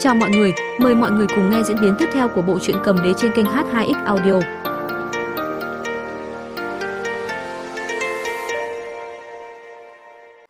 Chào mọi người, mời mọi người cùng nghe diễn biến tiếp theo của bộ truyện cầm đế trên kênh H2X Audio.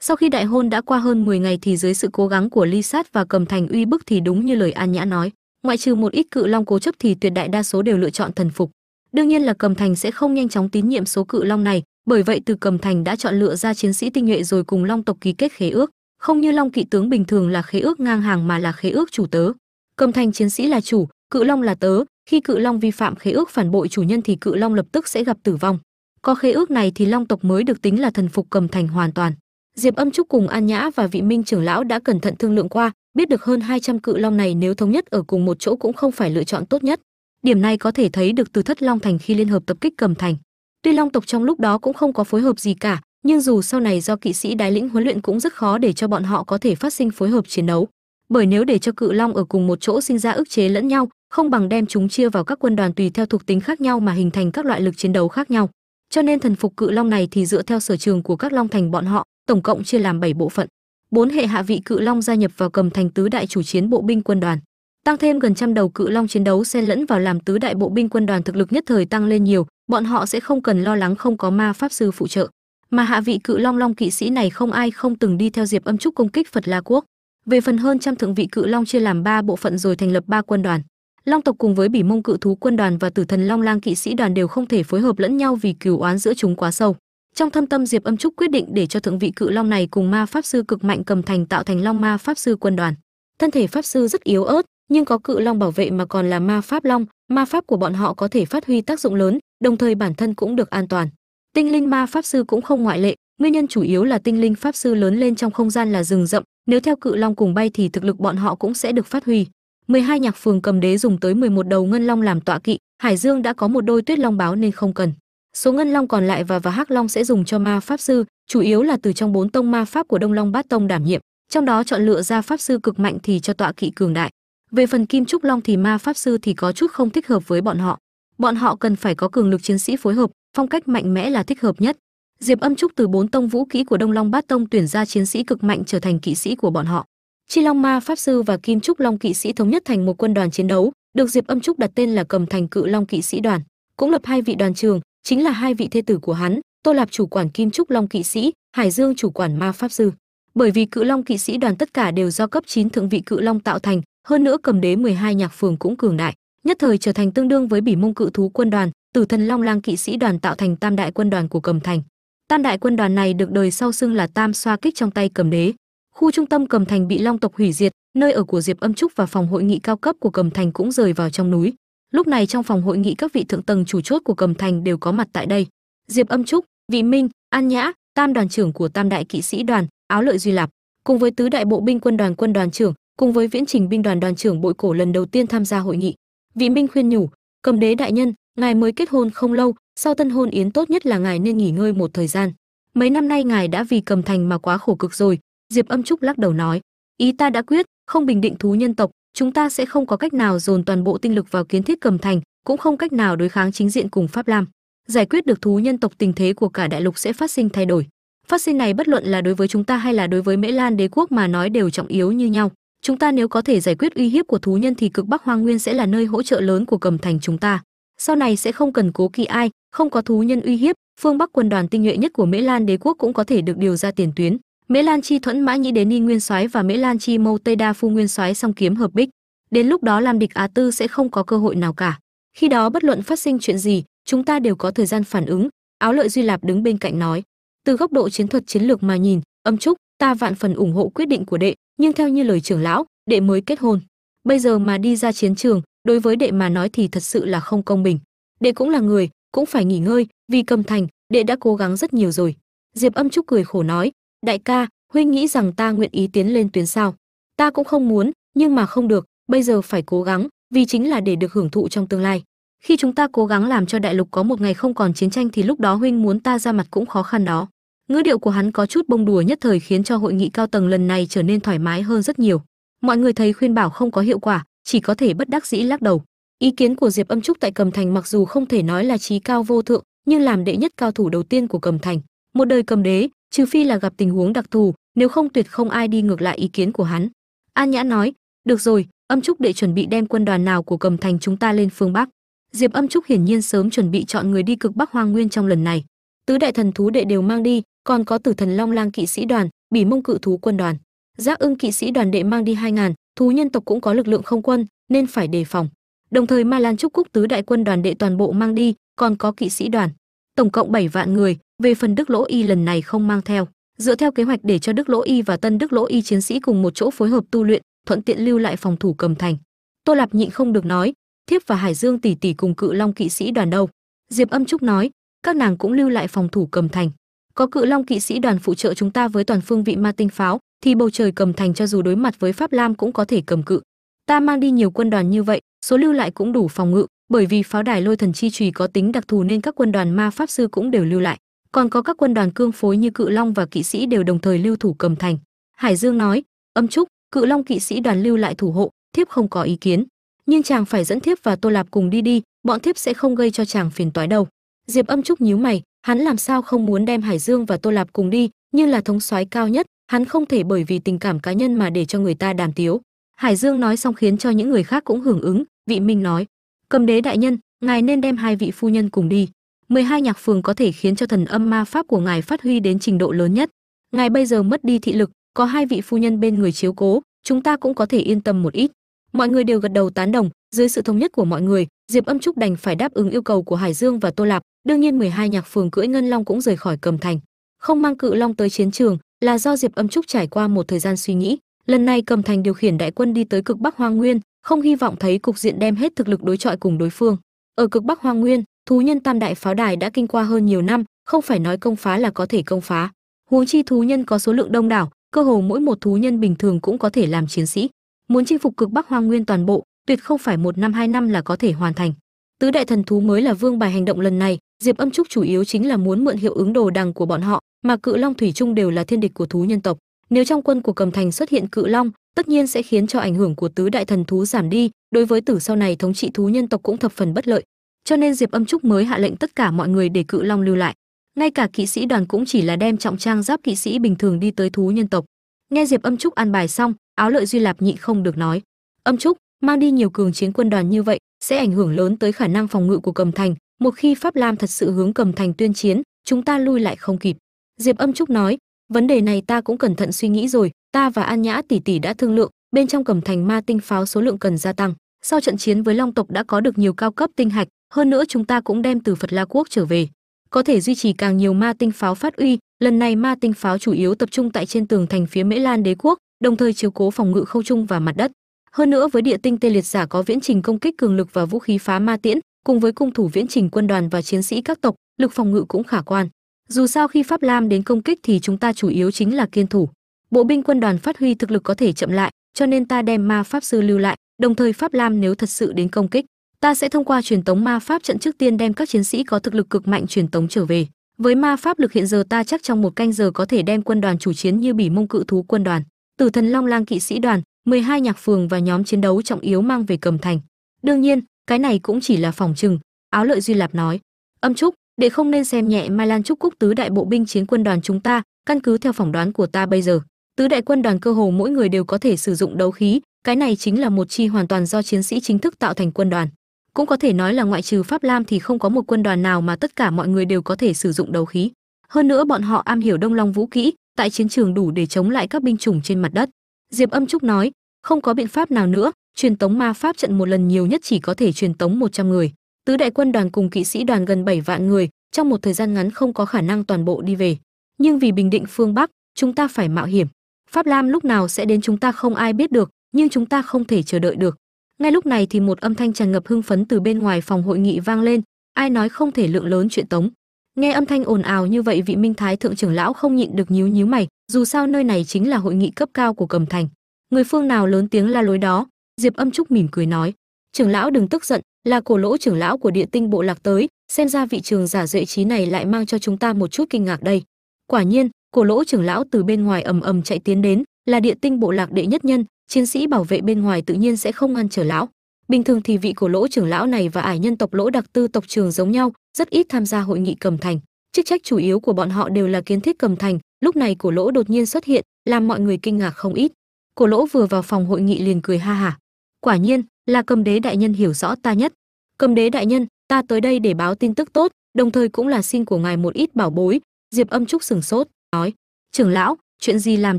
Sau khi đại hôn đã qua hơn 10 ngày thì dưới sự cố gắng của Ly Sát và Cầm Thành uy bức thì đúng như lời An Nhã nói, ngoại trừ một ít cự long cố chấp thì tuyệt đại đa số đều lựa chọn thần phục. Đương nhiên là Cầm Thành sẽ không nhanh chóng tín nhiệm số cự long này, bởi vậy từ Cầm Thành đã chọn lựa ra chiến sĩ tinh nhuệ rồi cùng long tộc ký kết khế ước, không như long kỵ tướng bình thường là khế ước ngang hàng mà là khế ước chủ tớ. Cầm Thành chiến sĩ là chủ, cự long là tớ, khi cự long vi phạm khế ước phản bội chủ nhân thì cự long lập tức sẽ gặp tử vong. Có khế ước này thì long tộc mới được tính là thần phục Cầm Thành hoàn toàn. Diệp Âm Trúc cùng An Nhã và Vị Minh trưởng lão đã cẩn thận thương lượng qua, biết được hơn 200 cự long này nếu thống nhất ở cùng một chỗ cũng không phải lựa chọn tốt nhất. Điểm này có thể thấy được từ Thất Long Thành khi liên hợp tập kích Cầm Thành. Tuy Long tộc trong lúc đó cũng không có phối hợp gì cả, nhưng dù sau này do kỵ sĩ đái lĩnh huấn luyện cũng rất khó để cho bọn họ có thể phát sinh phối hợp chiến đấu. Bởi nếu để cho cự long ở cùng một chỗ sinh ra ức chế lẫn nhau, không bằng đem chúng chia vào các quân đoàn tùy theo thuộc tính khác nhau mà hình thành các loại lực chiến đấu khác nhau. Cho nên thần phục cự long này thì dựa theo sở trường của các long thành bọn họ, tổng cộng chia làm 7 bộ phận. Bốn hệ hạ vị cự long gia nhập vào cầm thành tứ đại chủ chiến bộ binh quân đoàn. Tăng thêm gần trăm đầu cự long chiến đấu xen lẫn vào làm tứ đại bộ binh quân đoàn thực lực nhất thời tăng lên nhiều, bọn họ sẽ không cần lo lắng không có ma pháp sư phụ trợ. Mà hạ vị cự long long kỵ sĩ này không ai không từng đi theo Diệp Âm Trúc công kích Phật La quốc. Về phần hơn trăm thượng vị cự long chia làm ba bộ phận rồi thành lập ba quân đoàn. Long tộc cùng với Bỉ Mông cự thú quân đoàn và Tử thần Long Lang kỵ sĩ đoàn đều không thể phối hợp lẫn nhau vì cửu oán giữa chúng quá sâu. Trong thâm tâm Diệp Âm Trúc quyết định để cho thượng vị cự long này cùng ma pháp sư cực mạnh cầm thành tạo thành Long Ma pháp sư quân đoàn. Thân thể pháp sư rất yếu ớt, nhưng có cự long bảo vệ mà còn là ma pháp long, ma pháp của bọn họ có thể phát huy tác dụng lớn, đồng thời bản thân cũng được an toàn. Tinh linh ma pháp sư cũng không ngoại lệ, nguyên nhân chủ yếu là tinh linh pháp sư lớn lên trong không gian là rừng rậm, nếu theo cự long cùng bay thì thực lực bọn họ cũng sẽ được phát huy. 12 nhạc phường cầm đế dùng tới 11 đầu ngân long làm tọa kỵ, Hải Dương đã có một đôi tuyết long báo nên không cần. Số ngân long còn lại và và hắc long sẽ dùng cho ma pháp sư, chủ yếu là từ trong bốn tông ma pháp của Đông Long Bát Tông đảm nhiệm, trong đó chọn lựa ra pháp sư cực mạnh thì cho tọa kỵ cường đại. Về phần Kim Trúc Long thì ma pháp sư thì có chút không thích hợp với bọn họ. Bọn họ cần phải có cường lực chiến sĩ phối hợp, phong cách mạnh mẽ là thích hợp nhất. Diệp Âm Trúc từ bốn tông vũ kỹ của Đông Long Bát Tông tuyển ra chiến sĩ cực mạnh trở thành kỵ sĩ của bọn họ. Chi Long Ma pháp sư và Kim Trúc Long kỵ sĩ thống nhất thành một quân đoàn chiến đấu, được Diệp Âm Trúc đặt tên là Cầm Thành Cự Long kỵ sĩ đoàn, cũng lập hai vị đoàn trường, chính là hai vị thê tử của hắn, Tô Lạp chủ quản Kim Trúc Long kỵ sĩ, Hải Dương chủ quản Ma pháp sư. Bởi vì Cự Long kỵ sĩ đoàn tất cả đều do cấp 9 thượng vị Cự Long tạo thành, hơn nữa cầm đế 12 nhạc phường cũng cường đại, nhất thời trở thành tương đương với Bỉ Mông Cự thú quân đoàn, Tử thần Long Lang kỵ sĩ đoàn tạo thành tam đại quân đoàn của Cầm Thành. Tam đại quân đoàn này được đời sau xưng là Tam xoa kích trong tay cầm đế. Khu trung tâm Cầm Thành bị Long tộc hủy diệt, nơi ở của Diệp Âm Trúc và phòng hội nghị cao cấp của Cầm Thành cũng rời vào trong núi. Lúc này trong phòng hội nghị các vị thượng tầng chủ chốt của Cầm Thành đều có mặt tại đây. Diệp Âm Trúc, Vị Minh, An Nhã, Tam đoàn trưởng của Tam đại kỵ sĩ đoàn, Áo Lợi Duy Lạp, cùng với tứ đại bộ binh quân đoàn quân đoàn trưởng, cùng với viễn trình binh đoàn đoàn trưởng bội cổ lần đầu tiên tham gia hội nghị. Vị Minh khuyên nhủ, Cầm đế đại nhân, ngài mới kết hôn không lâu, sau tân hôn yến tốt nhất là ngài nên nghỉ ngơi một thời gian. Mấy năm nay ngài đã vì cầm thành mà quá khổ cực rồi, Diệp Âm Trúc lắc đầu nói, ý ta đã quyết, không bình định thú nhân tộc, chúng ta sẽ không có cách nào dồn toàn bộ tinh lực vào kiến thiết cầm thành, cũng không cách nào đối kháng chính diện cùng Pháp Lam. Giải quyết được thú nhân tộc tình thế của cả đại lục sẽ phát sinh thay đổi. Phát sinh này bất luận là đối với chúng ta hay là đối với Mễ Lan đế quốc mà nói đều trọng yếu như nhau. Chúng ta nếu có thể giải quyết uy hiếp của thú nhân thì cực Bắc Hoang Nguyên sẽ là nơi hỗ trợ lớn của cầm thành chúng ta sau này sẽ không cần cố kỵ ai, không có thú nhân uy hiếp, phương bắc quân đoàn tinh nhuệ nhất của mễ lan đế quốc cũng có thể được điều ra tiền tuyến. Mễ lan chi thuẫn mã nhĩ đến ni nguyên soái và mễ lan chi mâu tây đa phu nguyên soái song kiếm hợp bích. Đến lúc đó làm địch á tư sẽ không có cơ hội nào cả. Khi đó bất luận phát sinh chuyện gì, chúng ta đều có thời gian phản ứng, áo lợi duy lạp đứng bên cạnh nói. Từ góc độ chiến thuật chiến lược mà nhìn, âm trúc, ta vạn phần ủng hộ quyết định của đệ, nhưng theo như lời trưởng lão, đệ mới kết hôn. Bây giờ mà đi ra chiến trường đối với đệ mà nói thì thật sự là không công bình. Đệ cũng là người, cũng phải nghỉ ngơi, vì cầm thành, đệ đã cố gắng rất nhiều rồi. Diệp âm trúc cười khổ nói, đại ca, huynh nghĩ rằng ta nguyện ý tiến lên tuyến sao ta cũng không muốn, nhưng mà không được, bây giờ phải cố gắng, vì chính là để được hưởng thụ trong tương lai. Khi chúng ta cố gắng làm cho đại lục có một ngày không còn chiến tranh thì lúc đó huynh muốn ta ra mặt cũng khó khăn đó. Ngữ điệu của hắn có chút bông đùa nhất thời khiến cho hội nghị cao tầng lần này trở nên thoải mái hơn rất nhiều. Mọi người thấy khuyên bảo không có hiệu quả chỉ có thể bất đắc dĩ lắc đầu. Ý kiến của diệp âm trúc tại cầm thành mặc dù không thể nói là trí cao vô thượng, nhưng làm đệ nhất cao thủ đầu tiên của cầm thành. Một đời cầm đế, trừ phi là gặp tình huống đặc thù, nếu không tuyệt không ai đi ngược lại ý kiến của hắn. An nhã nói, được rồi, âm trúc đệ chuẩn bị đem quân đoàn nào của cầm thành chúng ta lên phương bắc? Diệp âm trúc hiển nhiên sớm chuẩn bị chọn người đi cực bắc hoang nguyên trong lần này. Tứ đại thần thú đệ đều mang đi, còn có tử thần long lang kỵ sĩ đoàn, bỉ mông cự thú quân đoàn. Giác ưng kỵ sĩ đoàn đệ mang đi hai ngàn thú nhân tộc cũng có lực lượng không quân, nên phải đề phòng. Đồng thời ma lan trúc cúc tứ đại quân đoàn đệ toàn bộ mang đi, còn có kỵ sĩ đoàn. Tổng cộng 7 vạn người, về phần đức lỗ y lần này không mang theo. Dựa theo kế hoạch để cho đức lỗ y và tân đức lỗ y chiến sĩ cùng một chỗ phối hợp tu luyện, thuận tiện lưu lại phòng thủ cầm thành. Tô lạp nhịn không được nói, thiếp và hải dương tỷ tỷ cùng cự long kỵ sĩ đoàn đâu? Diệp âm trúc nói, các nàng cũng lưu lại phòng thủ cầm thành. Có cự long kỵ sĩ đoàn phụ trợ chúng ta với toàn phương vị ma tinh pháo thì bầu trời cầm thành cho dù đối mặt với pháp lam cũng có thể cầm cự. Ta mang đi nhiều quân đoàn như vậy, số lưu lại cũng đủ phòng ngự, bởi vì pháo đài lôi thần chi trùy có tính đặc thù nên các quân đoàn ma pháp sư cũng đều lưu lại. Còn có các quân đoàn cương phối như cự long và kỵ sĩ đều đồng thời lưu thủ cầm thành. Hải dương nói, âm trúc, cự long kỵ sĩ đoàn lưu lại thủ hộ, thiếp không có ý kiến. Nhưng chàng phải dẫn thiếp và tô lạp cùng đi đi, bọn thiếp sẽ không gây cho chàng phiền toái đâu. Diệp âm trúc nhíu mày, hắn làm sao không muốn đem hải dương và tô lạp cùng đi, nhưng là thống soái cao nhất hắn không thể bởi vì tình cảm cá nhân mà để cho người ta đàm tiếu. Hải dương nói xong khiến cho những người khác cũng hưởng ứng, vị minh nói, cầm đế đại nhân, ngài nên đem hai vị phu nhân cùng đi. 12 nhạc phường có thể khiến cho thần âm ma pháp của ngài phát huy đến trình độ lớn nhất. Ngài bây giờ mất đi thị lực, có hai vị phu nhân bên người chiếu cố, chúng ta cũng có thể yên tâm một ít. Mọi người đều gật đầu tán đồng, dưới sự thống nhất của mọi người, diệp âm trúc đành phải đáp ứng yêu cầu của hải dương và tô lạp. Đương nhiên 12 nhạc phường cưỡi ngân long cũng rời khỏi cầm thành. Không mang cự long tới chiến trường là do diệp âm trúc trải qua một thời gian suy nghĩ. Lần này cầm thành điều khiển đại quân đi tới cực bắc hoang nguyên, không hy vọng thấy cục diện đem hết thực lực đối chọi cùng đối phương. Ở cực bắc hoang nguyên, thú nhân tam đại pháo đài đã kinh qua hơn nhiều năm, không phải nói công phá là có thể công phá. Huống chi thú nhân có số lượng đông đảo, cơ hồ mỗi một thú nhân bình thường cũng có thể làm chiến sĩ. Muốn chinh phục cực bắc hoang nguyên toàn bộ, tuyệt không phải một năm hai năm là có thể hoàn thành. Tứ đại thần thú mới là vương bài hành động lần này diệp âm trúc chủ yếu chính là muốn mượn hiệu ứng đồ đằng của bọn họ, mà cự long thủy trung đều là thiên địch của thú nhân tộc. Nếu trong quân của cầm thành xuất hiện cự long, tất nhiên sẽ khiến cho ảnh hưởng của tứ đại thần thú giảm đi, đối với tử sau này thống trị thú nhân tộc cũng thập phần bất lợi. Cho nên diệp âm trúc mới hạ lệnh tất cả mọi người để cự long lưu lại. Ngay cả kỵ sĩ đoàn cũng chỉ là đem trọng trang giáp kỵ sĩ bình thường đi tới thú nhân tộc. Nghe diệp âm trúc an bài xong, áo lợi duy lạp nhị không được nói. Âm trúc, mang đi nhiều cường chiến quân đoàn như vậy, sẽ ảnh hưởng lớn tới khả năng phòng ngự của cầm thành một khi pháp lam thật sự hướng cầm thành tuyên chiến, chúng ta lui lại không kịp. Diệp âm trúc nói, vấn đề này ta cũng cẩn thận suy nghĩ rồi, ta và an nhã tỷ tỷ đã thương lượng, bên trong cầm thành ma tinh pháo số lượng cần gia tăng. Sau trận chiến với long tộc đã có được nhiều cao cấp tinh hạch, hơn nữa chúng ta cũng đem từ phật la quốc trở về. Có thể duy trì càng nhiều ma tinh pháo phát uy, lần này ma tinh pháo chủ yếu tập trung tại trên tường thành phía mễ lan đế quốc, đồng thời chiếu cố phòng ngự khâu trung và mặt đất. Hơn nữa với địa tinh tê liệt giả có viễn trình công kích cường lực và vũ khí phá ma tiễn cùng với cung thủ viễn trình quân đoàn và chiến sĩ các tộc, lực phòng ngự cũng khả quan. Dù sao khi pháp lam đến công kích thì chúng ta chủ yếu chính là kiên thủ. Bộ binh quân đoàn phát huy thực lực có thể chậm lại, cho nên ta đem ma pháp sư lưu lại, đồng thời pháp lam nếu thật sự đến công kích, ta sẽ thông qua truyền tống ma pháp trận trước tiên đem các chiến sĩ có thực lực cực mạnh truyền tống trở về. Với ma pháp lực hiện giờ ta chắc trong một canh giờ có thể đem quân đoàn chủ chiến như bỉ mông cự thú quân đoàn, tử thần long lang kỵ sĩ đoàn 12 nhạc phường và nhóm chiến đấu trọng yếu mang về cầm thành. Đương nhiên cái này cũng chỉ là phòng trừng, áo lợi duy lạp nói. Âm trúc, để không nên xem nhẹ mai lan trúc cúc tứ đại bộ binh chiến quân đoàn chúng ta, căn cứ theo phỏng đoán của ta bây giờ. Tứ đại quân đoàn cơ hồ mỗi người đều có thể sử dụng đấu khí, cái này chính là một chi hoàn toàn do chiến sĩ chính thức tạo thành quân đoàn. Cũng có thể nói là ngoại trừ pháp lam thì không có một quân đoàn nào mà tất cả mọi người đều có thể sử dụng đấu khí. Hơn nữa bọn họ am hiểu đông long vũ kỹ, tại chiến trường đủ để chống lại các binh chủng trên mặt đất. Diệp âm trúc nói, không có biện pháp nào nữa truyền tống ma pháp trận một lần nhiều nhất chỉ có thể truyền tống 100 người. Tứ đại quân đoàn cùng kỵ sĩ đoàn gần 7 vạn người, trong một thời gian ngắn không có khả năng toàn bộ đi về. Nhưng vì bình định phương bắc, chúng ta phải mạo hiểm. Pháp lam lúc nào sẽ đến chúng ta không ai biết được, nhưng chúng ta không thể chờ đợi được. Ngay lúc này thì một âm thanh tràn ngập hưng phấn từ bên ngoài phòng hội nghị vang lên. Ai nói không thể lượng lớn chuyện tống? Nghe âm thanh ồn ào như vậy, vị minh thái thượng trưởng lão không nhịn được nhíu nhíu mày. Dù sao nơi này chính là hội nghị cấp cao của cầm thành. Người phương nào lớn tiếng la lối đó? Diệp âm trúc mỉm cười nói, trưởng lão đừng tức giận là cổ lỗ trưởng lão của địa tinh bộ lạc tới, xem ra vị trường giả duệ trí này lại mang cho chúng ta một chút kinh ngạc đây. Quả nhiên, cổ lỗ trưởng lão từ bên ngoài ầm ầm chạy tiến đến, là địa tinh bộ lạc đệ nhất nhân, chiến sĩ bảo vệ bên ngoài tự nhiên sẽ không ngăn trở lão. Bình thường thì vị cổ lỗ trưởng lão này và ải nhân tộc lỗ đặc tư tộc trường giống nhau, rất ít tham gia hội nghị cầm thành. Chức trách chủ yếu của bọn họ đều là kiến thiết cầm thành, lúc này cổ lỗ đột nhiên xuất hiện, làm mọi người kinh ngạc không ít. Cổ lỗ vừa vào phòng hội nghị liền cười ha hả quả nhiên, là cầm đế đại nhân hiểu rõ ta nhất. Cầm đế đại nhân, ta tới đây để báo tin tức tốt, đồng thời cũng là xin của ngài một ít bảo bối. Diệp âm trúc sừng sốt, nói, trưởng lão, chuyện gì làm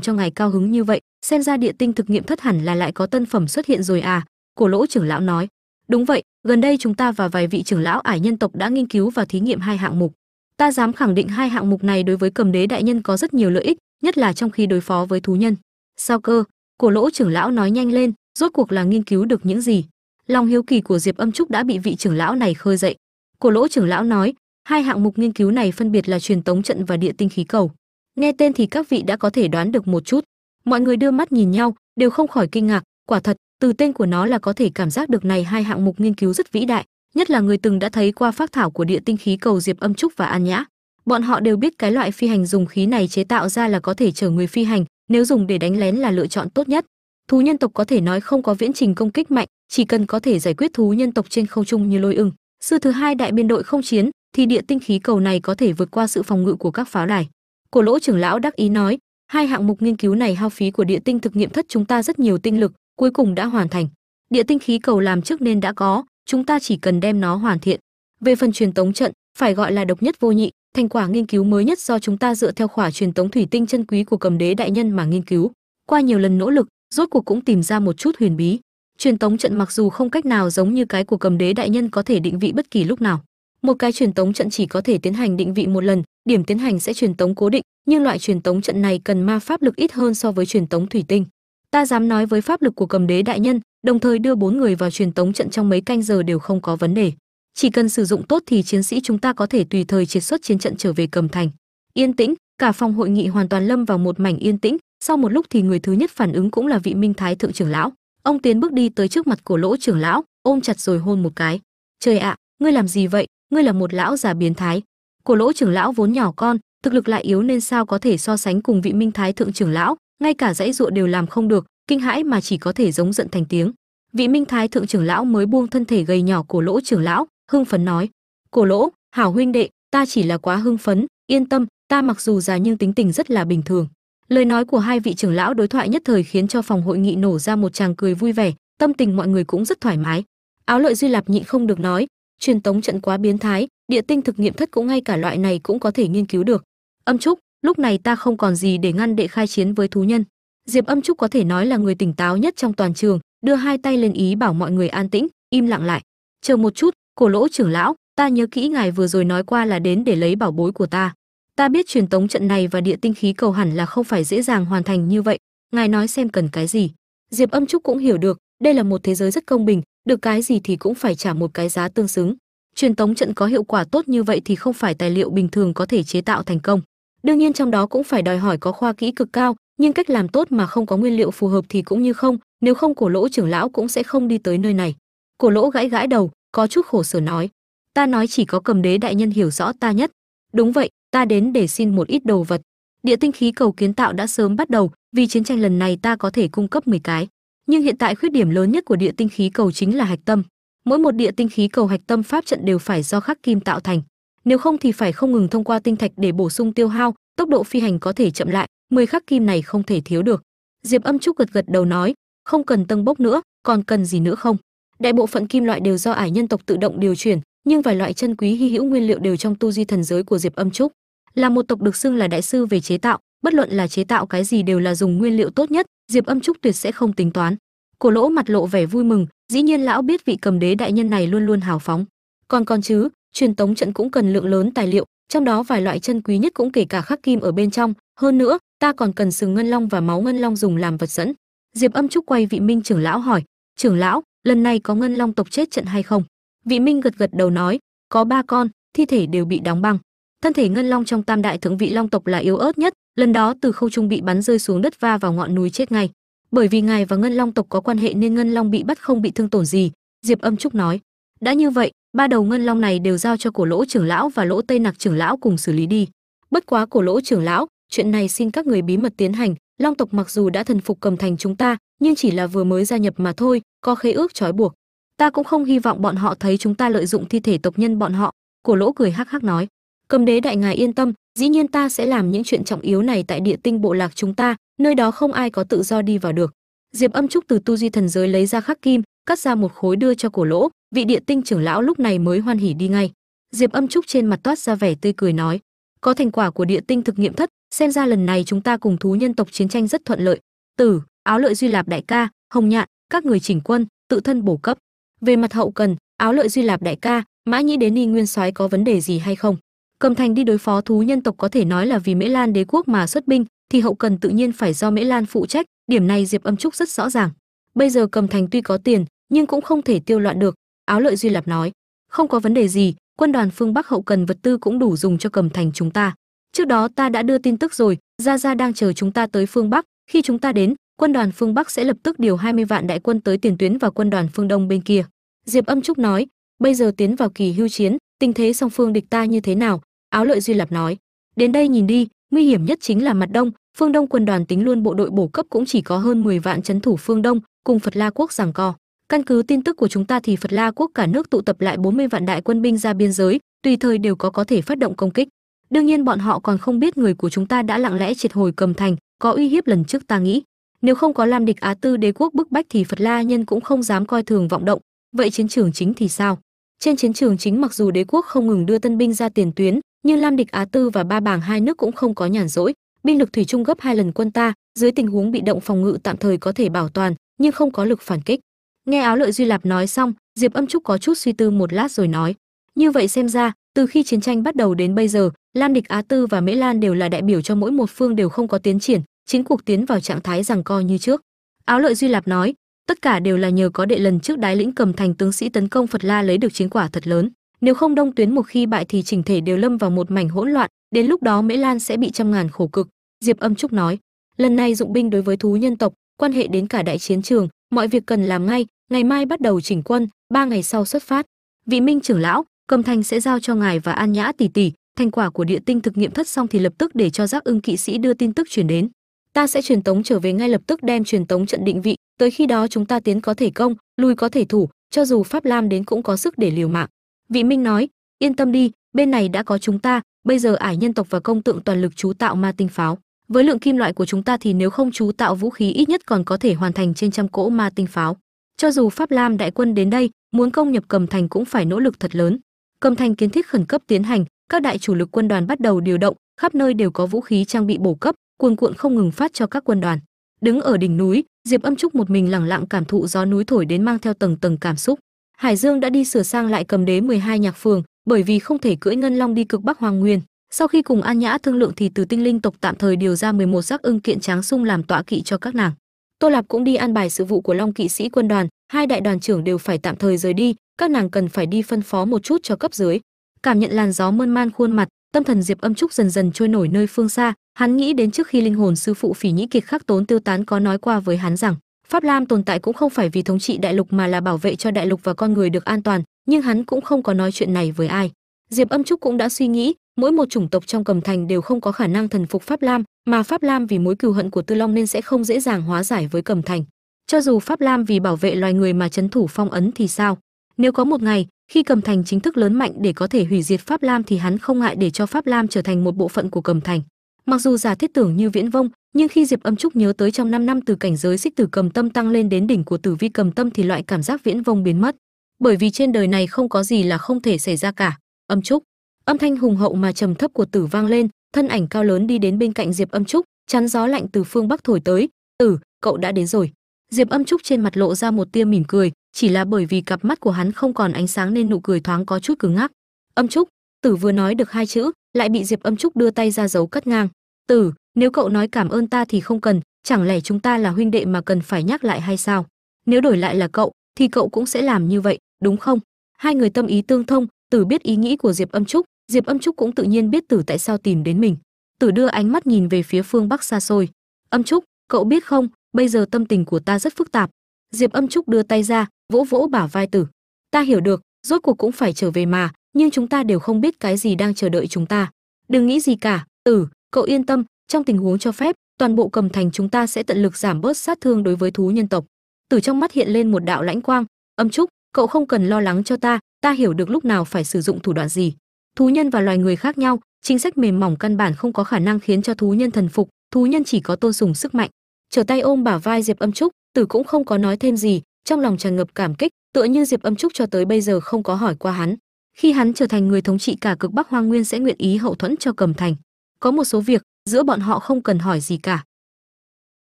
cho ngài cao hứng như vậy? Xem ra địa tinh thực nghiệm thất hẳn là lại có tân phẩm xuất hiện rồi à? Cổ lỗ trưởng lão nói, đúng vậy, gần đây chúng ta và vài vị trưởng lão ải nhân tộc đã nghiên cứu và thí nghiệm hai hạng mục. Ta dám khẳng định hai hạng mục này đối với cầm đế đại nhân có rất nhiều lợi ích, nhất là trong khi đối phó với thú nhân. Sao cơ? Cổ lỗ trưởng lão nói nhanh lên rốt cuộc là nghiên cứu được những gì? Lòng hiếu kỳ của diệp âm trúc đã bị vị trưởng lão này khơi dậy. Cổ lỗ trưởng lão nói, hai hạng mục nghiên cứu này phân biệt là truyền tống trận và địa tinh khí cầu. Nghe tên thì các vị đã có thể đoán được một chút. Mọi người đưa mắt nhìn nhau, đều không khỏi kinh ngạc. Quả thật, từ tên của nó là có thể cảm giác được này hai hạng mục nghiên cứu rất vĩ đại, nhất là người từng đã thấy qua phác thảo của địa tinh khí cầu diệp âm trúc và an nhã. Bọn họ đều biết cái loại phi hành dùng khí này chế tạo ra là có thể chở người phi hành, nếu dùng để đánh lén là lựa chọn tốt nhất thú nhân tộc có thể nói không có viễn trình công kích mạnh, chỉ cần có thể giải quyết thú nhân tộc trên không trung như lôi ưng. Sư thứ hai đại biên đội không chiến, thì địa tinh khí cầu này có thể vượt qua sự phòng ngự của các pháo đài. Cổ lỗ trưởng lão đắc ý nói, hai hạng mục nghiên cứu này hao phí của địa tinh thực nghiệm thất chúng ta rất nhiều tinh lực, cuối cùng đã hoàn thành. Địa tinh khí cầu làm trước nên đã có, chúng ta chỉ cần đem nó hoàn thiện. Về phần truyền tống trận, phải gọi là độc nhất vô nhị, thành quả nghiên cứu mới nhất do chúng ta dựa theo khỏa truyền tống thủy tinh chân quý của cầm đế đại nhân mà nghiên cứu. Qua nhiều lần nỗ lực rốt cuộc cũng tìm ra một chút huyền bí. Truyền tống trận mặc dù không cách nào giống như cái của cầm đế đại nhân có thể định vị bất kỳ lúc nào. Một cái truyền tống trận chỉ có thể tiến hành định vị một lần, điểm tiến hành sẽ truyền tống cố định, nhưng loại truyền tống trận này cần ma pháp lực ít hơn so với truyền tống thủy tinh. Ta dám nói với pháp lực của cầm đế đại nhân, đồng thời đưa bốn người vào truyền tống trận trong mấy canh giờ đều không có vấn đề. Chỉ cần sử dụng tốt thì chiến sĩ chúng ta có thể tùy thời triệt xuất chiến trận trở về cầm thành. Yên tĩnh, cả phòng hội nghị hoàn toàn lâm vào một mảnh yên tĩnh sau một lúc thì người thứ nhất phản ứng cũng là vị minh thái thượng trưởng lão. Ông tiến bước đi tới trước mặt của lỗ trưởng lão, ôm chặt rồi hôn một cái. Trời ạ, ngươi làm gì vậy? Ngươi là một lão già biến thái. Của lỗ trưởng lão vốn nhỏ con, thực lực lại yếu nên sao có thể so sánh cùng vị minh thái thượng trưởng lão, ngay cả dãy ruộng đều làm không được, kinh hãi mà chỉ có thể giống giận thành tiếng. Vị minh thái thượng trưởng lão mới buông thân thể gầy nhỏ của lỗ trưởng lão, hưng phấn nói, cổ lỗ, hảo huynh đệ, ta chỉ là quá hưng phấn, yên tâm, ta mặc dù già nhưng tính tình rất là bình thường lời nói của hai vị trưởng lão đối thoại nhất thời khiến cho phòng hội nghị nổ ra một tràng cười vui vẻ, tâm tình mọi người cũng rất thoải mái. Áo lợi duy lạp nhịn không được nói, truyền tống trận quá biến thái, địa tinh thực nghiệm thất cũng ngay cả loại này cũng có thể nghiên cứu được. Âm trúc, lúc này ta không còn gì để ngăn đệ khai chiến với thú nhân. Diệp âm trúc có thể nói là người tỉnh táo nhất trong toàn trường, đưa hai tay lên ý bảo mọi người an tĩnh, im lặng lại. Chờ một chút, cổ lỗ trưởng lão, ta nhớ kỹ ngài vừa rồi nói qua là đến để lấy bảo bối của ta ta biết truyền tống trận này và địa tinh khí cầu hẳn là không phải dễ dàng hoàn thành như vậy. Ngài nói xem cần cái gì. Diệp âm trúc cũng hiểu được, đây là một thế giới rất công bình, được cái gì thì cũng phải trả một cái giá tương xứng. Truyền tống trận có hiệu quả tốt như vậy thì không phải tài liệu bình thường có thể chế tạo thành công. Đương nhiên trong đó cũng phải đòi hỏi có khoa kỹ cực cao, nhưng cách làm tốt mà không có nguyên liệu phù hợp thì cũng như không, nếu không cổ lỗ trưởng lão cũng sẽ không đi tới nơi này. Cổ lỗ gãi gãi đầu, có chút khổ sở nói, ta nói chỉ có cầm đế đại nhân hiểu rõ ta nhất. Đúng vậy ta đến để xin một ít đồ vật. Địa tinh khí cầu kiến tạo đã sớm bắt đầu, vì chiến tranh lần này ta có thể cung cấp 10 cái. Nhưng hiện tại khuyết điểm lớn nhất của địa tinh khí cầu chính là hạch tâm. Mỗi một địa tinh khí cầu hạch tâm pháp trận đều phải do khắc kim tạo thành. Nếu không thì phải không ngừng thông qua tinh thạch để bổ sung tiêu hao, tốc độ phi hành có thể chậm lại 10 khắc kim này không thể thiếu được. Diệp âm trúc gật gật đầu nói, không cần tăng bốc nữa, còn cần gì nữa không? Đại bộ phận kim loại đều do ải nhân tộc tự động điều chuyển nhưng vài loại chân quý hy hữu nguyên liệu đều trong tu di thần giới của diệp âm trúc. Là một tộc được xưng là đại sư về chế tạo, bất luận là chế tạo cái gì đều là dùng nguyên liệu tốt nhất, diệp âm trúc tuyệt sẽ không tính toán. Cổ lỗ mặt lộ vẻ vui mừng, dĩ nhiên lão biết vị cầm đế đại nhân này luôn luôn hào phóng. Còn còn chứ, truyền tống trận cũng cần lượng lớn tài liệu, trong đó vài loại chân quý nhất cũng kể cả khắc kim ở bên trong. Hơn nữa, ta còn cần sừng ngân long và máu ngân long dùng làm vật dẫn. Diệp âm trúc quay vị minh trưởng lão hỏi, trưởng lão, lần này có ngân long tộc chết trận hay không? Vị minh gật gật đầu nói, có ba con, thi thể đều bị đóng băng. Thân thể ngân long trong tam đại thượng vị long tộc là yếu ớt nhất, lần đó từ khâu trung bị bắn rơi xuống đất va vào ngọn núi chết ngay. Bởi vì ngài và ngân long tộc có quan hệ nên ngân long bị bắt không bị thương tổn gì. Diệp âm trúc nói, đã như vậy, ba đầu ngân long này đều giao cho cổ lỗ trưởng lão và lỗ tây nặc trưởng lão cùng xử lý đi. Bất quá cổ lỗ trưởng lão, chuyện này xin các người bí mật tiến hành. Long tộc mặc dù đã thần phục cầm thành chúng ta, nhưng chỉ là vừa mới gia nhập mà thôi, có khế ước trói buộc ta cũng không hy vọng bọn họ thấy chúng ta lợi dụng thi thể tộc nhân bọn họ cổ lỗ cười hắc hắc nói. Cầm đế đại ngài yên tâm, dĩ nhiên ta sẽ làm những chuyện trọng yếu này tại địa tinh bộ lạc chúng ta, nơi đó không ai có tự do đi vào được. Diệp âm trúc từ tu di thần giới lấy ra khắc kim, cắt ra một khối đưa cho cổ lỗ. Vị địa tinh trưởng lão lúc này mới hoan hỉ đi ngay. Diệp âm trúc trên mặt toát ra vẻ tươi cười nói, có thành quả của địa tinh thực nghiệm thất, xem ra lần này chúng ta cùng thú nhân tộc chiến tranh rất thuận lợi. Tử, áo lợi duy lạp đại ca, hồng nhạn, các người chỉnh quân, tự thân bổ cấp về mặt hậu cần, áo lợi duy lạp đại ca, mã nhĩ đến ni nguyên soái có vấn đề gì hay không? Cầm thành đi đối phó thú nhân tộc có thể nói là vì mễ lan đế quốc mà xuất binh, thì hậu cần tự nhiên phải do mễ lan phụ trách, điểm này diệp âm trúc rất rõ ràng. Bây giờ cầm thành tuy có tiền, nhưng cũng không thể tiêu loạn được, áo lợi duy lạp nói. Không có vấn đề gì, quân đoàn phương bắc hậu cần vật tư cũng đủ dùng cho cầm thành chúng ta. Trước đó ta đã đưa tin tức rồi, gia gia đang chờ chúng ta tới phương bắc, khi chúng ta đến quân đoàn phương bắc sẽ lập tức điều 20 vạn đại quân tới tiền tuyến và quân đoàn phương đông bên kia. Diệp âm trúc nói, bây giờ tiến vào kỳ hưu chiến, tình thế song phương địch ta như thế nào? Áo lợi duy lạp nói, đến đây nhìn đi, nguy hiểm nhất chính là mặt đông. Phương đông quân đoàn tính luôn bộ đội bổ cấp cũng chỉ có hơn 10 vạn chấn thủ phương đông, cùng phật la quốc giằng co. Căn cứ tin tức của chúng ta thì phật la quốc cả nước tụ tập lại 40 vạn đại quân binh ra biên giới, tùy thời đều có có thể phát động công kích. Đương nhiên bọn họ còn không biết người của chúng ta đã lặng lẽ triệt hồi cầm thành, có uy hiếp lần trước ta nghĩ nếu không có lam địch á tư đế quốc bức bách thì phật la nhân cũng không dám coi thường vọng động. Vậy chiến trường chính thì sao? Trên chiến trường chính mặc dù đế quốc không ngừng đưa tân binh ra tiền tuyến, nhưng lam địch á tư và ba bảng hai nước cũng không có nhàn rỗi. Binh lực thủy chung gấp hai lần quân ta, dưới tình huống bị động phòng ngự tạm thời có thể bảo toàn, nhưng không có lực phản kích. Nghe áo lợi duy lạp nói xong, diệp âm trúc có chút suy tư một lát rồi nói, như vậy xem ra, từ khi chiến tranh bắt đầu đến bây giờ, lam địch á tư và mễ lan đều là đại biểu cho mỗi một phương đều không có tiến triển chính cuộc tiến vào trạng thái rằng co như trước. Áo lợi duy lạp nói, tất cả đều là nhờ có đệ lần trước đái lĩnh cầm thành tướng sĩ tấn công phật la lấy được chiến quả thật lớn. Nếu không đông tuyến một khi bại thì chỉnh thể đều lâm vào một mảnh hỗn loạn, đến lúc đó mễ lan sẽ bị trăm ngàn khổ cực. Diệp âm trúc nói, lần này dụng binh đối với thú nhân tộc, quan hệ đến cả đại chiến trường, mọi việc cần làm ngay, ngày mai bắt đầu chỉnh quân, ba ngày sau xuất phát. Vị minh trưởng lão, cầm thành sẽ giao cho ngài và an nhã tỷ tỷ, thành quả của địa tinh thực nghiệm thất xong thì lập tức để cho giác ưng kỵ sĩ đưa tin tức chuyển đến ta sẽ truyền tống trở về ngay lập tức đem truyền tống trận định vị, tới khi đó chúng ta tiến có thể công lùi có thể thủ, cho dù pháp lam đến cũng có sức để liều mạng. Vị minh nói, yên tâm đi, bên này đã có chúng ta, bây giờ ải nhân tộc và công tượng toàn lực chú tạo ma tinh pháo. Với lượng kim loại của chúng ta thì nếu không chú tạo vũ khí ít nhất còn có thể hoàn thành trên trăm cỗ ma tinh pháo. Cho dù pháp lam đại quân đến đây, muốn công nhập cầm thành cũng phải nỗ lực thật lớn. Cầm thành kiến thiết khẩn cấp tiến hành, các đại chủ lực quân đoàn bắt đầu điều động, khắp nơi đều có vũ khí trang bị bổ cấp cuồn cuộn không ngừng phát cho các quân đoàn. Đứng ở đỉnh núi, diệp âm trúc một mình lẳng lặng cảm thụ gió núi thổi đến mang theo tầng tầng cảm xúc. Hải dương đã đi sửa sang lại cầm đế 12 nhạc phường, bởi vì không thể cưỡi ngân long đi cực bắc hoàng nguyên. Sau khi cùng an nhã thương lượng thì từ tinh linh tộc tạm thời điều ra 11 giác ưng kiện tráng sung làm tọa kỵ cho các nàng. Tô lạp cũng đi an bài sự vụ của long kỵ sĩ quân đoàn, hai đại đoàn trưởng đều phải tạm thời rời đi, các nàng cần phải đi phân phó một chút cho cấp dưới. Cảm nhận làn gió mơn man khuôn mặt tâm thần diệp âm trúc dần dần trôi nổi nơi phương xa, hắn nghĩ đến trước khi linh hồn sư phụ phỉ nhĩ kiệt khắc tốn tiêu tán có nói qua với hắn rằng, pháp lam tồn tại cũng không phải vì thống trị đại lục mà là bảo vệ cho đại lục và con người được an toàn, nhưng hắn cũng không có nói chuyện này với ai. Diệp âm trúc cũng đã suy nghĩ, mỗi một chủng tộc trong cầm thành đều không có khả năng thần phục pháp lam, mà pháp lam vì mối cừu hận của tư long nên sẽ không dễ dàng hóa giải với cầm thành. Cho dù pháp lam vì bảo vệ loài người mà chấn thủ phong ấn thì sao? Nếu có một ngày, khi cầm thành chính thức lớn mạnh để có thể hủy diệt pháp lam thì hắn không ngại để cho pháp lam trở thành một bộ phận của cầm thành. Mặc dù giả thiết tưởng như viễn vông, nhưng khi diệp âm trúc nhớ tới trong 5 năm từ cảnh giới xích tử cầm tâm tăng lên đến đỉnh của tử vi cầm tâm thì loại cảm giác viễn vông biến mất. Bởi vì trên đời này không có gì là không thể xảy ra cả. Âm trúc. Âm thanh hùng hậu mà trầm thấp của tử vang lên, thân ảnh cao lớn đi đến bên cạnh diệp âm trúc, chắn gió lạnh từ phương bắc thổi tới. Tử, cậu đã đến rồi. Diệp âm trúc trên mặt lộ ra một tia mỉm cười chỉ là bởi vì cặp mắt của hắn không còn ánh sáng nên nụ cười thoáng có chút cứng ngắc. Âm trúc, tử vừa nói được hai chữ, lại bị diệp âm trúc đưa tay ra giấu cắt ngang. Tử, nếu cậu nói cảm ơn ta thì không cần, chẳng lẽ chúng ta là huynh đệ mà cần phải nhắc lại hay sao? Nếu đổi lại là cậu, thì cậu cũng sẽ làm như vậy, đúng không? Hai người tâm ý tương thông, tử biết ý nghĩ của diệp âm trúc, diệp âm trúc cũng tự nhiên biết tử tại sao tìm đến mình. Tử đưa ánh mắt nhìn về phía phương bắc xa xôi. Âm trúc, cậu biết không, bây giờ tâm tình của ta rất phức tạp diệp âm trúc đưa tay ra, vỗ vỗ bả vai tử. Ta hiểu được, rốt cuộc cũng phải trở về mà, nhưng chúng ta đều không biết cái gì đang chờ đợi chúng ta. Đừng nghĩ gì cả, tử, cậu yên tâm, trong tình huống cho phép, toàn bộ cầm thành chúng ta sẽ tận lực giảm bớt sát thương đối với thú nhân tộc. Tử trong mắt hiện lên một đạo lãnh quang, âm trúc, cậu không cần lo lắng cho ta ta hiểu được lúc nào phải sử dụng thủ đoạn gì. Thú nhân và loài người khác nhau, chính sách mềm mỏng căn bản không có khả năng khiến cho thú nhân thần phục, thú nhân chỉ có tôn sùng sức mạnh. Trở tay ôm bả vai diệp âm trúc tử cũng không có nói thêm gì, trong lòng tràn ngập cảm kích, tựa như diệp âm trúc cho tới bây giờ không có hỏi qua hắn. Khi hắn trở thành người thống trị cả cực bắc hoang nguyên sẽ nguyện ý hậu thuẫn cho cầm thành. Có một số việc, giữa bọn họ không cần hỏi gì cả.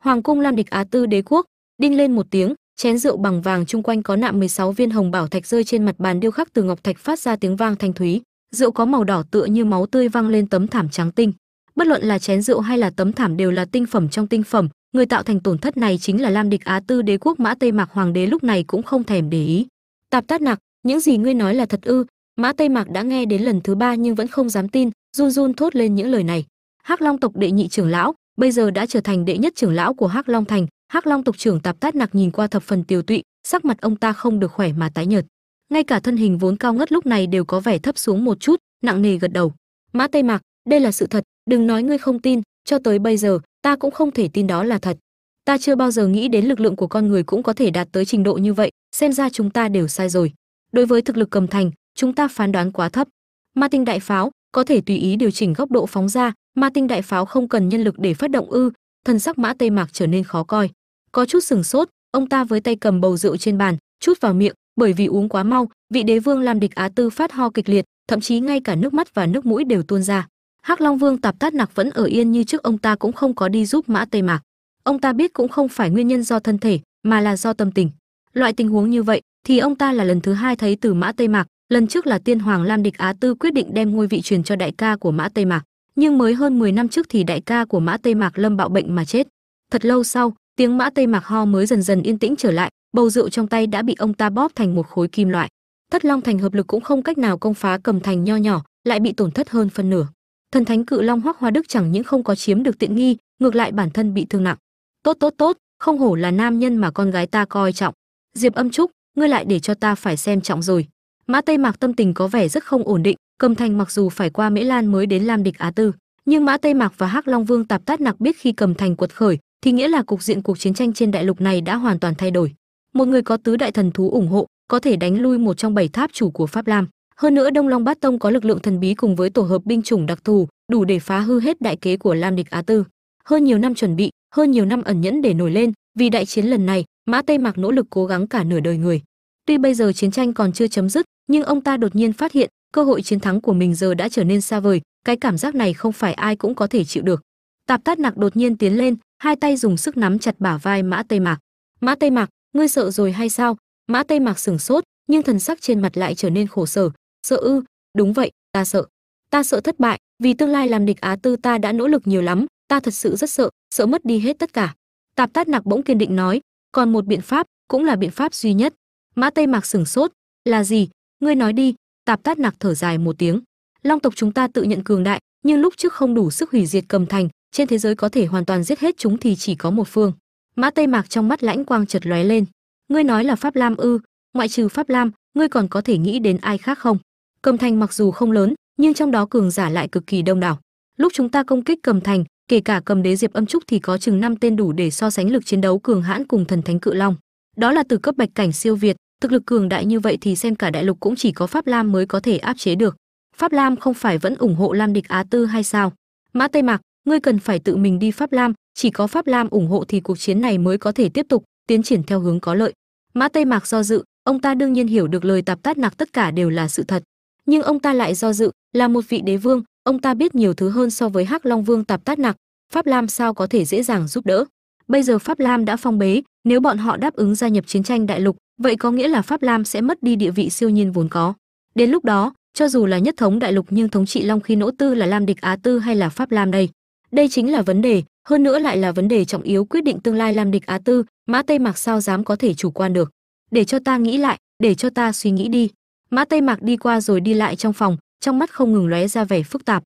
Hoàng cung lam địch á tư đế quốc, đinh lên một tiếng, chén rượu bằng vàng chung quanh có nạm 16 viên hồng bảo thạch rơi trên mặt bàn điêu khắc từ ngọc thạch phát ra tiếng vang thanh thúy rượu có màu đỏ tựa như máu tươi văng lên tấm thảm trắng tinh. Bất luận là chén rượu hay là tấm thảm đều là tinh phẩm trong tinh phẩm. Người tạo thành tổn thất này chính là lam địch á tư đế quốc mã tây mạc hoàng đế lúc này cũng không thèm để ý. Tạp tát nặc những gì ngươi nói là thật ư? Mã tây mạc đã nghe đến lần thứ ba nhưng vẫn không dám tin, run run thốt lên những lời này. Hắc long tộc đệ nhị trưởng lão, bây giờ đã trở thành đệ nhất trưởng lão của hắc long thành. Hắc long tộc trưởng tạp tát nặc nhìn qua thập phần tiều tụy, sắc mặt ông ta không được khỏe mà tái nhợt ngay cả thân hình vốn cao ngất lúc này đều có vẻ thấp xuống một chút, nặng nề gật đầu. Mã tây mạc, đây là sự thật, đừng nói ngươi không tin, cho tới bây giờ, ta cũng không thể tin đó là thật. Ta chưa bao giờ nghĩ đến lực lượng của con người cũng có thể đạt tới trình độ như vậy, xem ra chúng ta đều sai rồi. Đối với thực lực cầm thành, chúng ta phán đoán quá thấp. Ma tinh đại pháo, có thể tùy ý điều chỉnh góc độ phóng ra, ma tinh đại pháo không cần nhân lực để phát động ư, thần sắc mã tây mạc trở nên khó coi. Có chút sừng sốt, ông ta với tay cầm bầu rượu trên bàn, chút vào miệng bởi vì uống quá mau, vị đế vương làm địch á tư phát ho kịch liệt, thậm chí ngay cả nước mắt và nước mũi đều tuôn ra. Hắc long vương tạp tát nặc vẫn ở yên như trước ông ta cũng không có đi giúp mã tây mạc. Ông ta biết cũng không phải nguyên nhân do thân thể, mà là do tâm tình. Loại tình huống như vậy thì ông ta là lần thứ hai thấy từ mã tây mạc, lần trước là tiên hoàng lam địch á tư quyết định đem ngôi vị truyền cho đại ca của mã tây mạc. Nhưng mới hơn 10 năm trước thì đại ca của mã tây mạc lâm bạo bệnh mà chết. Thật lâu sau, tiếng mã tây mạc ho mới dần dần yên tĩnh trở lại bầu rượu trong tay đã bị ông ta bóp thành một khối kim loại. Thất long thành hợp lực cũng không cách nào công phá cầm thành nho nhỏ, lại bị tổn thất hơn phân nửa. Thần thánh cự long hoắc hoa đức chẳng những không có chiếm được tiện nghi, ngược lại bản thân bị thương nặng. Tốt tốt tốt, không hổ là nam nhân mà con gái ta coi trọng. Diệp âm trúc, ngươi lại để cho ta phải xem trọng rồi. Mã tây mạc tâm tình có vẻ rất không ổn định, cầm thành mặc dù phải qua mễ lan mới đến lam địch á tư, nhưng mã tây mạc và hắc long vương tạp tát nặc biết khi cầm thành quật khởi, thì nghĩa là cục diện cuộc chiến tranh trên đại lục này đã hoàn toàn thay đổi một người có tứ đại thần thú ủng hộ, có thể đánh lui một trong bảy tháp chủ của pháp lam. Hơn nữa đông long bát tông có lực lượng thần bí cùng với tổ hợp binh chủng đặc thù, đủ để phá hư hết đại kế của lam địch á tư. Hơn nhiều năm chuẩn bị, hơn nhiều năm ẩn nhẫn để nổi lên, vì đại chiến lần này, mã tây mạc nỗ lực cố gắng cả nửa đời người. Tuy bây giờ chiến tranh còn chưa chấm dứt, nhưng ông ta đột nhiên phát hiện, cơ hội chiến thắng của mình giờ đã trở nên xa vời, cái cảm giác này không phải ai cũng có thể chịu được. Tạp tát nặc đột nhiên tiến lên, hai tay dùng sức nắm chặt bả vai mã tây mạc. Mã tây mạc ngươi sợ rồi hay sao? Mã tây mạc sửng sốt, nhưng thần sắc trên mặt lại trở nên khổ sở. Sợ ư? Đúng vậy, ta sợ. Ta sợ thất bại, vì tương lai làm địch á tư ta đã nỗ lực nhiều lắm, ta thật sự rất sợ sợ mất đi hết tất cả. Tạp tát nặc bỗng kiên định nói, còn một biện pháp, cũng là biện pháp duy nhất. Mã tây mạc sửng sốt, là gì? Ngươi nói đi. Tạp tát nặc thở dài một tiếng. Long tộc chúng ta tự nhận cường đại, nhưng lúc trước không đủ sức hủy diệt cầm thành, trên thế giới có thể hoàn toàn giết hết chúng thì chỉ có một phương mã tây mạc trong mắt lãnh quang chợt lóe lên. Ngươi nói là pháp lam ư? Ngoại trừ pháp lam, ngươi còn có thể nghĩ đến ai khác không? Cầm thành mặc dù không lớn, nhưng trong đó cường giả lại cực kỳ đông đảo. Lúc chúng ta công kích cầm thành, kể cả cầm đế diệp âm trúc thì có chừng năm tên đủ để so sánh lực chiến đấu cường hãn cùng thần thánh cự long. Đó là từ cấp bạch cảnh siêu việt, thực lực cường đại như vậy thì xem cả đại lục cũng chỉ có pháp lam mới có thể áp chế được. Pháp lam không phải vẫn ủng hộ lam địch á tư hay sao? Mã tây mạc ngươi cần phải tự mình đi pháp lam, chỉ có pháp lam ủng hộ thì cuộc chiến này mới có thể tiếp tục, tiến triển theo hướng có lợi. Mã tây mạc do dự, ông ta đương nhiên hiểu được lời tạp tát nặc tất cả đều là sự thật. Nhưng ông ta lại do dự, là một vị đế vương, ông ta biết nhiều thứ hơn so với hắc long vương tạp tát nặc pháp lam sao có thể dễ dàng giúp đỡ? Bây giờ pháp lam đã phong bế, nếu bọn họ đáp ứng gia nhập chiến tranh đại lục, vậy có nghĩa là pháp lam sẽ mất đi địa vị siêu nhiên vốn có. Đến lúc đó, cho dù là nhất thống đại lục nhưng thống trị long khi nỗ tư là lam địch á tư hay là pháp lam đây? Đây chính là vấn đề, hơn nữa lại là vấn đề trọng yếu quyết định tương lai lam địch á tư, mã tây mạc sao dám có thể chủ quan được. Để cho ta nghĩ lại, để cho ta suy nghĩ đi. Mã tây mạc đi qua rồi đi lại trong phòng, trong mắt không ngừng lóe ra vẻ phức tạp.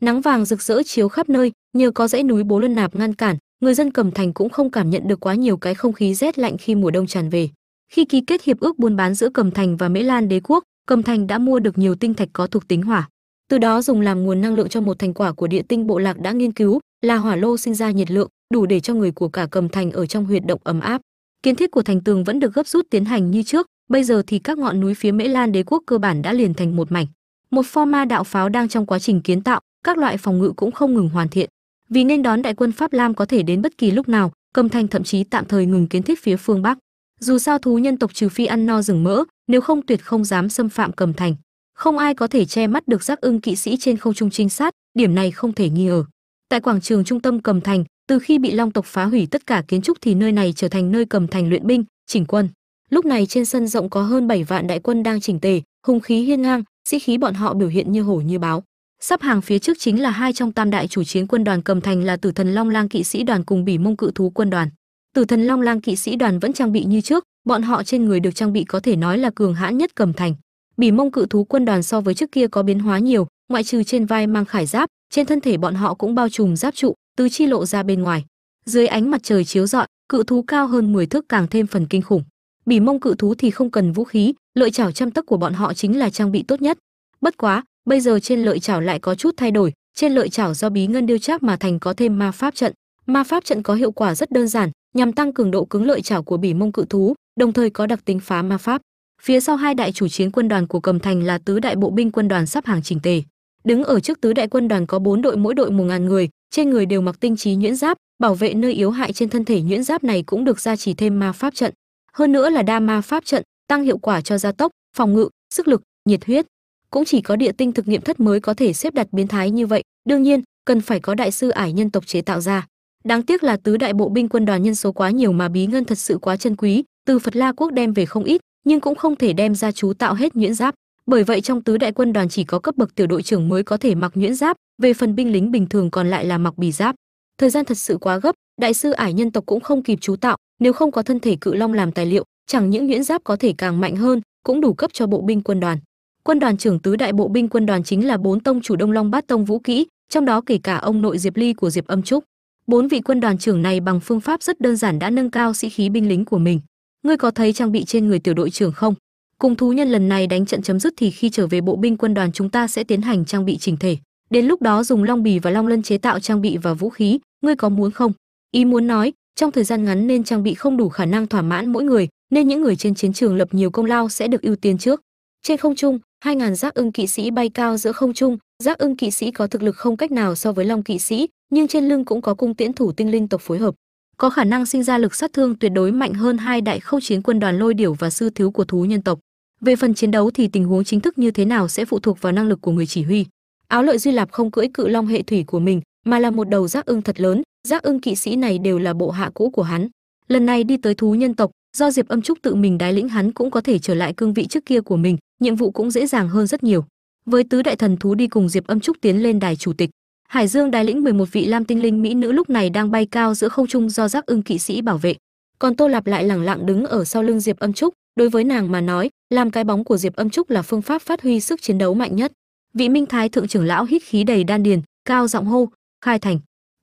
Nắng vàng rực rỡ chiếu khắp nơi, nhờ có dãy núi bố luân nạp ngăn cản, người dân cầm thành cũng không cảm nhận được quá nhiều cái không khí rét lạnh khi mùa đông tràn về. Khi ký kết hiệp ước buôn bán giữa cầm thành và mễ lan đế quốc, cầm thành đã mua được nhiều tinh thạch có thuộc tính hỏa từ đó dùng làm nguồn năng lượng cho một thành quả của địa tinh bộ lạc đã nghiên cứu, là hỏa lô sinh ra nhiệt lượng, đủ để cho người của cả cầm thành ở trong huyệt động ấm áp. Kiến thiết của thành tường vẫn được gấp rút tiến hành như trước, bây giờ thì các ngọn núi phía mễ lan đế quốc cơ bản đã liền thành một mảnh. Một pho ma đạo pháo đang trong quá trình kiến tạo, các loại phòng ngự cũng không ngừng hoàn thiện. Vì nên đón đại quân pháp lam có thể đến bất kỳ lúc nào, cầm thành thậm chí tạm thời ngừng kiến thiết phía phương bắc. Dù sao thú nhân tộc trừ phi ăn no rừng mỡ, nếu không tuyệt không dám xâm phạm cầm thành không ai có thể che mắt được giác ưng kỵ sĩ trên không trung trinh sát, điểm này không thể nghi ngờ. Tại quảng trường trung tâm cầm thành, từ khi bị long tộc phá hủy tất cả kiến trúc thì nơi này trở thành nơi cầm thành luyện binh, chỉnh quân. Lúc này trên sân rộng có hơn 7 vạn đại quân đang chỉnh tề hùng khí hiên ngang, sĩ khí bọn họ biểu hiện như hổ như báo. Sắp hàng phía trước chính là hai trong tam đại chủ chiến quân đoàn cầm thành là tử thần long lang kỵ sĩ đoàn cùng bỉ mông cự thú quân đoàn. Tử thần long lang kỵ sĩ đoàn vẫn trang bị như trước, bọn họ trên người được trang bị có thể nói là cường hãn nhất cầm thành bỉ mông cự thú quân đoàn so với trước kia có biến hóa nhiều, ngoại trừ trên vai mang khải giáp, trên thân thể bọn họ cũng bao trùm giáp trụ, tứ chi lộ ra bên ngoài. Dưới ánh mặt trời chiếu rọi, cự thú cao hơn 10 thước càng thêm phần kinh khủng. Bỉ mông cự thú thì không cần vũ khí, lợi chảo trăm tấc của bọn họ chính là trang bị tốt nhất. Bất quá, bây giờ trên lợi chảo lại có chút thay đổi, trên lợi chảo do bí ngân điêu trác mà thành có thêm ma pháp trận. Ma pháp trận có hiệu quả rất đơn giản, nhằm tăng cường độ cứng lợi chảo của bỉ mông cự thú, đồng thời có đặc tính phá ma pháp phía sau hai đại chủ chiến quân đoàn của cầm thành là tứ đại bộ binh quân đoàn sắp hàng chỉnh tề. Đứng ở trước tứ đại quân đoàn có bốn đội, mỗi đội một ngàn người, trên người đều mặc tinh trí nhuyễn giáp, bảo vệ nơi yếu hại trên thân thể nhuyễn giáp này cũng được gia trì thêm ma pháp trận. Hơn nữa là đa ma pháp trận, tăng hiệu quả cho gia tốc, phòng ngự, sức lực, nhiệt huyết. Cũng chỉ có địa tinh thực nghiệm thất mới có thể xếp đặt biến thái như vậy, đương nhiên, cần phải có đại sư ải nhân tộc chế tạo ra. Đáng tiếc là tứ đại bộ binh quân đoàn nhân số quá nhiều mà bí ngân thật sự quá chân quý, từ phật la quốc đem về không ít nhưng cũng không thể đem ra chú tạo hết nhuyễn giáp. Bởi vậy trong tứ đại quân đoàn chỉ có cấp bậc tiểu đội trưởng mới có thể mặc nhuyễn giáp, về phần binh lính bình thường còn lại là mặc bì giáp. Thời gian thật sự quá gấp, đại sư ải nhân tộc cũng không kịp chú tạo, nếu không có thân thể cự long làm tài liệu, chẳng những nhuyễn giáp có thể càng mạnh hơn, cũng đủ cấp cho bộ binh quân đoàn. Quân đoàn trưởng tứ đại bộ binh quân đoàn chính là bốn tông chủ đông long bát tông vũ kỹ, trong đó kể cả ông nội diệp ly của diệp âm trúc. Bốn vị quân đoàn trưởng này bằng phương pháp rất đơn giản đã nâng cao sĩ khí binh lính của mình ngươi có thấy trang bị trên người tiểu đội trưởng không? Cùng thú nhân lần này đánh trận chấm dứt thì khi trở về bộ binh quân đoàn chúng ta sẽ tiến hành trang bị chỉnh thể. Đến lúc đó dùng long bì và long lân chế tạo trang bị và vũ khí, ngươi có muốn không? Ý muốn nói, trong thời gian ngắn nên trang bị không đủ khả năng thỏa mãn mỗi người, nên những người trên chiến trường lập nhiều công lao sẽ được ưu tiên trước. Trên không trung, hai ngàn giác ưng kỵ sĩ bay cao giữa không trung. Giác ưng kỵ sĩ có thực lực không cách nào so với long kỵ sĩ, nhưng trên lưng cũng có cung tiễn thủ tinh linh tộc phối hợp có khả năng sinh ra lực sát thương tuyệt đối mạnh hơn hai đại khâu chiến quân đoàn lôi điểu và sư thiếu của thú nhân tộc. Về phần chiến đấu thì tình huống chính thức như thế nào sẽ phụ thuộc vào năng lực của người chỉ huy. Áo lợi duy lạp không cưỡi cự long hệ thủy của mình, mà là một đầu giác ưng thật lớn, giác ưng kỵ sĩ này đều là bộ hạ cũ của hắn. Lần này đi tới thú nhân tộc, do diệp âm trúc tự mình đái lĩnh hắn cũng có thể trở lại cương vị trước kia của mình, nhiệm vụ cũng dễ dàng hơn rất nhiều. Với tứ đại thần thú đi cùng diệp âm trúc tiến lên đài chủ tịch hải dương đái lĩnh 11 vị lam tinh linh mỹ nữ lúc này đang bay cao giữa không trung do giác ưng kỵ sĩ bảo vệ. Còn tô lạp lại lẳng lặng đứng ở sau lưng diệp âm trúc, đối với nàng mà nói, làm cái bóng của diệp âm trúc là phương pháp phát huy sức chiến đấu mạnh nhất. Vị minh thái thượng trưởng lão hít khí đầy đan điền, cao giọng hô, khai thành.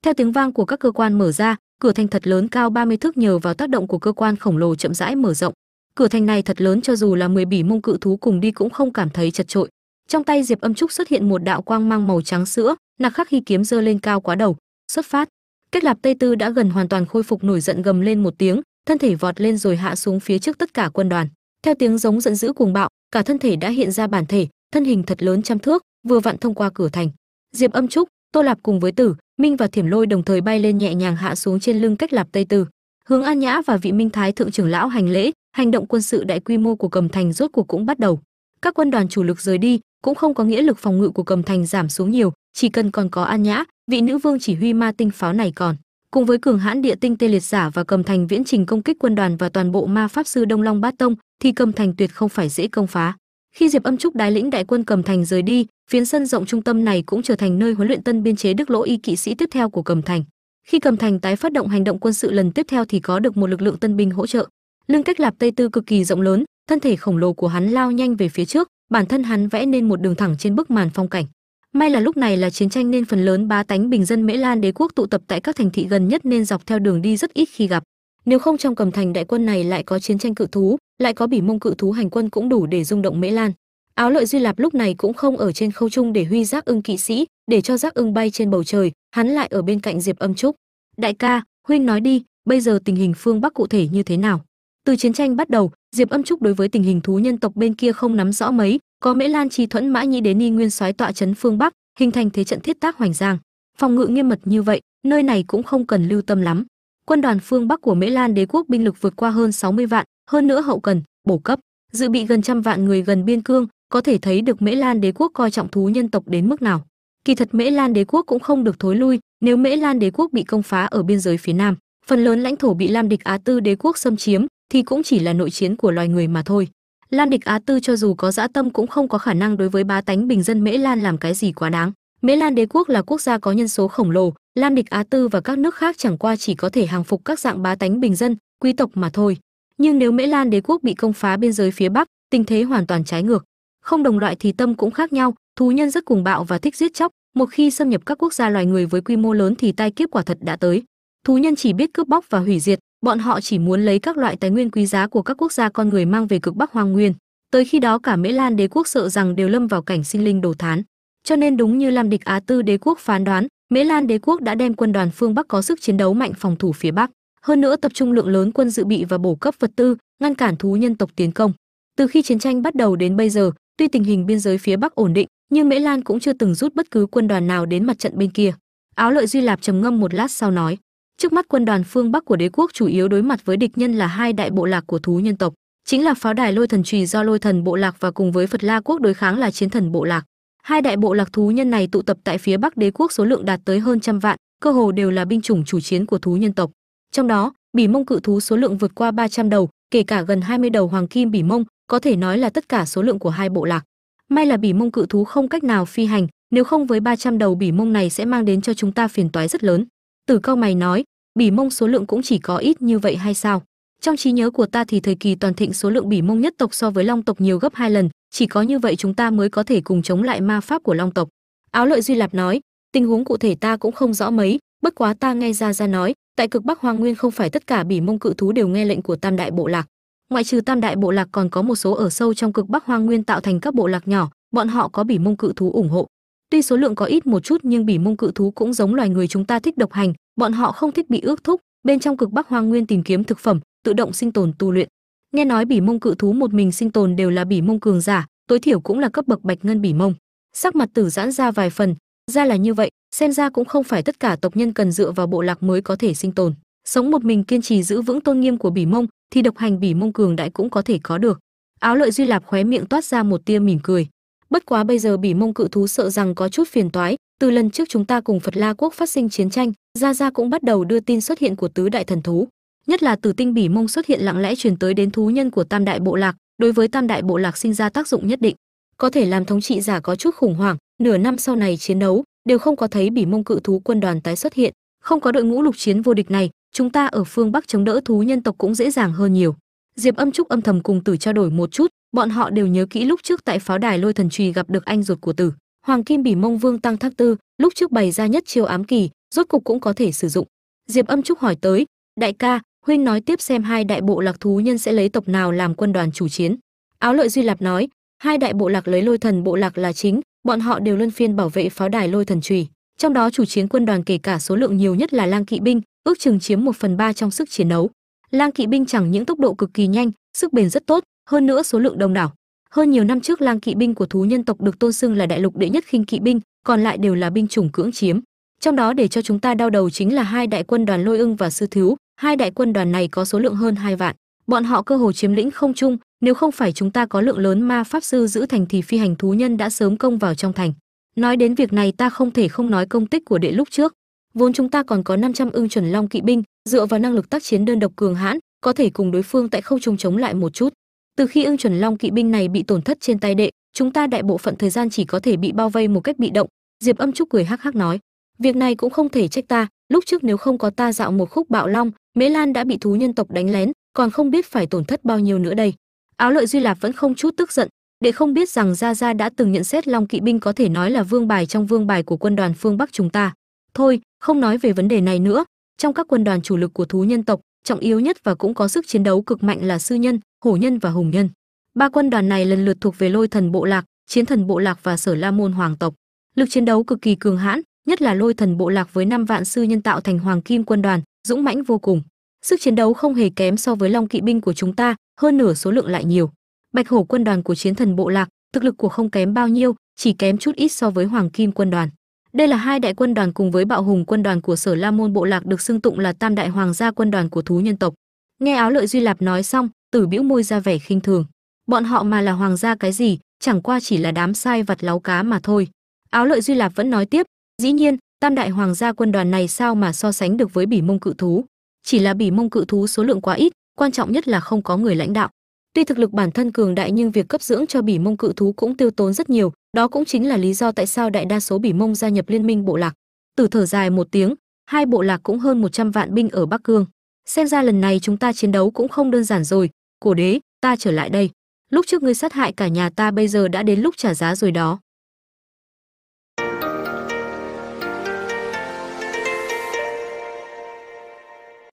Theo tiếng vang của các cơ quan mở ra, cửa thành thật lớn cao 30 thước nhờ vào tác động của cơ quan khổng lồ chậm rãi mở rộng. Cửa thành này thật lớn cho dù là 10 bỉ mông cự thú cùng đi cũng không cảm thấy chật trội trong tay diệp âm trúc xuất hiện một đạo quang mang màu trắng sữa, nặc khắc khi kiếm giơ lên cao quá đầu, xuất phát. Cách lạp tây tư đã gần hoàn toàn khôi phục nổi giận gầm lên một tiếng, thân thể vọt lên rồi hạ xuống phía trước tất cả quân đoàn. Theo tiếng giống giận dữ cuồng bạo, cả thân thể đã hiện ra bản thể, thân hình thật lớn trăm thước, vừa vặn thông qua cửa thành. Diệp âm trúc, tô lạp cùng với tử, minh và thiểm lôi đồng thời bay lên nhẹ nhàng hạ xuống trên lưng cách lạp tây tư. Hướng an nhã và vị minh thái thượng trưởng lão hành lễ, hành động quân sự đại quy mô của cầm thành rốt cuộc cũng bắt đầu các quân đoàn chủ lực rời đi cũng không có nghĩa lực phòng ngự của cầm thành giảm xuống nhiều, chỉ cần còn có an nhã, vị nữ vương chỉ huy ma tinh pháo này còn. Cùng với cường hãn địa tinh tê liệt giả và cầm thành viễn trình công kích quân đoàn và toàn bộ ma pháp sư đông long bát tông, thì cầm thành tuyệt không phải dễ công phá. Khi diệp âm trúc đái lĩnh đại quân cầm thành rời đi, phiến sân rộng trung tâm này cũng trở thành nơi huấn luyện tân biên chế đức lỗ y kỵ sĩ tiếp theo của cầm thành. Khi cầm thành tái phát động hành động quân sự lần tiếp theo thì có được một lực lượng tân binh hỗ trợ. Lưng cách lạp tây tư cực kỳ rộng lớn thân thể khổng lồ của hắn lao nhanh về phía trước, bản thân hắn vẽ nên một đường thẳng trên bức màn phong cảnh. May là lúc này là chiến tranh nên phần lớn bá tánh bình dân mễ lan đế quốc tụ tập tại các thành thị gần nhất nên dọc theo đường đi rất ít khi gặp. Nếu không trong cầm thành đại quân này lại có chiến tranh cự thú, lại có bỉ mông cự thú hành quân cũng đủ để rung động mễ lan. Áo lợi duy lạp lúc này cũng không ở trên khâu trung để huy giác ưng kỵ sĩ, để cho giác ưng bay trên bầu trời, hắn lại ở bên cạnh diệp âm trúc. Đại ca, huynh nói đi, bây giờ tình hình phương bắc cụ thể như thế nào? Từ chiến tranh bắt đầu, diệp âm trúc đối với tình hình thú nhân tộc bên kia không nắm rõ mấy, có mễ lan chi thuẫn mã nhĩ đến y nguyên soái tọa chấn phương bắc, hình thành thế trận thiết tác hoành giang. Phòng ngự nghiêm mật như vậy, nơi này cũng không cần lưu tâm lắm. Quân đoàn phương bắc của mễ lan đế quốc binh lực vượt qua hơn 60 vạn, hơn nữa hậu cần, bổ cấp, dự bị gần trăm vạn người gần biên cương, có thể thấy được mễ lan đế quốc coi trọng thú nhân tộc đến mức nào. Kỳ thật mễ lan đế quốc cũng không được thối lui, nếu mễ lan đế quốc bị công phá ở biên giới phía nam, phần lớn lãnh thổ bị lam địch á tư đế quốc xâm chiếm thì cũng chỉ là nội chiến của loài người mà thôi. Lan địch á tư cho dù có dã tâm cũng không có khả năng đối với bá tánh bình dân mễ lan làm cái gì quá đáng. Mễ lan đế quốc là quốc gia có nhân số khổng lồ, Lan địch á tư và các nước khác chẳng qua chỉ có thể hàng phục các dạng bá tánh bình dân, quý tộc mà thôi. Nhưng nếu mễ lan đế quốc bị công phá biên giới phía bắc, tình thế hoàn toàn trái ngược. Không đồng loại thì tâm cũng khác nhau, thú nhân rất cuồng bạo và thích giết chóc, một khi xâm nhập các quốc gia loài người với quy mô lớn thì tai kiếp quả thật đã tới. Thú nhân chỉ biết cướp bóc và hủy diệt bọn họ chỉ muốn lấy các loại tài nguyên quý giá của các quốc gia con người mang về cực bắc hoang nguyên. Tới khi đó cả mễ lan đế quốc sợ rằng đều lâm vào cảnh sinh linh đồ thán. Cho nên đúng như lam địch á tư đế quốc phán đoán mễ lan đế quốc đã đem quân đoàn phương bắc có sức chiến đấu mạnh phòng thủ phía bắc. Hơn nữa tập trung lượng lớn quân dự bị và bổ cấp vật tư, ngăn cản thú nhân tộc tiến công. Từ khi chiến tranh bắt đầu đến bây giờ, tuy tình hình biên giới phía bắc ổn định, nhưng mễ lan cũng chưa từng rút bất cứ quân đoàn nào đến mặt trận bên kia. Áo lợi duy lạp trầm ngâm một lát sau nói trước mắt quân đoàn phương bắc của đế quốc chủ yếu đối mặt với địch nhân là hai đại bộ lạc của thú nhân tộc, chính là pháo đài lôi thần trùy do lôi thần bộ lạc và cùng với phật la quốc đối kháng là chiến thần bộ lạc. Hai đại bộ lạc thú nhân này tụ tập tại phía bắc đế quốc số lượng đạt tới hơn trăm vạn, cơ hồ đều là binh chủng chủ chiến của thú nhân tộc. Trong đó, bỉ mông cự thú số lượng vượt qua 300 đầu, kể cả gần 20 đầu hoàng kim bỉ mông, có thể nói là tất cả số lượng của hai bộ lạc. May là bỉ mông cự thú không cách nào phi hành, nếu không với 300 đầu bỉ mông này sẽ mang đến cho chúng ta phiền toái rất lớn tử cao mày nói, bỉ mông số lượng cũng chỉ có ít như vậy hay sao? Trong trí nhớ của ta thì thời kỳ toàn thịnh số lượng bỉ mông nhất tộc so với long tộc nhiều gấp hai lần, chỉ có như vậy chúng ta mới có thể cùng chống lại ma pháp của long tộc. Áo lợi duy lạp nói, tình huống cụ thể ta cũng không rõ mấy, bất quá ta nghe ra ra nói, tại cực bắc hoang nguyên không phải tất cả bỉ mông cự thú đều nghe lệnh của tam đại bộ lạc. Ngoại trừ tam đại bộ lạc còn có một số ở sâu trong cực bắc hoang nguyên tạo thành các bộ lạc nhỏ, bọn họ có bỉ mông cự thú ủng hộ tuy số lượng có ít một chút nhưng bỉ mông cự thú cũng giống loài người chúng ta thích độc hành, bọn họ không thích bị ước thúc. Bên trong cực bắc hoang nguyên tìm kiếm thực phẩm, tự động sinh tồn tu luyện. Nghe nói bỉ mông cự thú một mình sinh tồn đều là bỉ mông cường giả, tối thiểu cũng là cấp bậc bạch ngân bỉ mông. Sắc mặt tử giãn ra vài phần, ra là như vậy, xem ra cũng không phải tất cả tộc nhân cần dựa vào bộ lạc mới có thể sinh tồn. Sống một mình kiên trì giữ vững tôn nghiêm của bỉ mông, thì độc hành bỉ mông cường đại cũng có thể có được. Áo lợi duy lạp khóe miệng toát ra một tia mỉm cười bất quá bây giờ bỉ mông cự thú sợ rằng có chút phiền toái, từ lần trước chúng ta cùng phật la quốc phát sinh chiến tranh, gia gia cũng bắt đầu đưa tin xuất hiện của tứ đại thần thú. Nhất là tử tinh bỉ mông xuất hiện lặng lẽ truyền tới đến thú nhân của tam đại bộ lạc, đối với tam đại bộ lạc sinh ra tác dụng nhất định. Có thể làm thống trị giả có chút khủng hoảng, nửa năm sau này chiến đấu, đều không có thấy bỉ mông cự thú quân đoàn tái xuất hiện. Không có đội ngũ lục chiến vô địch này, chúng ta ở phương bắc chống đỡ thú nhân tộc cũng dễ dàng hơn nhiều diệp âm trúc âm thầm cùng tử trao đổi một chút, bọn họ đều nhớ kỹ lúc trước tại pháo đài lôi thần trì gặp được anh ruột của tử. Hoàng kim bỉ mông vương tăng thác tư, lúc trước bày ra nhất chiêu ám kỳ, rốt cục cũng có thể sử dụng. Diệp âm trúc hỏi tới, đại ca, huynh nói tiếp xem hai đại bộ lạc thú nhân sẽ lấy tộc nào làm quân đoàn chủ chiến? Áo lợi duy lạp nói, hai đại bộ lạc lấy lôi thần bộ lạc là chính, bọn họ đều luân phiên bảo vệ pháo đài lôi thần trùy. Trong đó chủ chiến quân đoàn kể cả số lượng nhiều nhất là lang kỵ binh, ước chừng chiếm một phần ba trong sức chiến đấu lang kỵ binh chẳng những tốc độ cực kỳ nhanh, sức bền rất tốt, hơn nữa số lượng đông đảo. Hơn nhiều năm trước, lang kỵ binh của thú nhân tộc được tôn xưng là đại lục đệ nhất khinh kỵ binh, còn lại đều là binh chủng cưỡng chiếm. Trong đó để cho chúng ta đau đầu chính là hai đại quân đoàn lôi ưng và sư thiếu. Hai đại quân đoàn này có số lượng hơn hai vạn. Bọn họ cơ hồ chiếm lĩnh không trung, nếu không phải chúng ta có lượng lớn ma pháp sư giữ thành thì phi hành thú nhân đã sớm công vào trong thành. Nói đến việc này, ta không thể không nói công tích của đệ lúc trước vốn chúng ta còn có 500 ưng chuẩn long kỵ binh, dựa vào năng lực tác chiến đơn độc cường hãn, có thể cùng đối phương tại không trung chống lại một chút. Từ khi ưng chuẩn long kỵ binh này bị tổn thất trên tay đệ, chúng ta đại bộ phận thời gian chỉ có thể bị bao vây một cách bị động, diệp âm trúc cười hắc hắc nói. Việc này cũng không thể trách ta, lúc trước nếu không có ta dạo một khúc bạo long, mễ lan đã bị thú nhân tộc đánh lén, còn không biết phải tổn thất bao nhiêu nữa đây. Áo lợi duy lạp vẫn không chút tức giận để không biết rằng gia gia đã từng nhận xét long kỵ binh có thể nói là vương bài trong vương bài của quân đoàn phương bắc chúng ta thôi, không nói về vấn đề này nữa. Trong các quân đoàn chủ lực của thú nhân tộc, trọng yếu nhất và cũng có sức chiến đấu cực mạnh là sư nhân, hổ nhân và hùng nhân. Ba quân đoàn này lần lượt thuộc về lôi thần bộ lạc, chiến thần bộ lạc và sở la môn hoàng tộc. Lực chiến đấu cực kỳ cường hãn, nhất là lôi thần bộ lạc với năm vạn sư nhân tạo thành hoàng kim quân đoàn, dũng mãnh vô cùng. Sức chiến đấu không hề kém so với long kỵ binh của chúng ta, hơn nửa số lượng lại nhiều. Bạch hổ quân đoàn của chiến thần bộ lạc, thực lực của không kém bao nhiêu, chỉ kém chút ít so với hoàng kim quân đoàn đây là hai đại quân đoàn cùng với bạo hùng quân đoàn của sở la môn bộ lạc được xưng tụng là tam đại hoàng gia quân đoàn của thú nhân tộc. Nghe áo lợi duy lạp nói xong, tử bĩu môi ra vẻ khinh thường. Bọn họ mà là hoàng gia cái gì, chẳng qua chỉ là đám sai vặt láo cá mà thôi. Áo lợi duy lạp vẫn nói tiếp, dĩ nhiên, tam đại hoàng gia quân đoàn này sao mà so sánh được với bỉ mông cự thú? Chỉ là bỉ mông cự thú số lượng quá ít, quan trọng nhất là không có người lãnh đạo tuy thực lực bản thân cường đại nhưng việc cấp dưỡng cho bỉ mông cự thú cũng tiêu tốn rất nhiều. Đó cũng chính là lý do tại sao đại đa số bỉ mông gia nhập liên minh bộ lạc. Tử thở dài một tiếng, hai bộ lạc cũng hơn 100 vạn binh ở bắc cương. Xem ra lần này chúng ta chiến đấu cũng không đơn giản rồi. Cổ đế, ta trở lại đây. Lúc trước ngươi sát hại cả nhà ta bây giờ đã đến lúc trả giá rồi đó.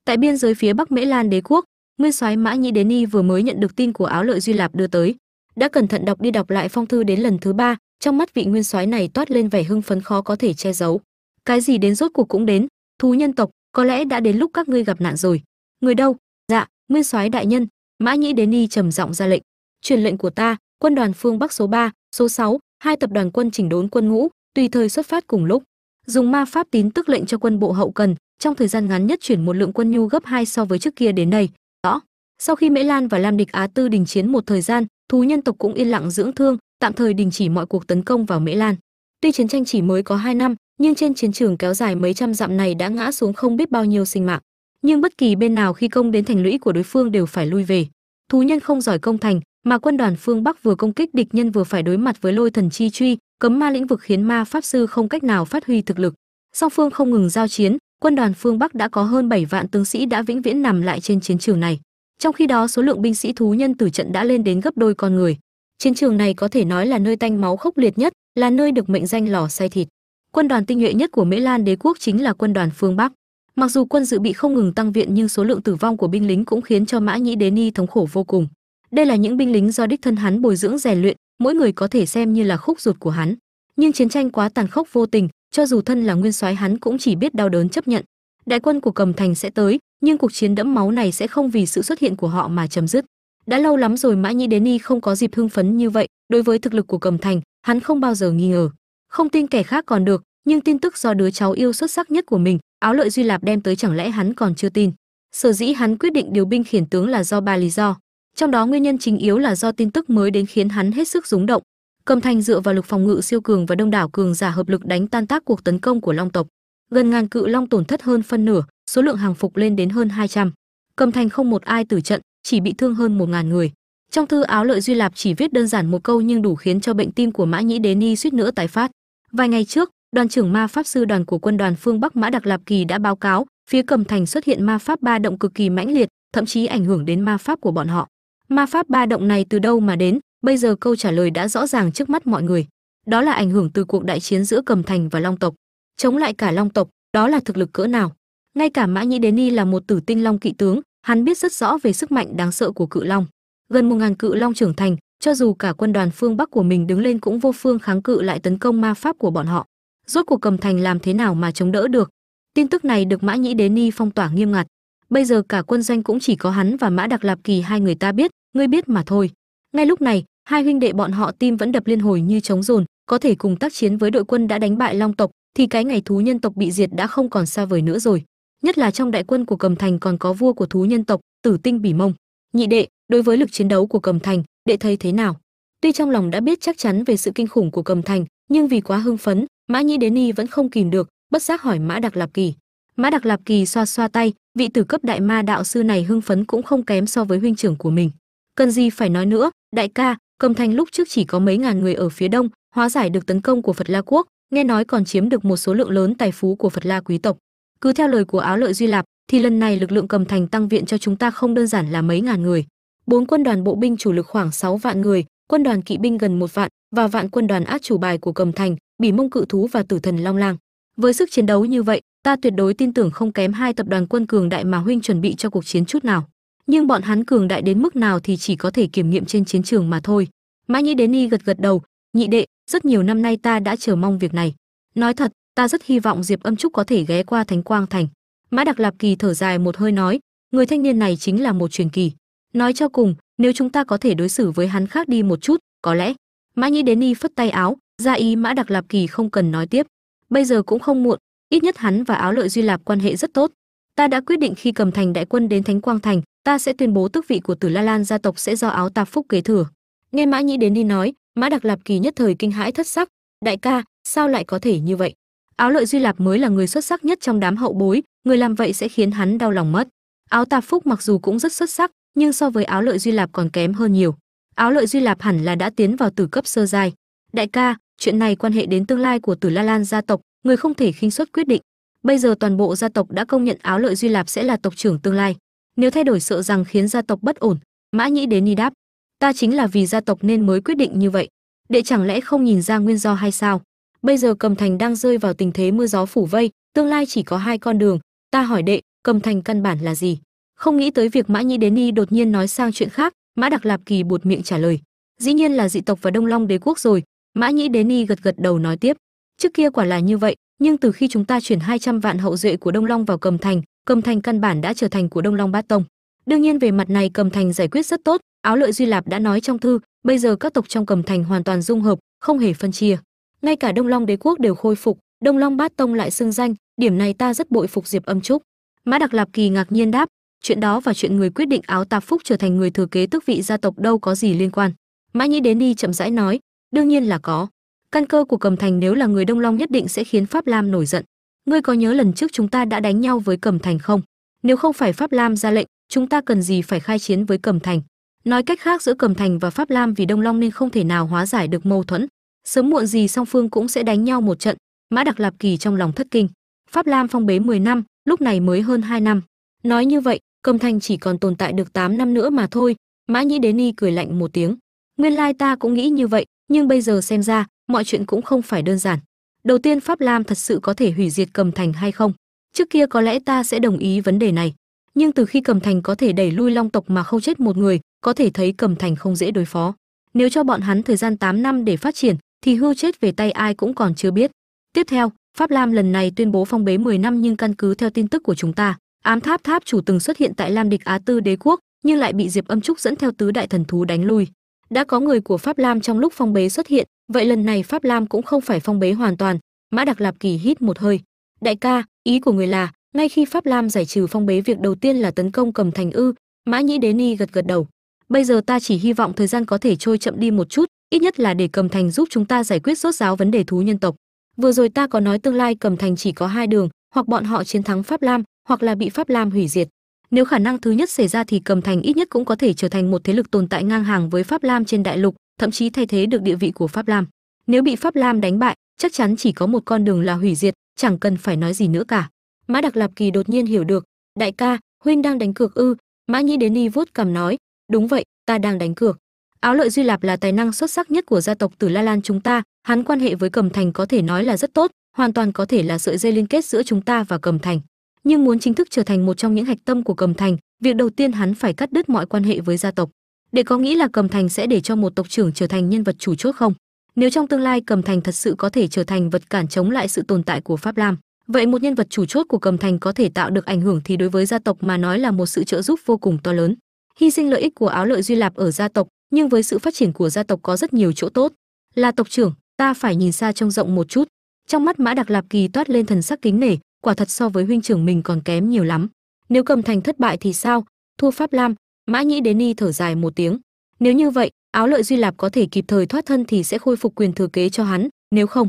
Tại biên giới phía bắc mễ lan đế quốc nguyên soái mã nhĩ đế y vừa mới nhận được tin của áo lợi duy lạp đưa tới. Đã cẩn thận đọc đi đọc lại phong thư đến lần thứ ba trong mắt vị nguyên soái này toát lên vẻ hưng phấn khó có thể che giấu. Cái gì đến rốt cuộc cũng đến thú nhân tộc có lẽ đã đến lúc các ngươi gặp nạn rồi. Người đâu? Dạ nguyên soái đại nhân mã nhĩ đế y trầm giọng ra lệnh. Truyền lệnh của ta quân đoàn phương bắc số 3, số 6, hai tập đoàn quân chỉnh đốn quân ngũ tùy thời xuất phát cùng lúc. Dùng ma pháp tín tức lệnh cho quân bộ hậu cần trong thời gian ngắn nhất chuyển một lượng quân nhu gấp hai so với trước kia đến đây sau khi mễ lan và lam địch á tư đình chiến một thời gian, thú nhân tộc cũng yên lặng dưỡng thương, tạm thời đình chỉ mọi cuộc tấn công vào mễ lan. Tuy chiến tranh chỉ mới có 2 năm, nhưng trên chiến trường kéo dài mấy trăm dặm này đã ngã xuống không biết bao nhiêu sinh mạng. Nhưng bất kỳ bên nào khi công đến thành lũy của đối phương đều phải lui về. Thú nhân không giỏi công thành, mà quân đoàn phương bắc vừa công kích địch nhân vừa phải đối mặt với lôi thần chi truy, cấm ma lĩnh vực khiến ma pháp sư không cách nào phát huy thực lực. Song phương không ngừng giao chiến, quân đoàn phương bắc đã có hơn 7 vạn tướng sĩ đã vĩnh viễn nằm lại trên chiến trường này trong khi đó, số lượng binh sĩ thú nhân tử trận đã lên đến gấp đôi con người. Chiến trường này có thể nói là nơi tanh máu khốc liệt nhất, là nơi được mệnh danh lò xay thịt. Quân đoàn tinh nhuệ nhất của mễ lan đế quốc chính là quân đoàn phương bắc. Mặc dù quân dự bị không ngừng tăng viện, nhưng số lượng tử vong của binh lính cũng khiến cho mã nhĩ đế ni thống khổ vô cùng. Đây là những binh lính do đích thân hắn bồi dưỡng rèn luyện, mỗi người có thể xem như là khúc ruột của hắn. Nhưng chiến tranh quá tàn khốc vô tình, cho dù thân là nguyên soái hắn cũng chỉ biết đau đớn chấp nhận. Đại quân của cầm thành sẽ tới nhưng cuộc chiến đẫm máu này sẽ không vì sự xuất hiện của họ mà chấm dứt. Đã lâu lắm rồi mã nhĩ đến y không có dịp hưng phấn như vậy. Đối với thực lực của cầm thành, hắn không bao giờ nghi ngờ. Không tin kẻ khác còn được, nhưng tin tức do đứa cháu yêu xuất sắc nhất của mình, áo lợi duy lạp đem tới chẳng lẽ hắn còn chưa tin? Sở dĩ hắn quyết định điều binh khiển tướng là do ba lý do. Trong đó nguyên nhân chính yếu là do tin tức mới đến khiến hắn hết sức rúng động. Cầm thành dựa vào lực phòng ngự siêu cường và đông đảo cường giả hợp lực đánh tan tác cuộc tấn công của long tộc gần ngàn cự long tổn thất hơn phân nửa, số lượng hàng phục lên đến hơn 200. cầm thành không một ai tử trận, chỉ bị thương hơn một ngàn người. Trong thư áo lợi duy lạp chỉ viết đơn giản một câu nhưng đủ khiến cho bệnh tim của mã nhĩ đế ni suýt nữa tái phát. Vài ngày trước, đoàn trưởng ma pháp sư đoàn của quân đoàn phương bắc mã đặc lạp kỳ đã báo cáo, phía cầm thành xuất hiện ma pháp ba động cực kỳ mãnh liệt, thậm chí ảnh hưởng đến ma pháp của bọn họ. Ma pháp ba động này từ đâu mà đến? Bây giờ câu trả lời đã rõ ràng trước mắt mọi người. Đó là ảnh hưởng từ cuộc đại chiến giữa cầm thành và long tộc chống lại cả long tộc, đó là thực lực cỡ nào? Ngay cả mã nhĩ đế ni là một tử tinh long kỵ tướng, hắn biết rất rõ về sức mạnh đáng sợ của cự long. Gần một ngàn cự long trưởng thành, cho dù cả quân đoàn phương bắc của mình đứng lên cũng vô phương kháng cự lại tấn công ma pháp của bọn họ. Rốt cuộc cầm thành làm thế nào mà chống đỡ được? Tin tức này được mã nhĩ đế ni phong tỏa nghiêm ngặt. Bây giờ cả quân doanh cũng chỉ có hắn và mã đặc lạp kỳ hai người ta biết, ngươi biết mà thôi. Ngay lúc này, hai huynh đệ bọn họ tim vẫn đập liên hồi như trống dồn có thể cùng tác chiến với đội quân đã đánh bại long tộc thì cái ngày thú nhân tộc bị diệt đã không còn xa vời nữa rồi. Nhất là trong đại quân của cầm thành còn có vua của thú nhân tộc, tử tinh bỉ mông. Nhị đệ, đối với lực chiến đấu của cầm thành, đệ thấy thế nào? Tuy trong lòng đã biết chắc chắn về sự kinh khủng của cầm thành, nhưng vì quá hưng phấn, mã nhĩ đến y vẫn không kìm được, bất giác hỏi mã đặc lạp kỳ. Mã đặc lạp kỳ xoa xoa tay, vị tử cấp đại ma đạo sư này hưng phấn cũng không kém so với huynh trưởng của mình. Cần gì phải nói nữa, đại ca, cầm thành lúc trước chỉ có mấy ngàn người ở phía đông, hóa giải được tấn công của phật la quốc nghe nói còn chiếm được một số lượng lớn tài phú của phật la quý tộc. Cứ theo lời của áo lợi duy lạp, thì lần này lực lượng cầm thành tăng viện cho chúng ta không đơn giản là mấy ngàn người. Bốn quân đoàn bộ binh chủ lực khoảng 6 vạn người, quân đoàn kỵ binh gần một vạn và vạn quân đoàn át chủ bài của cầm thành, bỉ mông cự thú và tử thần long lang. Với sức chiến đấu như vậy, ta tuyệt đối tin tưởng không kém hai tập đoàn quân cường đại mà huynh chuẩn bị cho cuộc chiến chút nào. Nhưng bọn hắn cường đại đến mức nào thì chỉ có thể kiểm nghiệm trên chiến trường mà thôi. Mã nhĩ đến y gật gật đầu nhị đệ, rất nhiều năm nay ta đã chờ mong việc này. Nói thật, ta rất hy vọng diệp âm trúc có thể ghé qua thánh quang thành. Mã đặc lạp kỳ thở dài một hơi nói, người thanh niên này chính là một truyền kỳ. Nói cho cùng, nếu chúng ta có thể đối xử với hắn khác đi một chút, có lẽ. Mã nhĩ đến y phất tay áo, ra ý mã đặc lạp kỳ không cần nói tiếp. Bây giờ cũng không muộn, ít nhất hắn và áo lợi duy lạp quan hệ rất tốt. Ta đã quyết định khi cầm thành đại quân đến thánh quang thành, ta sẽ tuyên bố tước vị của tử la lan gia tộc sẽ do áo tạp phúc kế thừa. Nghe mã nhĩ đến đi nói mã đặc lạp kỳ nhất thời kinh hãi thất sắc. Đại ca, sao lại có thể như vậy? Áo lợi duy lạp mới là người xuất sắc nhất trong đám hậu bối, người làm vậy sẽ khiến hắn đau lòng mất. Áo tạp phúc mặc dù cũng rất xuất sắc, nhưng so với áo lợi duy lạp còn kém hơn nhiều. Áo lợi duy lạp hẳn là đã tiến vào tử cấp sơ giai. Đại ca, chuyện này quan hệ đến tương lai của tử la lan gia tộc, người không thể khinh suất quyết định. Bây giờ toàn bộ gia tộc đã công nhận áo lợi duy lạp sẽ là tộc trưởng tương lai. Nếu thay đổi sợ rằng khiến gia tộc bất ổn, mã nhĩ đến ni đáp ta chính là vì gia tộc nên mới quyết định như vậy. Đệ chẳng lẽ không nhìn ra nguyên do hay sao? Bây giờ cầm thành đang rơi vào tình thế mưa gió phủ vây, tương lai chỉ có hai con đường. Ta hỏi đệ, cầm thành căn bản là gì? Không nghĩ tới việc mã nhĩ đến y đột nhiên nói sang chuyện khác, mã đặc lạp kỳ buột miệng trả lời. Dĩ nhiên là dị tộc và đông long đế quốc rồi. Mã nhĩ đến y gật gật đầu nói tiếp. Trước kia quả là như vậy, nhưng từ khi chúng ta chuyển 200 vạn hậu duệ của đông long vào cầm thành cầm thành căn bản đã trở thành của đông long bát tông đương nhiên về mặt này cầm thành giải quyết rất tốt, áo lợi duy lạp đã nói trong thư, bây giờ các tộc trong cầm thành hoàn toàn dung hợp, không hề phân chia. Ngay cả đông long đế quốc đều khôi phục, đông long bát tông lại xưng danh, điểm này ta rất bội phục diệp âm trúc. Mã đặc lạp kỳ ngạc nhiên đáp, chuyện đó và chuyện người quyết định áo tạp phúc trở thành người thừa kế tước vị gia tộc đâu có gì liên quan. Mã nhĩ đến đi chậm rãi nói, đương nhiên là có. Căn cơ của cầm thành nếu là người đông long nhất định sẽ khiến pháp lam nổi giận. Ngươi có nhớ lần trước chúng ta đã đánh nhau với cầm thành không? Nếu không phải pháp lam ra lệnh chúng ta cần gì phải khai chiến với cẩm thành? Nói cách khác, giữa cẩm thành và pháp lam vì đông long nên không thể nào hóa giải được mâu thuẫn. Sớm muộn gì song phương cũng sẽ đánh nhau một trận. Mã đặc lạp kỳ trong lòng thất kinh. Pháp lam phong bế 10 năm, lúc này mới hơn 2 năm. Nói như vậy, cẩm thành chỉ còn tồn tại được 8 năm nữa mà thôi. Mã nhĩ đến y cười lạnh một tiếng. Nguyên lai ta cũng nghĩ như vậy, nhưng bây giờ xem ra, mọi chuyện cũng không phải đơn giản. Đầu tiên pháp lam thật sự có thể hủy diệt cầm thành hay không? Trước kia có lẽ ta sẽ đồng ý vấn đề này nhưng từ khi cầm thành có thể đẩy lui long tộc mà không chết một người, có thể thấy cầm thành không dễ đối phó. Nếu cho bọn hắn thời gian 8 năm để phát triển, thì hưu chết về tay ai cũng còn chưa biết. Tiếp theo, pháp lam lần này tuyên bố phong bế 10 năm nhưng căn cứ theo tin tức của chúng ta, ám tháp tháp chủ từng xuất hiện tại lam địch á tư đế quốc, nhưng lại bị diệp âm trúc dẫn theo tứ đại thần thú đánh lui. Đã có người của pháp lam trong lúc phong bế xuất hiện, vậy lần này pháp lam cũng không phải phong bế hoàn toàn mã đặc lạp kỳ hít một hơi. Đại ca, ý của người là ngay khi pháp lam giải trừ phong bế, việc đầu tiên là tấn công cầm thành ư, mã nhĩ đế ni gật gật đầu. Bây giờ ta chỉ hy vọng thời gian có thể trôi chậm đi một chút, ít nhất là để cầm thành giúp chúng ta giải quyết rốt ráo vấn đề thú nhân tộc. Vừa rồi ta có nói tương lai cầm thành chỉ có hai đường, hoặc bọn họ chiến thắng pháp lam, hoặc là bị pháp lam hủy diệt. Nếu khả năng thứ nhất xảy ra thì cầm thành ít nhất cũng có thể trở thành một thế lực tồn tại ngang hàng với pháp lam trên đại lục, thậm chí thay thế được địa vị của pháp lam. Nếu bị pháp lam đánh bại, chắc chắn chỉ có một con đường là hủy diệt, chẳng cần phải nói gì nữa cả mã đặc lạp kỳ đột nhiên hiểu được, đại ca, huynh đang đánh cược ư? Mã nhĩ đến y vuốt cằm nói, đúng vậy, ta đang đánh cược. Áo lợi duy lạp là tài năng xuất sắc nhất của gia tộc tử la lan chúng ta, hắn quan hệ với cầm thành có thể nói là rất tốt, hoàn toàn có thể là sợi dây liên kết giữa chúng ta và cầm thành. Nhưng muốn chính thức trở thành một trong những hạch tâm của cầm thành, việc đầu tiên hắn phải cắt đứt mọi quan hệ với gia tộc. Để có nghĩ là cầm thành sẽ để cho một tộc trưởng trở thành nhân vật chủ chốt không? Nếu trong tương lai cầm thành thật sự có thể trở thành vật cản chống lại sự tồn tại của pháp lam vậy một nhân vật chủ chốt của cầm thành có thể tạo được ảnh hưởng thì đối với gia tộc mà nói là một sự trợ giúp vô cùng to lớn. Hy sinh lợi ích của áo lợi duy lạp ở gia tộc, nhưng với sự phát triển của gia tộc có rất nhiều chỗ tốt. Là tộc trưởng, ta phải nhìn xa trông rộng một chút. Trong mắt mã đặc lạp kỳ toát lên thần sắc kính nể, quả thật so với huynh trưởng mình còn kém nhiều lắm. Nếu cầm thành thất bại thì sao? Thua pháp lam, mã nhĩ đến y thở dài một tiếng. Nếu như vậy, áo lợi duy lạp có thể kịp thời thoát thân thì sẽ khôi phục quyền thừa kế cho hắn, nếu không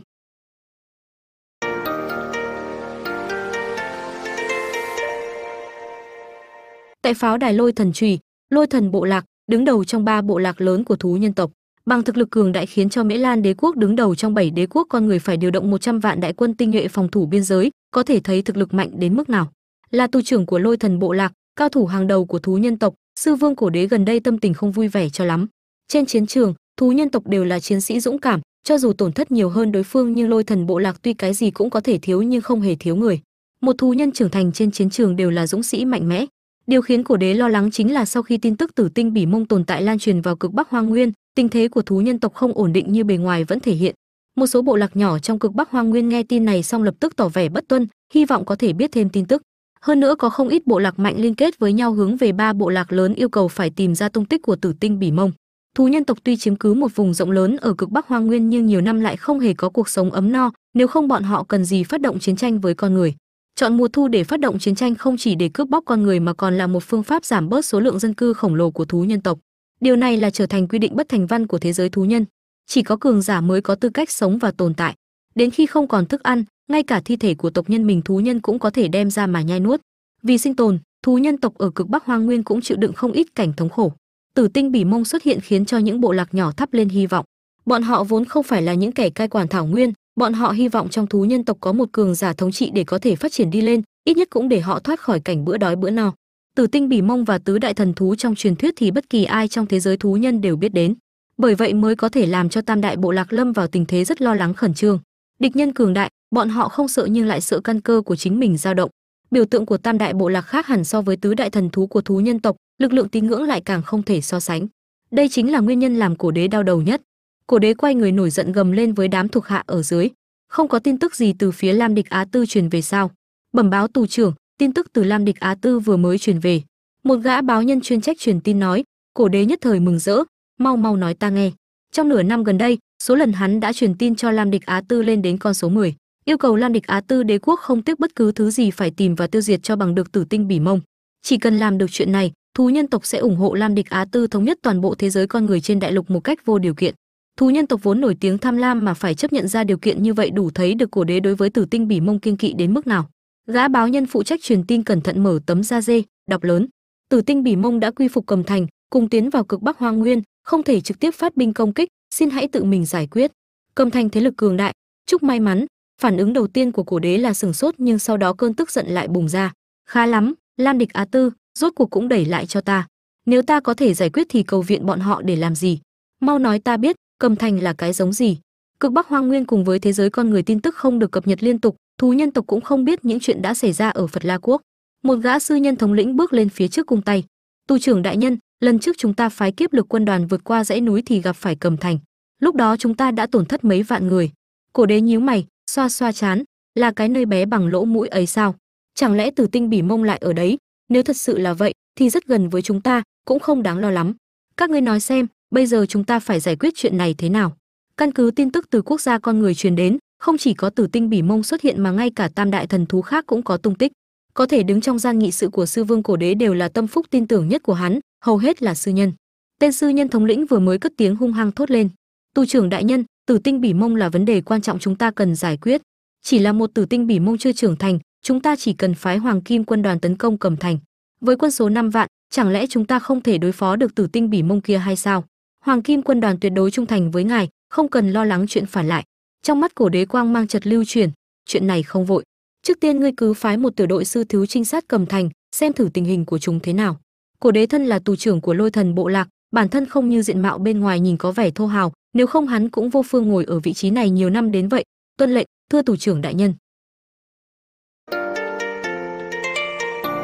tại pháo đài lôi thần trùy lôi thần bộ lạc đứng đầu trong ba bộ lạc lớn của thú nhân tộc. Bằng thực lực cường đại khiến cho mễ lan đế quốc đứng đầu trong bảy đế quốc, con người phải điều động 100 vạn đại quân tinh nhuệ phòng thủ biên giới, có thể thấy thực lực mạnh đến mức nào. Là tu trưởng của lôi thần bộ lạc, cao thủ hàng đầu của thú nhân tộc, sư vương cổ đế gần đây tâm tình không vui vẻ cho lắm. Trên chiến trường, thú nhân tộc đều là chiến sĩ dũng cảm, cho dù tổn thất nhiều hơn đối phương nhưng lôi thần bộ lạc tuy cái gì cũng có thể thiếu nhưng không hề thiếu người. Một thú nhân trưởng thành trên chiến trường đều là dũng sĩ mạnh mẽ điều khiến cổ đế lo lắng chính là sau khi tin tức tử tinh bỉ mông tồn tại lan truyền vào cực bắc hoang nguyên tình thế của thú nhân tộc không ổn định như bề ngoài vẫn thể hiện. Một số bộ lạc nhỏ trong cực bắc hoang nguyên nghe tin này xong lập tức tỏ vẻ bất tuân, hy vọng có thể biết thêm tin tức. Hơn nữa có không ít bộ lạc mạnh liên kết với nhau hướng về ba bộ lạc lớn yêu cầu phải tìm ra tung tích của tử tinh bỉ mông. Thú nhân tộc tuy chiếm cứ một vùng rộng lớn ở cực bắc hoang nguyên nhưng nhiều năm lại không hề có cuộc sống ấm no, nếu không bọn họ cần gì phát động chiến tranh với con người chọn mùa thu để phát động chiến tranh không chỉ để cướp bóc con người mà còn là một phương pháp giảm bớt số lượng dân cư khổng lồ của thú nhân tộc. Điều này là trở thành quy định bất thành văn của thế giới thú nhân. Chỉ có cường giả mới có tư cách sống và tồn tại. Đến khi không còn thức ăn, ngay cả thi thể của tộc nhân mình thú nhân cũng có thể đem ra mà nhai nuốt. Vì sinh tồn, thú nhân tộc ở cực bắc hoang nguyên cũng chịu đựng không ít cảnh thống khổ. Tử tinh bỉ mông xuất hiện khiến cho những bộ lạc nhỏ thắp lên hy vọng. Bọn họ vốn không phải là những kẻ cai quản thảo nguyên bọn họ hy vọng trong thú nhân tộc có một cường giả thống trị để có thể phát triển đi lên, ít nhất cũng để họ thoát khỏi cảnh bữa đói bữa no. Tử tinh bỉ mông và tứ đại thần thú trong truyền thuyết thì bất kỳ ai trong thế giới thú nhân đều biết đến. Bởi vậy mới có thể làm cho tam đại bộ lạc lâm vào tình thế rất lo lắng khẩn trương. Địch nhân cường đại, bọn họ không sợ nhưng lại sợ căn cơ của chính mình dao động. Biểu tượng của tam đại bộ lạc khác hẳn so với tứ đại thần thú của thú nhân tộc, lực lượng tín ngưỡng lại càng không thể so sánh. Đây chính là nguyên nhân làm cổ đế đau đầu nhất cổ đế quay người nổi giận gầm lên với đám thuộc hạ ở dưới. Không có tin tức gì từ phía lam địch á tư truyền về sao? Bẩm báo tù trưởng, tin tức từ lam địch á tư vừa mới truyền về. Một gã báo nhân chuyên trách truyền tin nói, cổ đế nhất thời mừng rỡ, mau mau nói ta nghe. Trong nửa năm gần đây, số lần hắn đã truyền tin cho lam địch á tư lên đến con số 10 yêu cầu lam địch á tư đế quốc không tiếc bất cứ thứ gì phải tìm và tiêu diệt cho bằng được tử tinh bỉ mông. Chỉ cần làm được chuyện này, thú nhân tộc sẽ ủng hộ lam địch á tư thống nhất toàn bộ thế giới con người trên đại lục một cách vô điều kiện thú nhân tộc vốn nổi tiếng tham lam mà phải chấp nhận ra điều kiện như vậy đủ thấy được cổ đế đối với tử tinh bỉ mông kiên kỵ đến mức nào. Gã báo nhân phụ trách truyền tin cẩn thận mở tấm da dê, đọc lớn. Tử tinh bỉ mông đã quy phục cầm thành, cùng tiến vào cực bắc hoang nguyên, không thể trực tiếp phát binh công kích, xin hãy tự mình giải quyết. Cầm thành thế lực cường đại, chúc may mắn. Phản ứng đầu tiên của cổ đế là sừng sốt nhưng sau đó cơn tức giận lại bùng ra. Khá lắm lam địch á tư, rốt cuộc cũng đẩy lại cho ta. Nếu ta có thể giải quyết thì cầu viện bọn họ để làm gì? Mau nói ta biết cầm thành là cái giống gì? Cực bắc hoang nguyên cùng với thế giới con người tin tức không được cập nhật liên tục, thú nhân tộc cũng không biết những chuyện đã xảy ra ở phật la quốc. Một gã sư nhân thống lĩnh bước lên phía trước cung tay. Tu trưởng đại nhân, lần trước chúng ta phái kiếp lực quân đoàn vượt qua dãy núi thì gặp phải cầm thành. Lúc đó chúng ta đã tổn thất mấy vạn người. Cổ đế nhíu mày, xoa xoa chán. Là cái nơi bé bằng lỗ mũi ấy sao? Chẳng lẽ tử tinh bỉ mông lại ở đấy? Nếu thật sự là vậy, thì rất gần với chúng ta, cũng không đáng lo lắm. Các ngươi nói xem bây giờ chúng ta phải giải quyết chuyện này thế nào? Căn cứ tin tức từ quốc gia con người truyền đến, không chỉ có tử tinh bỉ mông xuất hiện mà ngay cả tam đại thần thú khác cũng có tung tích. Có thể đứng trong gian nghị sự của sư vương cổ đế đều là tâm phúc tin tưởng nhất của hắn, hầu hết là sư nhân. Tên sư nhân thống lĩnh vừa mới cất tiếng hung hăng thốt lên. Tu trưởng đại nhân, tử tinh bỉ mông là vấn đề quan trọng chúng ta cần giải quyết. Chỉ là một tử tinh bỉ mông chưa trưởng thành, chúng ta chỉ cần phái hoàng kim quân đoàn tấn công cầm thành. Với quân số 5 vạn, chẳng lẽ chúng ta không thể đối phó được tử tinh bỉ mông kia hay sao? Hoàng kim quân đoàn tuyệt đối trung thành với ngài, không cần lo lắng chuyện phản lại. Trong mắt cổ đế quang mang chật lưu truyền chuyện này không vội. Trước tiên ngươi cứ phái một tiểu đội sư thiếu trinh sát cầm thành, xem thử tình hình của chúng thế nào. Cổ đế thân là tù trưởng của lôi thần bộ lạc, bản thân không như diện mạo bên ngoài nhìn có vẻ thô hào, nếu không hắn cũng vô phương ngồi ở vị trí này nhiều năm đến vậy. Tuân lệnh, thưa tù trưởng đại nhân.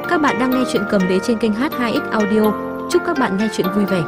Các bạn đang nghe chuyện cầm đế trên kênh h2x audio. Chúc các bạn nghe chuyện vui vẻ.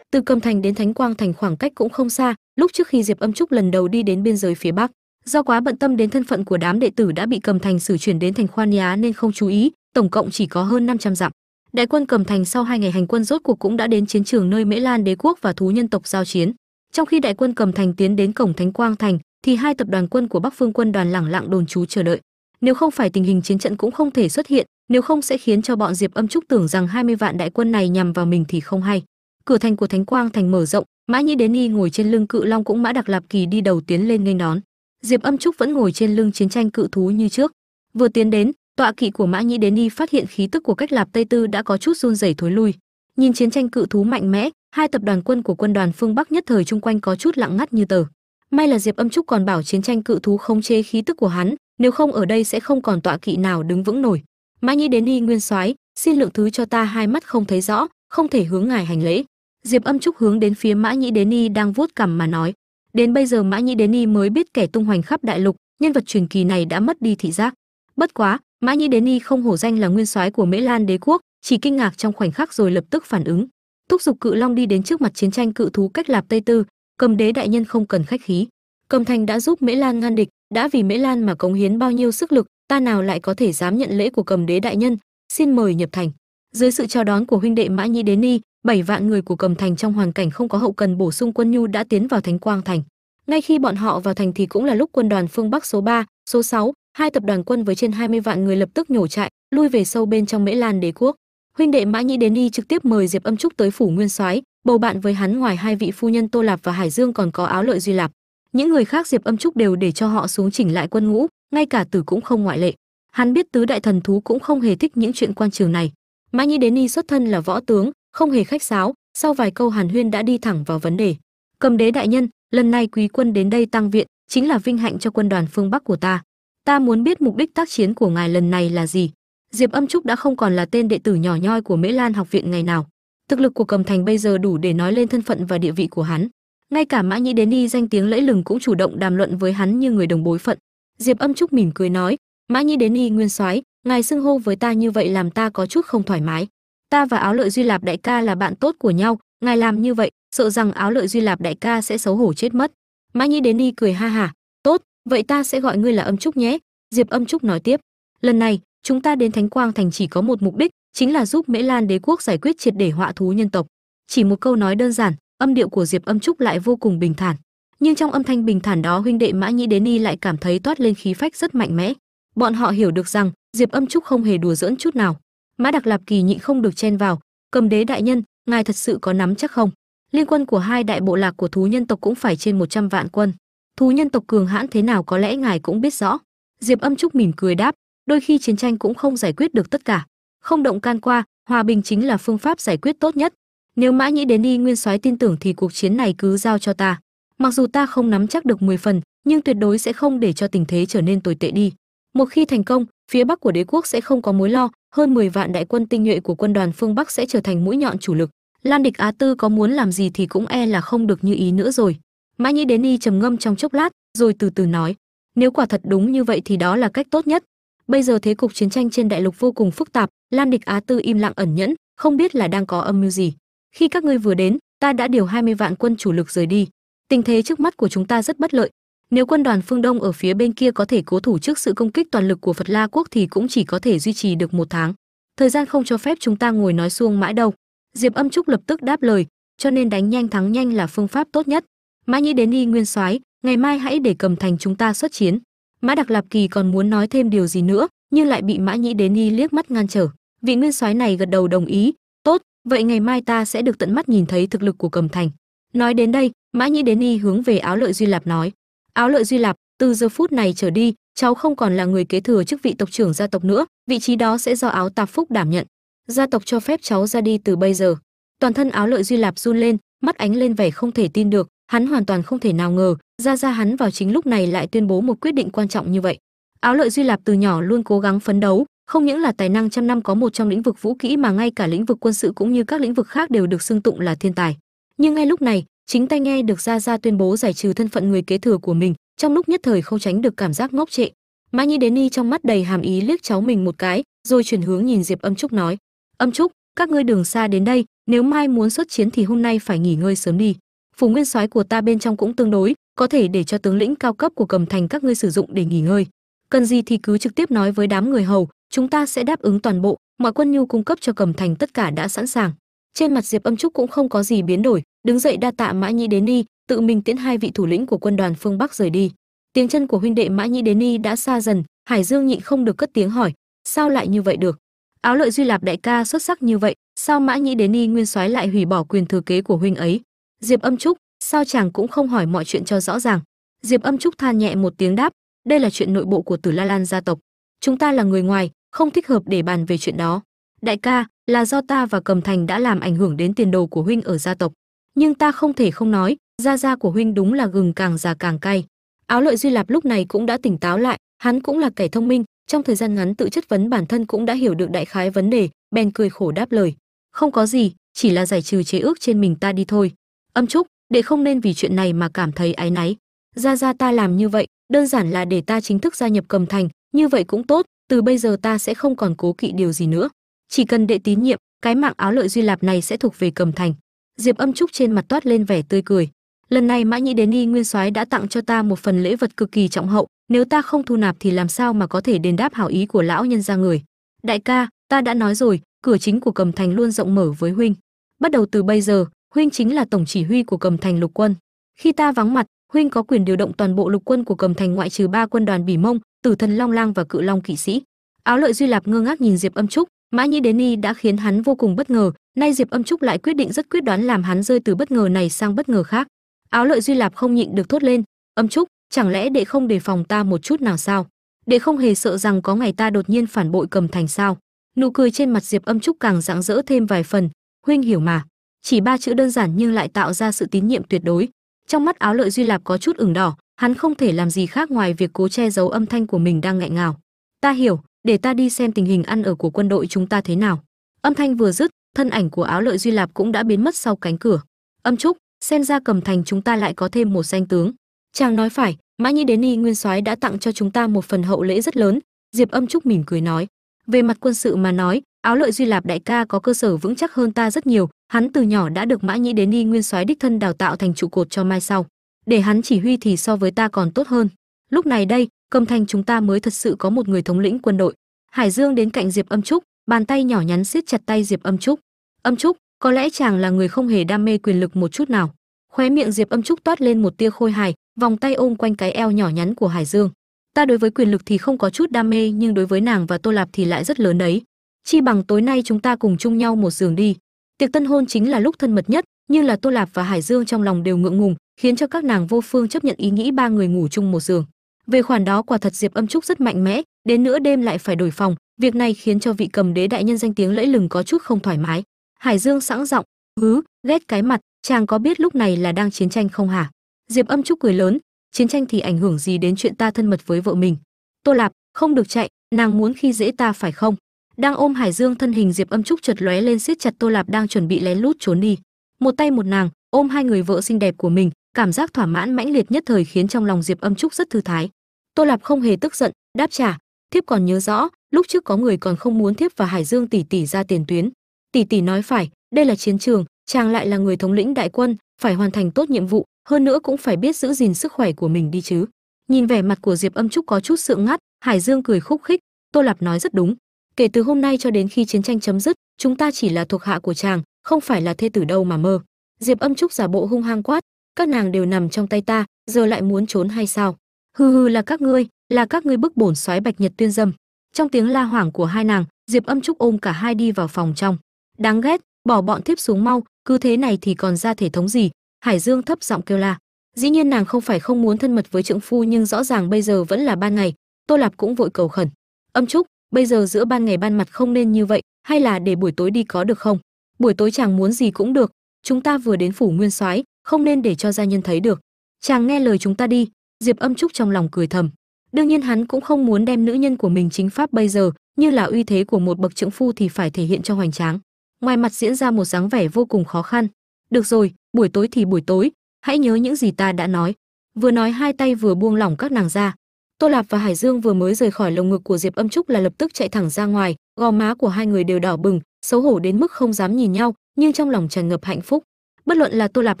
Từ cầm thành đến thánh quang thành khoảng cách cũng không xa, lúc trước khi diệp âm trúc lần đầu đi đến biên giới phía bắc. Do quá bận tâm đến thân phận của đám đệ tử đã bị cầm thành xử chuyển đến thành khoan nhá nên không chú ý, tổng cộng chỉ có hơn 500 dặm. Đại quân cầm thành sau hai ngày hành quân rốt cuộc cũng đã đến chiến trường nơi mễ lan đế quốc và thú nhân tộc giao chiến. Trong khi đại quân cầm thành tiến đến cổng thánh quang thành, thì hai tập đoàn quân của bắc phương quân đoàn lẳng lặng đồn trú chờ đợi. Nếu không phải tình hình chiến trận cũng không thể xuất hiện, nếu không sẽ khiến cho bọn diệp âm trúc tưởng rằng 20 vạn đại quân này nhằm vào mình thì không hay cửa thành của thánh quang thành mở rộng, mã nhĩ đến y ngồi trên lưng cự long cũng mã đặc lạp kỳ đi đầu tiến lên nghênh đón. Diệp âm trúc vẫn ngồi trên lưng chiến tranh cự thú như trước. Vừa tiến đến, tọa kỵ của mã nhĩ đến y phát hiện khí tức của cách lạp tây tư đã có chút run rẩy thối lui. Nhìn chiến tranh cự thú mạnh mẽ, hai tập đoàn quân của quân đoàn phương bắc nhất thời chung quanh có chút lặng ngắt như tờ. May là diệp âm trúc còn bảo chiến tranh cự thú không chế khí tức của hắn, nếu không ở đây sẽ không còn tọa kỵ nào đứng vững nổi. Mã nhĩ đến y nguyên soái, xin lượng thứ cho ta, hai mắt không thấy rõ, không thể hướng ngài hành lễ diệp âm trúc hướng đến phía mã nhĩ đến y đang vuốt cằm mà nói, đến bây giờ mã nhĩ đến y mới biết kẻ tung hoành khắp đại lục, nhân vật truyền kỳ này đã mất đi thị giác. Bất quá, mã nhĩ đến y không hổ danh là nguyên soái của mễ lan đế quốc, chỉ kinh ngạc trong khoảnh khắc rồi lập tức phản ứng. Thúc giục cự long đi đến trước mặt chiến tranh cự thú cách lạp tây tư, cầm đế đại nhân không cần khách khí. Cầm thành đã giúp mễ lan ngăn địch, đã vì mễ lan mà cống hiến bao nhiêu sức lực, ta nào lại có thể dám nhận lễ của cầm đế đại nhân? Xin mời nhập thành. Dưới sự chào đón của huynh đệ mã nhĩ đến y bảy vạn người của cầm thành trong hoàn cảnh không có hậu cần bổ sung quân nhu đã tiến vào thánh quang thành. Ngay khi bọn họ vào thành thì cũng là lúc quân đoàn phương bắc số 3, số 6, hai tập đoàn quân với trên 20 vạn người lập tức nhổ trại lui về sâu bên trong mễ lan đế quốc. Huynh đệ mã nhĩ đến đi trực tiếp mời diệp âm trúc tới phủ nguyên soái bầu bạn với hắn ngoài hai vị phu nhân tô lạp và hải dương còn có áo lợi duy lạp. Những người khác diệp âm trúc đều để cho họ xuống chỉnh lại quân ngũ ngay cả tử cũng không ngoại lệ. Hắn biết tứ đại thần thú cũng không hề thích những chuyện quan trường này. Mã nhĩ đến đi xuất thân là võ tướng không hề khách sáo, sau vài câu hàn huyên đã đi thẳng vào vấn đề. Cầm đế đại nhân, lần này quý quân đến đây tăng viện, chính là vinh hạnh cho quân đoàn phương bắc của ta. Ta muốn biết mục đích tác chiến của ngài lần này là gì? Diệp âm trúc đã không còn là tên đệ tử nhỏ nhoi của mễ lan học viện ngày nào. Thực lực của cầm thành bây giờ đủ để nói lên thân phận và địa vị của hắn. Ngay cả mã nhĩ đến đi danh tiếng lẫy lừng cũng chủ động đàm luận với hắn như người đồng bối phận. Diệp âm trúc mỉm cười nói, mã nhĩ đến y nguyên soái, ngài xưng hô với ta như vậy làm ta có chút không thoải mái ta và áo lợi duy lạp đại ca là bạn tốt của nhau, ngài làm như vậy, sợ rằng áo lợi duy lạp đại ca sẽ xấu hổ chết mất. Mã nhĩ đến đi cười ha hả, tốt, vậy ta sẽ gọi ngươi là âm trúc nhé. Diệp âm trúc nói tiếp, lần này, chúng ta đến thánh quang thành chỉ có một mục đích, chính là giúp mễ lan đế quốc giải quyết triệt để họa thú nhân tộc. Chỉ một câu nói đơn giản, âm điệu của diệp âm trúc lại vô cùng bình thản. Nhưng trong âm thanh bình thản đó, huynh đệ mã nhĩ đến y lại cảm thấy toát lên khí phách rất mạnh mẽ. Bọn họ hiểu được rằng, diệp âm trúc không hề đùa giỡn chút nào mã đặc lạp kỳ nhịn không được chen vào. Cầm đế đại nhân, ngài thật sự có nắm chắc không? Liên quân của hai đại bộ lạc của thú nhân tộc cũng phải trên 100 vạn quân. Thú nhân tộc cường hãn thế nào có lẽ ngài cũng biết rõ. Diệp âm trúc mỉm cười đáp, đôi khi chiến tranh cũng không giải quyết được tất cả. Không động can qua, hòa bình chính là phương pháp giải quyết tốt nhất. Nếu mã nhĩ đến y nguyên soái tin tưởng thì cuộc chiến này cứ giao cho ta. Mặc dù ta không nắm chắc được 10 phần, nhưng tuyệt đối sẽ không để cho tình thế trở nên tồi tệ đi. Một khi thành công phía bắc của đế quốc sẽ không có mối lo, hơn 10 vạn đại quân tinh nhuệ của quân đoàn phương bắc sẽ trở thành mũi nhọn chủ lực. Lan địch á tư có muốn làm gì thì cũng e là không được như ý nữa rồi. Mã nhĩ đến y trầm ngâm trong chốc lát, rồi từ từ nói, nếu quả thật đúng như vậy thì đó là cách tốt nhất. Bây giờ thế cục chiến tranh trên đại lục vô cùng phức tạp, lan địch á tư im lặng ẩn nhẫn, không biết là đang có âm mưu gì. Khi các ngươi vừa đến, ta đã điều 20 vạn quân chủ lực rời đi. Tình thế trước mắt của chúng ta rất bất lợi nếu quân đoàn phương đông ở phía bên kia có thể cố thủ trước sự công kích toàn lực của phật la quốc thì cũng chỉ có thể duy trì được một tháng. Thời gian không cho phép chúng ta ngồi nói xuông mãi đâu. Diệp âm trúc lập tức đáp lời, cho nên đánh nhanh thắng nhanh là phương pháp tốt nhất. Mã nhĩ đến y nguyên soái, ngày mai hãy để cầm thành chúng ta xuất chiến. Mã đặc lạp kỳ còn muốn nói thêm điều gì nữa, nhưng lại bị mã nhĩ đến y liếc mắt ngăn trở. Vị nguyên soái này gật đầu đồng ý, tốt, vậy ngày mai ta sẽ được tận mắt nhìn thấy thực lực của cầm thành. Nói đến đây, mã nhĩ đến y hướng về áo lợi duy lạp nói áo lợi duy lạp, từ giờ phút này trở đi, cháu không còn là người kế thừa chức vị tộc trưởng gia tộc nữa, vị trí đó sẽ do áo tạp phúc đảm nhận. Gia tộc cho phép cháu ra đi từ bây giờ. Toàn thân áo lợi duy lạp run lên, mắt ánh lên vẻ không thể tin được, hắn hoàn toàn không thể nào ngờ, ra ra hắn vào chính lúc này lại tuyên bố một quyết định quan trọng như vậy. Áo lợi duy lạp từ nhỏ luôn cố gắng phấn đấu, không những là tài năng trăm năm có một trong lĩnh vực vũ kỹ mà ngay cả lĩnh vực quân sự cũng như các lĩnh vực khác đều được xưng tụng là thiên tài. Nhưng ngay lúc này chính tay nghe được ra ra tuyên bố giải trừ thân phận người kế thừa của mình, trong lúc nhất thời không tránh được cảm giác ngốc trệ. Mã nhi đến y trong mắt đầy hàm ý liếc cháu mình một cái, rồi chuyển hướng nhìn diệp âm trúc nói, âm trúc, các ngươi đường xa đến đây, nếu mai muốn xuất chiến thì hôm nay phải nghỉ ngơi sớm đi. Phủ nguyên soái của ta bên trong cũng tương đối, có thể để cho tướng lĩnh cao cấp của cầm thành các ngươi sử dụng để nghỉ ngơi. Cần gì thì cứ trực tiếp nói với đám người hầu, chúng ta sẽ đáp ứng toàn bộ, mọi quân nhu cung cấp cho cầm thành tất cả đã sẵn sàng. Trên mặt diệp âm trúc cũng không có gì biến đổi đứng dậy đa tạ mã nhĩ đến đi, tự mình tiễn hai vị thủ lĩnh của quân đoàn phương bắc rời đi. Tiếng chân của huynh đệ mã nhĩ đến đi đã xa dần, hải dương nhịn không được cất tiếng hỏi, sao lại như vậy được? Áo lợi duy lạp đại ca xuất sắc như vậy, sao mã nhĩ đến đi nguyên soái lại hủy bỏ quyền thừa kế của huynh ấy? Diệp âm trúc, sao chàng cũng không hỏi mọi chuyện cho rõ ràng? Diệp âm trúc than nhẹ một tiếng đáp, đây là chuyện nội bộ của tử la lan gia tộc. Chúng ta là người ngoài, không thích hợp để bàn về chuyện đó. Đại ca, là do ta và cầm thành đã làm ảnh hưởng đến tiền đồ của huynh ở gia tộc nhưng ta không thể không nói, gia gia của huynh đúng là gừng càng già càng cay. Áo lợi duy lạp lúc này cũng đã tỉnh táo lại, hắn cũng là kẻ thông minh, trong thời gian ngắn tự chất vấn bản thân cũng đã hiểu được đại khái vấn đề, bèn cười khổ đáp lời. Không có gì, chỉ là giải trừ chế ước trên mình ta đi thôi. Âm trúc để không nên vì chuyện này mà cảm thấy áy náy. Gia gia ta làm như vậy, đơn giản là để ta chính thức gia nhập cầm thành, như vậy cũng tốt, từ bây giờ ta sẽ không còn cố kỵ điều gì nữa. Chỉ cần đệ tín nhiệm, cái mạng áo lợi duy lạp này sẽ thuộc về cầm thành diệp âm trúc trên mặt toát lên vẻ tươi cười. Lần này mã nhĩ đến y nguyên soái đã tặng cho ta một phần lễ vật cực kỳ trọng hậu, nếu ta không thu nạp thì làm sao mà có thể đền đáp hảo ý của lão nhân ra người. Đại ca, ta đã nói rồi, cửa chính của cầm thành luôn rộng mở với huynh. Bắt đầu từ bây giờ, huynh chính là tổng chỉ huy của cầm thành lục quân. Khi ta vắng mặt, huynh có quyền điều động toàn bộ lục quân của cầm thành ngoại trừ ba quân đoàn bỉ mông, tử thần long lang và cự long kỵ sĩ. Áo lợi duy lạp ngơ ngác nhìn diệp âm trúc, mã nhĩ đến y đã khiến hắn vô cùng bất ngờ nay diệp âm trúc lại quyết định rất quyết đoán làm hắn rơi từ bất ngờ này sang bất ngờ khác. Áo lợi duy lạp không nhịn được thốt lên, âm trúc, chẳng lẽ đệ không đề phòng ta một chút nào sao? Đệ không hề sợ rằng có ngày ta đột nhiên phản bội cầm thành sao? Nụ cười trên mặt diệp âm trúc càng rạng rỡ thêm vài phần, huynh hiểu mà. Chỉ ba chữ đơn giản nhưng lại tạo ra sự tín nhiệm tuyệt đối. Trong mắt áo lợi duy lạp có chút ửng đỏ, hắn không thể làm gì khác ngoài việc cố che giấu âm thanh của mình đang nghẹn ngào. Ta hiểu, để ta đi xem tình hình ăn ở của quân đội chúng ta thế nào. Âm thanh vừa dứt thân ảnh của áo lợi duy lạp cũng đã biến mất sau cánh cửa. Âm trúc xem ra cầm thành chúng ta lại có thêm một danh tướng. Chàng nói phải, mã nhĩ đến y nguyên soái đã tặng cho chúng ta một phần hậu lễ rất lớn. Diệp âm trúc mỉm cười nói. Về mặt quân sự mà nói, áo lợi duy lạp đại ca có cơ sở vững chắc hơn ta rất nhiều. Hắn từ nhỏ đã được mã nhĩ đến y nguyên soái đích thân đào tạo thành trụ cột cho mai sau. Để hắn chỉ huy thì so với ta còn tốt hơn. Lúc này đây, cầm thành chúng ta mới thật sự có một người thống lĩnh quân đội. Hải dương đến cạnh diệp âm trúc, bàn tay nhỏ nhắn siết chặt tay diệp âm trúc âm trúc, có lẽ chàng là người không hề đam mê quyền lực một chút nào. Khóe miệng diệp âm trúc toát lên một tia khôi hài, vòng tay ôm quanh cái eo nhỏ nhắn của hải dương. Ta đối với quyền lực thì không có chút đam mê, nhưng đối với nàng và tô lạp thì lại rất lớn đấy. Chi bằng tối nay chúng ta cùng chung nhau một giường đi. Tiệc tân hôn chính là lúc thân mật nhất, nhưng là tô lạp và hải dương trong lòng đều ngượng ngùng, khiến cho các nàng vô phương chấp nhận ý nghĩ ba người ngủ chung một giường. Về khoản đó, quả thật diệp âm trúc rất mạnh mẽ, đến nửa đêm lại phải đổi phòng, việc này khiến cho vị cầm đế đại nhân danh tiếng lẫy lừng có chút không thoải mái hải dương sẵn giọng hứ ghét cái mặt, chàng có biết lúc này là đang chiến tranh không hả? Diệp âm trúc cười lớn, chiến tranh thì ảnh hưởng gì đến chuyện ta thân mật với vợ mình? Tô lạp, không được chạy, nàng muốn khi dễ ta phải không? Đang ôm hải dương thân hình, diệp âm trúc chợt lóe lên siết chặt tô lạp đang chuẩn bị lén lút trốn đi. Một tay một nàng, ôm hai người vợ xinh đẹp của mình, cảm giác thỏa mãn mãnh liệt nhất thời khiến trong lòng diệp âm trúc rất thư thái. Tô lạp không hề tức giận, đáp trả, thiếp còn nhớ rõ, lúc trước có người còn không muốn thiếp và hải dương tỷ tỷ ra tiền tuyến tỷ tỷ nói phải, đây là chiến trường, chàng lại là người thống lĩnh đại quân, phải hoàn thành tốt nhiệm vụ, hơn nữa cũng phải biết giữ gìn sức khỏe của mình đi chứ. Nhìn vẻ mặt của diệp âm trúc có chút sượng ngắt, hải dương cười khúc khích, tô lạp nói rất đúng. Kể từ hôm nay cho đến khi chiến tranh chấm dứt, chúng ta chỉ là thuộc hạ của chàng, không phải là thê tử đâu mà mơ. Diệp âm trúc giả bộ hung hăng quát, các nàng đều nằm trong tay ta, giờ lại muốn trốn hay sao? Hừ hừ là các ngươi, là các ngươi bức bổn soái bạch nhật tuyên dâm. Trong tiếng la hoảng của hai nàng, diệp âm trúc ôm cả hai đi vào phòng trong đáng ghét, bỏ bọn thiếp xuống mau, cứ thế này thì còn ra thể thống gì? Hải dương thấp giọng kêu la. Dĩ nhiên nàng không phải không muốn thân mật với trượng phu, nhưng rõ ràng bây giờ vẫn là ban ngày. Tô lạp cũng vội cầu khẩn. Âm trúc, bây giờ giữa ban ngày ban mặt không nên như vậy, hay là để buổi tối đi có được không? Buổi tối chàng muốn gì cũng được. Chúng ta vừa đến phủ nguyên soái, không nên để cho gia nhân thấy được. Chàng nghe lời chúng ta đi. Diệp âm trúc trong lòng cười thầm. Đương nhiên hắn cũng không muốn đem nữ nhân của mình chính pháp bây giờ, như là uy thế của một bậc trượng phu thì phải thể hiện cho hoành tráng ngoài mặt diễn ra một dáng vẻ vô cùng khó khăn. Được rồi, buổi tối thì buổi tối, hãy nhớ những gì ta đã nói. Vừa nói hai tay vừa buông lỏng các nàng ra. Tô lạp và hải dương vừa mới rời khỏi lồng ngực của diệp âm trúc là lập tức chạy thẳng ra ngoài, gò má của hai người đều đỏ bừng, xấu hổ đến mức không dám nhìn nhau, nhưng trong lòng tràn ngập hạnh phúc. Bất luận là tô lạp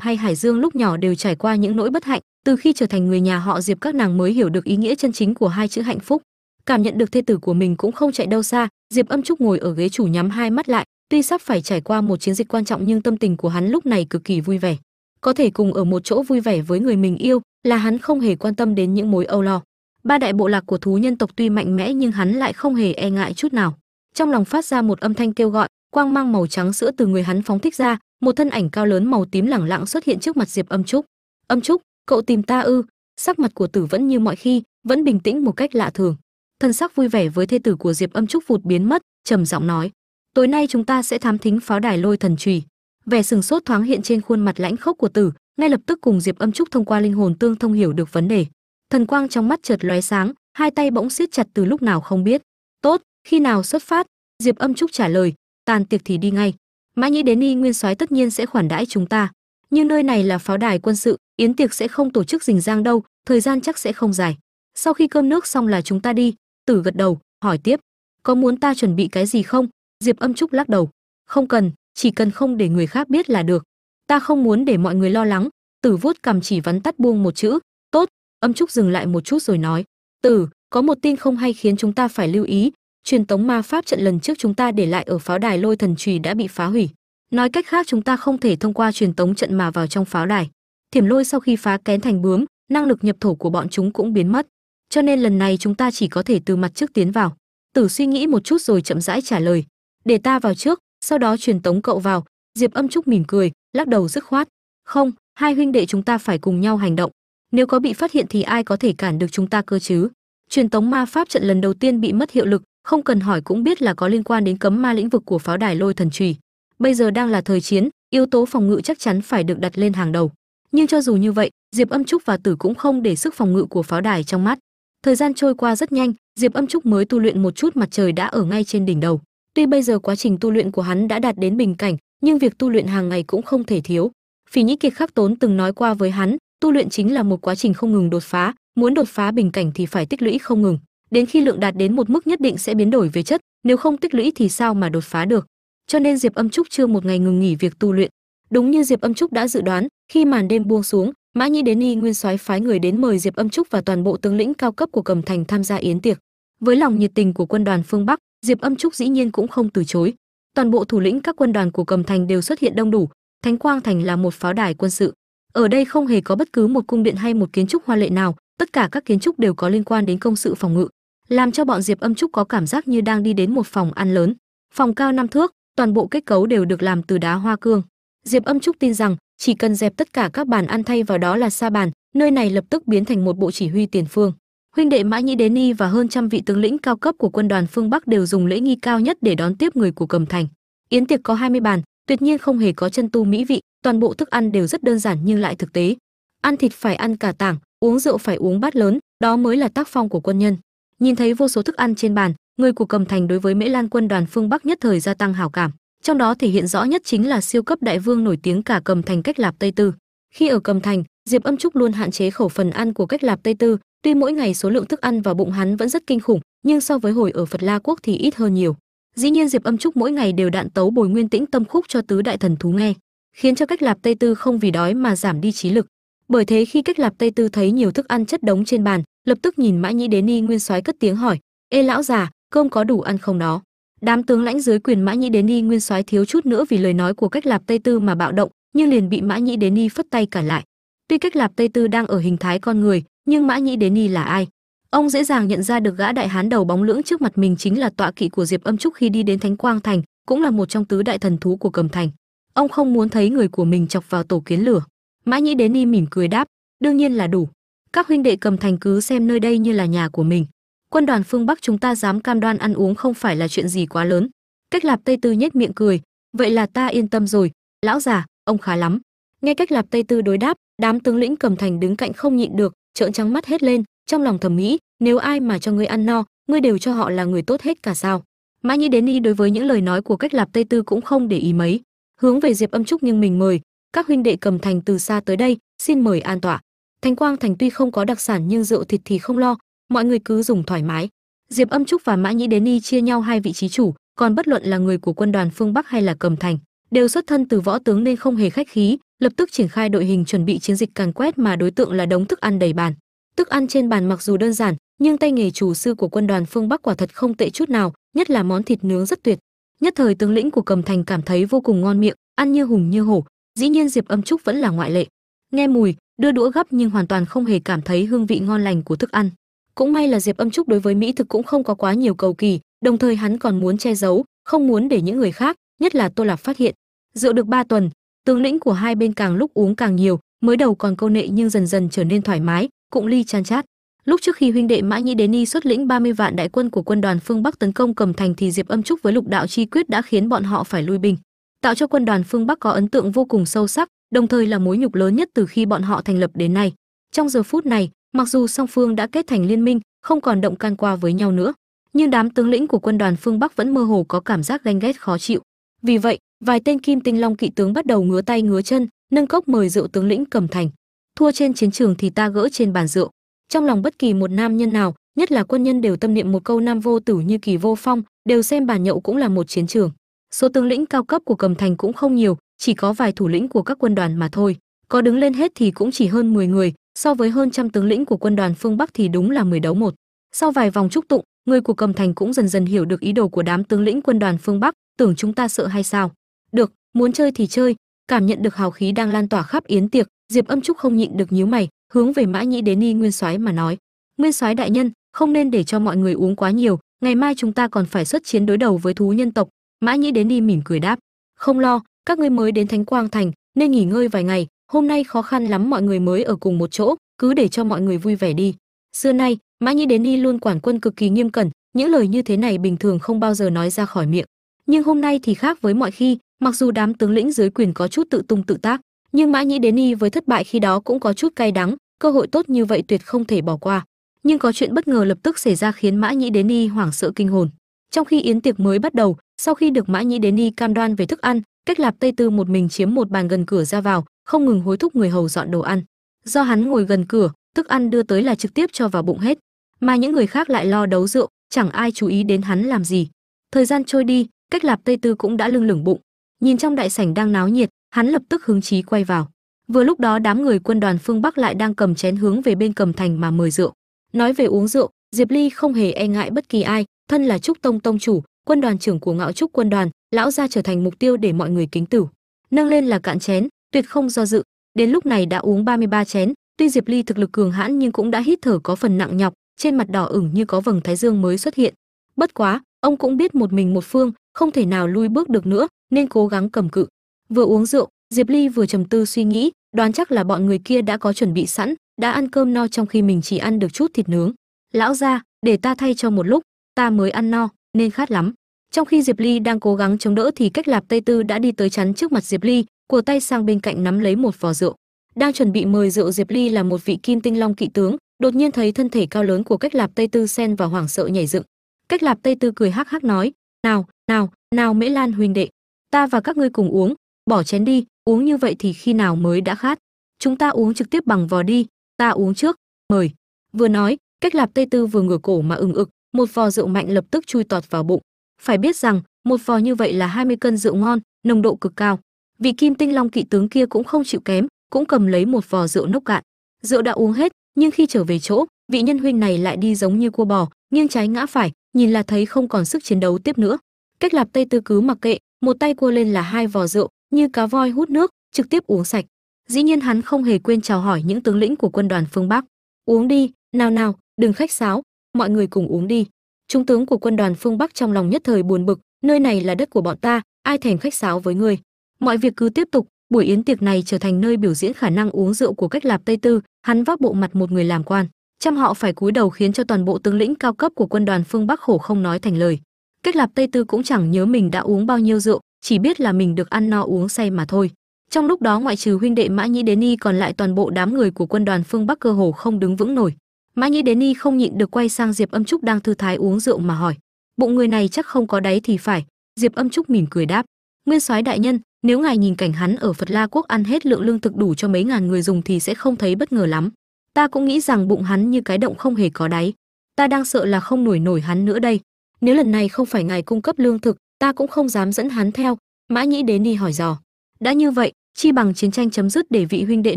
hay hải dương lúc nhỏ đều trải qua những nỗi bất hạnh, từ khi trở thành người nhà họ diệp các nàng mới hiểu được ý nghĩa chân chính của hai chữ hạnh phúc. Cảm nhận được thê tử của mình cũng không chạy đâu xa, diệp âm trúc ngồi ở ghế chủ nhắm hai mắt lại tuy sắp phải trải qua một chiến dịch quan trọng nhưng tâm tình của hắn lúc này cực kỳ vui vẻ. Có thể cùng ở một chỗ vui vẻ với người mình yêu là hắn không hề quan tâm đến những mối âu lo. Ba đại bộ lạc của thú nhân tộc tuy mạnh mẽ nhưng hắn lại không hề e ngại chút nào. Trong lòng phát ra một âm thanh kêu gọi, quang mang màu trắng sữa từ người hắn phóng thích ra, một thân ảnh cao lớn màu tím lẳng lặng xuất hiện trước mặt diệp âm trúc. Âm trúc, cậu tìm ta ư? Sắc mặt của tử vẫn như mọi khi, vẫn bình tĩnh một cách lạ thường. Thân sắc vui vẻ với thê tử của diệp âm trúc vụt biến mất, trầm giọng nói tối nay chúng ta sẽ thám thính pháo đài lôi thần trùy vẻ sừng sốt thoáng hiện trên khuôn mặt lãnh khốc của tử, ngay lập tức cùng diệp âm trúc thông qua linh hồn tương thông hiểu được vấn đề. Thần quang trong mắt chợt lóe sáng, hai tay bỗng siết chặt từ lúc nào không biết. Tốt, khi nào xuất phát? Diệp âm trúc trả lời, tàn tiệc thì đi ngay. Mã nhĩ đến y nguyên soái tất nhiên sẽ khoản đãi chúng ta. Nhưng nơi này là pháo đài quân sự, yến tiệc sẽ không tổ chức rình rang đâu, thời gian chắc sẽ không dài. Sau khi cơm nước xong là chúng ta đi. Tử gật đầu, hỏi tiếp, có muốn ta chuẩn bị cái gì không? Diệp âm trúc lắc đầu. Không cần, chỉ cần không để người khác biết là được. Ta không muốn để mọi người lo lắng. Tử vuốt cầm chỉ vắn tắt buông một chữ. Tốt, âm trúc dừng lại một chút rồi nói. Tử, có một tin không hay khiến chúng ta phải lưu ý. Truyền tống ma pháp trận lần trước chúng ta để lại ở pháo đài lôi thần trùy đã bị phá hủy. Nói cách khác chúng ta không thể thông qua truyền tống trận mà vào trong pháo đài. Thiểm lôi sau khi phá kén thành bướm, năng lực nhập thổ của bọn chúng cũng biến mất. Cho nên lần này chúng ta chỉ có thể từ mặt trước tiến vào. Tử suy nghĩ một chút rồi chậm rãi trả lời để ta vào trước, sau đó truyền tống cậu vào. Diệp âm trúc mỉm cười, lắc đầu dứt khoát. Không, hai huynh đệ chúng ta phải cùng nhau hành động. Nếu có bị phát hiện thì ai có thể cản được chúng ta cơ chứ? Truyền tống ma pháp trận lần đầu tiên bị mất hiệu lực, không cần hỏi cũng biết là có liên quan đến cấm ma lĩnh vực của pháo đài lôi thần trùy. Bây giờ đang là thời chiến, yếu tố phòng ngự chắc chắn phải được đặt lên hàng đầu. Nhưng cho dù như vậy, diệp âm trúc và tử cũng không để sức phòng ngự của pháo đài trong mắt. Thời gian trôi qua rất nhanh, diệp âm trúc mới tu luyện một chút, mặt trời đã ở ngay trên đỉnh đầu tuy bây giờ quá trình tu luyện của hắn đã đạt đến bình cảnh, nhưng việc tu luyện hàng ngày cũng không thể thiếu. Phỉ nhĩ kiệt khắc tốn từng nói qua với hắn, tu luyện chính là một quá trình không ngừng đột phá, muốn đột phá bình cảnh thì phải tích lũy không ngừng. Đến khi lượng đạt đến một mức nhất định sẽ biến đổi về chất, nếu không tích lũy thì sao mà đột phá được? Cho nên diệp âm trúc chưa một ngày ngừng nghỉ việc tu luyện. Đúng như diệp âm trúc đã dự đoán, khi màn đêm buông xuống, mã nhĩ đến y nguyên soái phái người đến mời diệp âm trúc và toàn bộ tướng lĩnh cao cấp của cầm thành tham gia yến tiệc. Với lòng nhiệt tình của quân đoàn phương bắc diệp âm trúc dĩ nhiên cũng không từ chối. Toàn bộ thủ lĩnh các quân đoàn của cầm thành đều xuất hiện đông đủ. Thánh quang thành là một pháo đài quân sự. Ở đây không hề có bất cứ một cung điện hay một kiến trúc hoa lệ nào. Tất cả các kiến trúc đều có liên quan đến công sự phòng ngự, làm cho bọn diệp âm trúc có cảm giác như đang đi đến một phòng ăn lớn. Phòng cao năm thước, toàn bộ kết cấu đều được làm từ đá hoa cương. Diệp âm trúc tin rằng, chỉ cần dẹp tất cả các bàn ăn thay vào đó là sa bàn, nơi này lập tức biến thành một bộ chỉ huy tiền phương huynh đệ mã nhĩ đến y và hơn trăm vị tướng lĩnh cao cấp của quân đoàn phương bắc đều dùng lễ nghi cao nhất để đón tiếp người của cầm thành. Yến tiệc có 20 bàn, tuyệt nhiên không hề có chân tu mỹ vị, toàn bộ thức ăn đều rất đơn giản nhưng lại thực tế. Ăn thịt phải ăn cả tảng, uống rượu phải uống bát lớn, đó mới là tác phong của quân nhân. Nhìn thấy vô số thức ăn trên bàn, người của cầm thành đối với mễ lan quân đoàn phương bắc nhất thời gia tăng hảo cảm, trong đó thể hiện rõ nhất chính là siêu cấp đại vương nổi tiếng cả cầm thành cách lạp tây tư. Khi ở cầm thành diệp âm trúc luôn hạn chế khẩu phần ăn của cách lạp tây tư. Tuy mỗi ngày số lượng thức ăn vào bụng hắn vẫn rất kinh khủng, nhưng so với hồi ở phật la quốc thì ít hơn nhiều. Dĩ nhiên diệp âm trúc mỗi ngày đều đạn tấu bồi nguyên tĩnh tâm khúc cho tứ đại thần thú nghe, khiến cho cách lạp tây tư không vì đói mà giảm đi trí lực. Bởi thế khi cách lạp tây tư thấy nhiều thức ăn chất đống trên bàn, lập tức nhìn mã nhĩ đế ni nguyên soái cất tiếng hỏi, ê lão già, cơm có đủ ăn không đó? Đám tướng lãnh dưới quyền mã nhĩ đế ni nguyên soái thiếu chút nữa vì lời nói của cách lạp tây tư mà bạo động, nhưng liền bị mã nhĩ đế ni phất tay cản lại tuy cách lạp tây tư đang ở hình thái con người, nhưng mã nhĩ đế ni là ai? Ông dễ dàng nhận ra được gã đại hán đầu bóng lưỡng trước mặt mình chính là tọa kỵ của diệp âm trúc khi đi đến thánh quang thành, cũng là một trong tứ đại thần thú của cầm thành. Ông không muốn thấy người của mình chọc vào tổ kiến lửa. Mã nhĩ đến y mỉm cười đáp, đương nhiên là đủ. Các huynh đệ cầm thành cứ xem nơi đây như là nhà của mình. Quân đoàn phương bắc chúng ta dám cam đoan ăn uống không phải là chuyện gì quá lớn. Cách lạp tây tư nhếch miệng cười, vậy là ta yên tâm rồi. Lão già, ông khá lắm nghe cách lạp tây tư đối đáp, đám tướng lĩnh cầm thành đứng cạnh không nhịn được, trợn trắng mắt hết lên, trong lòng thầm nghĩ, nếu ai mà cho ngươi ăn no, ngươi đều cho họ là người tốt hết cả sao? Mã nhĩ đến y đối với những lời nói của cách lạp tây tư cũng không để ý mấy. Hướng về diệp âm trúc nhưng mình mời, các huynh đệ cầm thành từ xa tới đây, xin mời an tọa. Thành quang thành tuy không có đặc sản nhưng rượu thịt thì không lo, mọi người cứ dùng thoải mái. Diệp âm trúc và mã nhĩ đến y chia nhau hai vị trí chủ, còn bất luận là người của quân đoàn phương bắc hay là cầm thành, đều xuất thân từ võ tướng nên không hề khách khí lập tức triển khai đội hình chuẩn bị chiến dịch càn quét mà đối tượng là đống thức ăn đầy bàn. Thức ăn trên bàn mặc dù đơn giản, nhưng tay nghề chủ sư của quân đoàn phương bắc quả thật không tệ chút nào, nhất là món thịt nướng rất tuyệt. Nhất thời tướng lĩnh của cầm thành cảm thấy vô cùng ngon miệng, ăn như hùng như hổ, dĩ nhiên diệp âm trúc vẫn là ngoại lệ. Nghe mùi, đưa đũa gấp nhưng hoàn toàn không hề cảm thấy hương vị ngon lành của thức ăn. Cũng may là diệp âm trúc đối với mỹ thực cũng không có quá nhiều cầu kỳ, đồng thời hắn còn muốn che giấu, không muốn để những người khác, nhất là tô lạp phát hiện. Rượu được ba tuần tướng lĩnh của hai bên càng lúc uống càng nhiều, mới đầu còn câu nệ nhưng dần dần trở nên thoải mái cũng ly chan chát. Lúc trước khi huynh đệ mã nhĩ đến y xuất lĩnh 30 vạn đại quân của quân đoàn phương bắc tấn công cầm thành thì diệp âm trúc với lục đạo chi quyết đã khiến bọn họ phải lui binh. Tạo cho quân đoàn phương bắc có ấn tượng vô cùng sâu sắc, đồng thời là mối nhục lớn nhất từ khi bọn họ thành lập đến nay. Trong giờ phút này, mặc dù song phương đã kết thành liên minh, không còn động can qua với nhau nữa, nhưng đám tướng lĩnh của quân đoàn phương bắc vẫn mơ hồ có cảm giác ganh ghét khó chịu. Vì vậy vài tên kim tinh long kỵ tướng bắt đầu ngứa tay ngứa chân, nâng cốc mời rượu tướng lĩnh cầm thành. Thua trên chiến trường thì ta gỡ trên bàn rượu. Trong lòng bất kỳ một nam nhân nào, nhất là quân nhân đều tâm niệm một câu nam vô tử như kỳ vô phong, đều xem bàn nhậu cũng là một chiến trường. Số tướng lĩnh cao cấp của cầm thành cũng không nhiều, chỉ có vài thủ lĩnh của các quân đoàn mà thôi. Có đứng lên hết thì cũng chỉ hơn 10 người, so với hơn trăm tướng lĩnh của quân đoàn phương bắc thì đúng là 10 đấu một. Sau vài vòng chúc tụng, người của cầm thành cũng dần dần hiểu được ý đồ của đám tướng lĩnh quân đoàn phương bắc, tưởng chúng ta sợ hay sao được, muốn chơi thì chơi, cảm nhận được hào khí đang lan tỏa khắp yến tiệc, diệp âm trúc không nhịn được nhíu mày, hướng về mã nhĩ đến y nguyên soái mà nói, nguyên soái đại nhân, không nên để cho mọi người uống quá nhiều, ngày mai chúng ta còn phải xuất chiến đối đầu với thú nhân tộc. Mã nhĩ đến y mỉm cười đáp, không lo, các ngươi mới đến thánh quang thành, nên nghỉ ngơi vài ngày, hôm nay khó khăn lắm mọi người mới ở cùng một chỗ, cứ để cho mọi người vui vẻ đi. Xưa nay, mã nhĩ đến y luôn quản quân cực kỳ nghiêm cẩn, những lời như thế này bình thường không bao giờ nói ra khỏi miệng. Nhưng hôm nay thì khác với mọi khi mặc dù đám tướng lĩnh dưới quyền có chút tự tung tự tác, nhưng mã nhĩ đến y với thất bại khi đó cũng có chút cay đắng, cơ hội tốt như vậy tuyệt không thể bỏ qua. Nhưng có chuyện bất ngờ lập tức xảy ra khiến mã nhĩ đến y hoảng sợ kinh hồn. Trong khi yến tiệc mới bắt đầu, sau khi được mã nhĩ đến y cam đoan về thức ăn, cách lạp tây tư một mình chiếm một bàn gần cửa ra vào, không ngừng hối thúc người hầu dọn đồ ăn. Do hắn ngồi gần cửa, thức ăn đưa tới là trực tiếp cho vào bụng hết. Mà những người khác lại lo đấu rượu, chẳng ai chú ý đến hắn làm gì. Thời gian trôi đi, cách lạp tây tư cũng đã lưng lửng bụng nhìn trong đại sảnh đang náo nhiệt, hắn lập tức hứng chí quay vào. Vừa lúc đó đám người quân đoàn phương bắc lại đang cầm chén hướng về bên cầm thành mà mời rượu. Nói về uống rượu, diệp ly không hề e ngại bất kỳ ai, thân là trúc tông tông chủ, quân đoàn trưởng của ngạo trúc quân đoàn, lão gia trở thành mục tiêu để mọi người kính tử. Nâng lên là cạn chén, tuyệt không do dự. Đến lúc này đã uống 33 chén, tuy diệp ly thực lực cường hãn nhưng cũng đã hít thở có phần nặng nhọc, trên mặt đỏ ửng như có vầng thái dương mới xuất hiện. Bất quá, ông cũng biết một mình một phương không thể nào lui bước được nữa, nên cố gắng cầm cự. Vừa uống rượu, diệp ly vừa trầm tư suy nghĩ, đoán chắc là bọn người kia đã có chuẩn bị sẵn, đã ăn cơm no trong khi mình chỉ ăn được chút thịt nướng. Lão gia, để ta thay cho một lúc, ta mới ăn no, nên khát lắm. Trong khi diệp ly đang cố gắng chống đỡ thì cách lạp tây tư đã đi tới chắn trước mặt diệp ly của tay sang bên cạnh nắm lấy một vò rượu. Đang chuẩn bị mời rượu, diệp ly là một vị kim tinh long kỵ tướng, đột nhiên thấy thân thể cao lớn của cách lạp tây tư sen và hoảng sợ nhảy dựng. Cách lạp tây tư cười hắc hắc nói, nào nào nào mễ lan huynh đệ, ta và các ngươi cùng uống, bỏ chén đi, uống như vậy thì khi nào mới đã khát? Chúng ta uống trực tiếp bằng vò đi, ta uống trước, mời. Vừa nói, cách lạp tây tư vừa ngửa cổ mà ừng ực, một vò rượu mạnh lập tức chui tọt vào bụng. Phải biết rằng, một vò như vậy là 20 cân rượu ngon, nồng độ cực cao. Vị kim tinh long kỵ tướng kia cũng không chịu kém, cũng cầm lấy một vò rượu nốc cạn. Rượu đã uống hết, nhưng khi trở về chỗ, vị nhân huynh này lại đi giống như cua bò, nghiêng trái ngã phải, nhìn là thấy không còn sức chiến đấu tiếp nữa cách lạp tây tư cứ mặc kệ, một tay cua lên là hai vò rượu, như cá voi hút nước, trực tiếp uống sạch. Dĩ nhiên hắn không hề quên chào hỏi những tướng lĩnh của quân đoàn phương bắc. Uống đi, nào nào, đừng khách sáo, mọi người cùng uống đi. Trung tướng của quân đoàn phương bắc trong lòng nhất thời buồn bực, nơi này là đất của bọn ta, ai thèm khách sáo với người mọi việc cứ tiếp tục, buổi yến tiệc này trở thành nơi biểu diễn khả năng uống rượu của cách lạp tây tư hắn vác bộ mặt một người làm quan. Chăm họ phải cúi đầu khiến cho toàn bộ tướng lĩnh cao cấp của quân đoàn phương bắc khổ không nói thành lời cách lạp tây tư cũng chẳng nhớ mình đã uống bao nhiêu rượu, chỉ biết là mình được ăn no uống say mà thôi. Trong lúc đó ngoại trừ huynh đệ mã nhĩ đến y còn lại toàn bộ đám người của quân đoàn phương bắc cơ hồ không đứng vững nổi. Mã nhĩ đến y không nhịn được quay sang diệp âm trúc đang thư thái uống rượu mà hỏi, bụng người này chắc không có đáy thì phải. Diệp âm trúc mỉm cười đáp, nguyên soái đại nhân, nếu ngài nhìn cảnh hắn ở phật la quốc ăn hết lượng lương thực đủ cho mấy ngàn người dùng thì sẽ không thấy bất ngờ lắm. Ta cũng nghĩ rằng bụng hắn như cái động không hề có đáy. Ta đang sợ là không nổi nổi hắn nữa đây nếu lần này không phải ngài cung cấp lương thực, ta cũng không dám dẫn hắn theo. Mã nhĩ đến đi hỏi dò. Đã như vậy, chi bằng chiến tranh chấm dứt để vị huynh đệ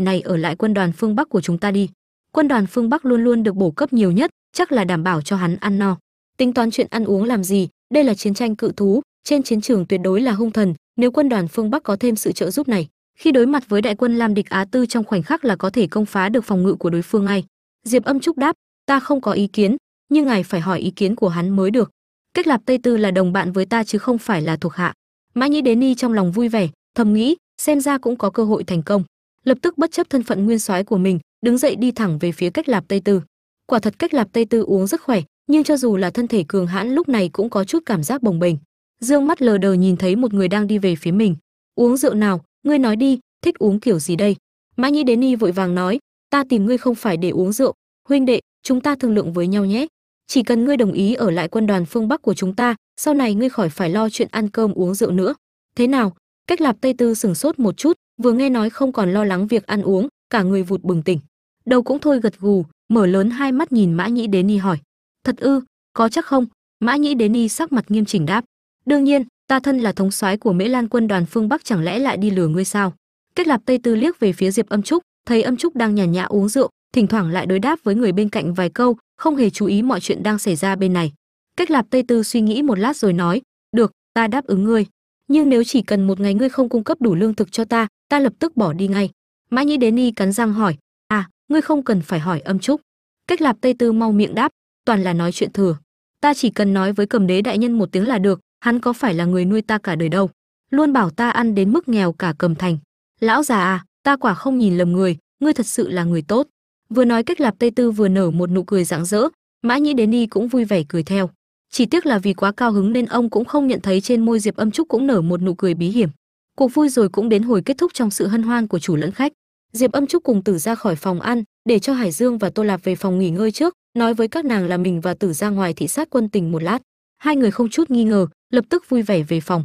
này ở lại quân đoàn phương bắc của chúng ta đi. Quân đoàn phương bắc luôn luôn được bổ cấp nhiều nhất, chắc là đảm bảo cho hắn ăn no. Tính toán chuyện ăn uống làm gì, đây là chiến tranh cự thú, trên chiến trường tuyệt đối là hung thần, nếu quân đoàn phương bắc có thêm sự trợ giúp này, khi đối mặt với đại quân lam địch á tư trong khoảnh khắc là có thể công phá được phòng ngự của đối phương ngay. Diệp âm trúc đáp, ta không có ý kiến, nhưng ngài phải hỏi ý kiến của hắn mới được cách lạp tây tư là đồng bạn với ta chứ không phải là thuộc hạ. Mã nhĩ đến ni trong lòng vui vẻ, thầm nghĩ, xem ra cũng có cơ hội thành công. Lập tức bất chấp thân phận nguyên soái của mình, đứng dậy đi thẳng về phía cách lạp tây tư. Quả thật cách lạp tây tư uống rất khỏe, nhưng cho dù là thân thể cường hãn lúc này cũng có chút cảm giác bồng bềnh. Dương mắt lờ đờ nhìn thấy một người đang đi về phía mình. Uống rượu nào, ngươi nói đi, thích uống kiểu gì đây? Mã nhĩ đến ni vội vàng nói, ta tìm ngươi không phải để uống rượu. Huynh đệ, chúng ta thương lượng với nhau nhé chỉ cần ngươi đồng ý ở lại quân đoàn phương bắc của chúng ta, sau này ngươi khỏi phải lo chuyện ăn cơm uống rượu nữa. Thế nào? Cách lạp tây tư sừng sốt một chút, vừa nghe nói không còn lo lắng việc ăn uống, cả người vụt bừng tỉnh. Đầu cũng thôi gật gù, mở lớn hai mắt nhìn mã nhĩ đến y hỏi. Thật ư? Có chắc không? Mã nhĩ đến y sắc mặt nghiêm chỉnh đáp. Đương nhiên, ta thân là thống soái của mễ lan quân đoàn phương bắc chẳng lẽ lại đi lừa ngươi sao? Cách lạp tây tư liếc về phía diệp âm trúc, thấy âm trúc đang nhàn nhã uống rượu, thỉnh thoảng lại đối đáp với người bên cạnh vài câu không hề chú ý mọi chuyện đang xảy ra bên này. Cách lạp tây tư suy nghĩ một lát rồi nói, được, ta đáp ứng ngươi. Nhưng nếu chỉ cần một ngày ngươi không cung cấp đủ lương thực cho ta ta lập tức bỏ đi ngay. Mã nhĩ đến y cắn răng hỏi à ngươi không cần phải hỏi âm trúc. Cách lạp tây tư mau miệng đáp, toàn là nói chuyện thừa. Ta chỉ cần nói với cầm đế đại nhân một tiếng là được, hắn có phải là người nuôi ta cả đời đâu. Luôn bảo ta ăn đến mức nghèo cả cầm thành. Lão già à ta quả không nhìn lầm người, ngươi thật sự là người tốt vừa nói cách lạp tây tư vừa nở một nụ cười rạng rỡ, mã nhĩ đến y cũng vui vẻ cười theo. Chỉ tiếc là vì quá cao hứng nên ông cũng không nhận thấy trên môi diệp âm trúc cũng nở một nụ cười bí hiểm. Cuộc vui rồi cũng đến hồi kết thúc trong sự hân hoan của chủ lẫn khách. Diệp âm trúc cùng tử ra khỏi phòng ăn, để cho hải dương và tô lạp về phòng nghỉ ngơi trước, nói với các nàng là mình và tử ra ngoài thị sát quân tình một lát. Hai người không chút nghi ngờ, lập tức vui vẻ về phòng.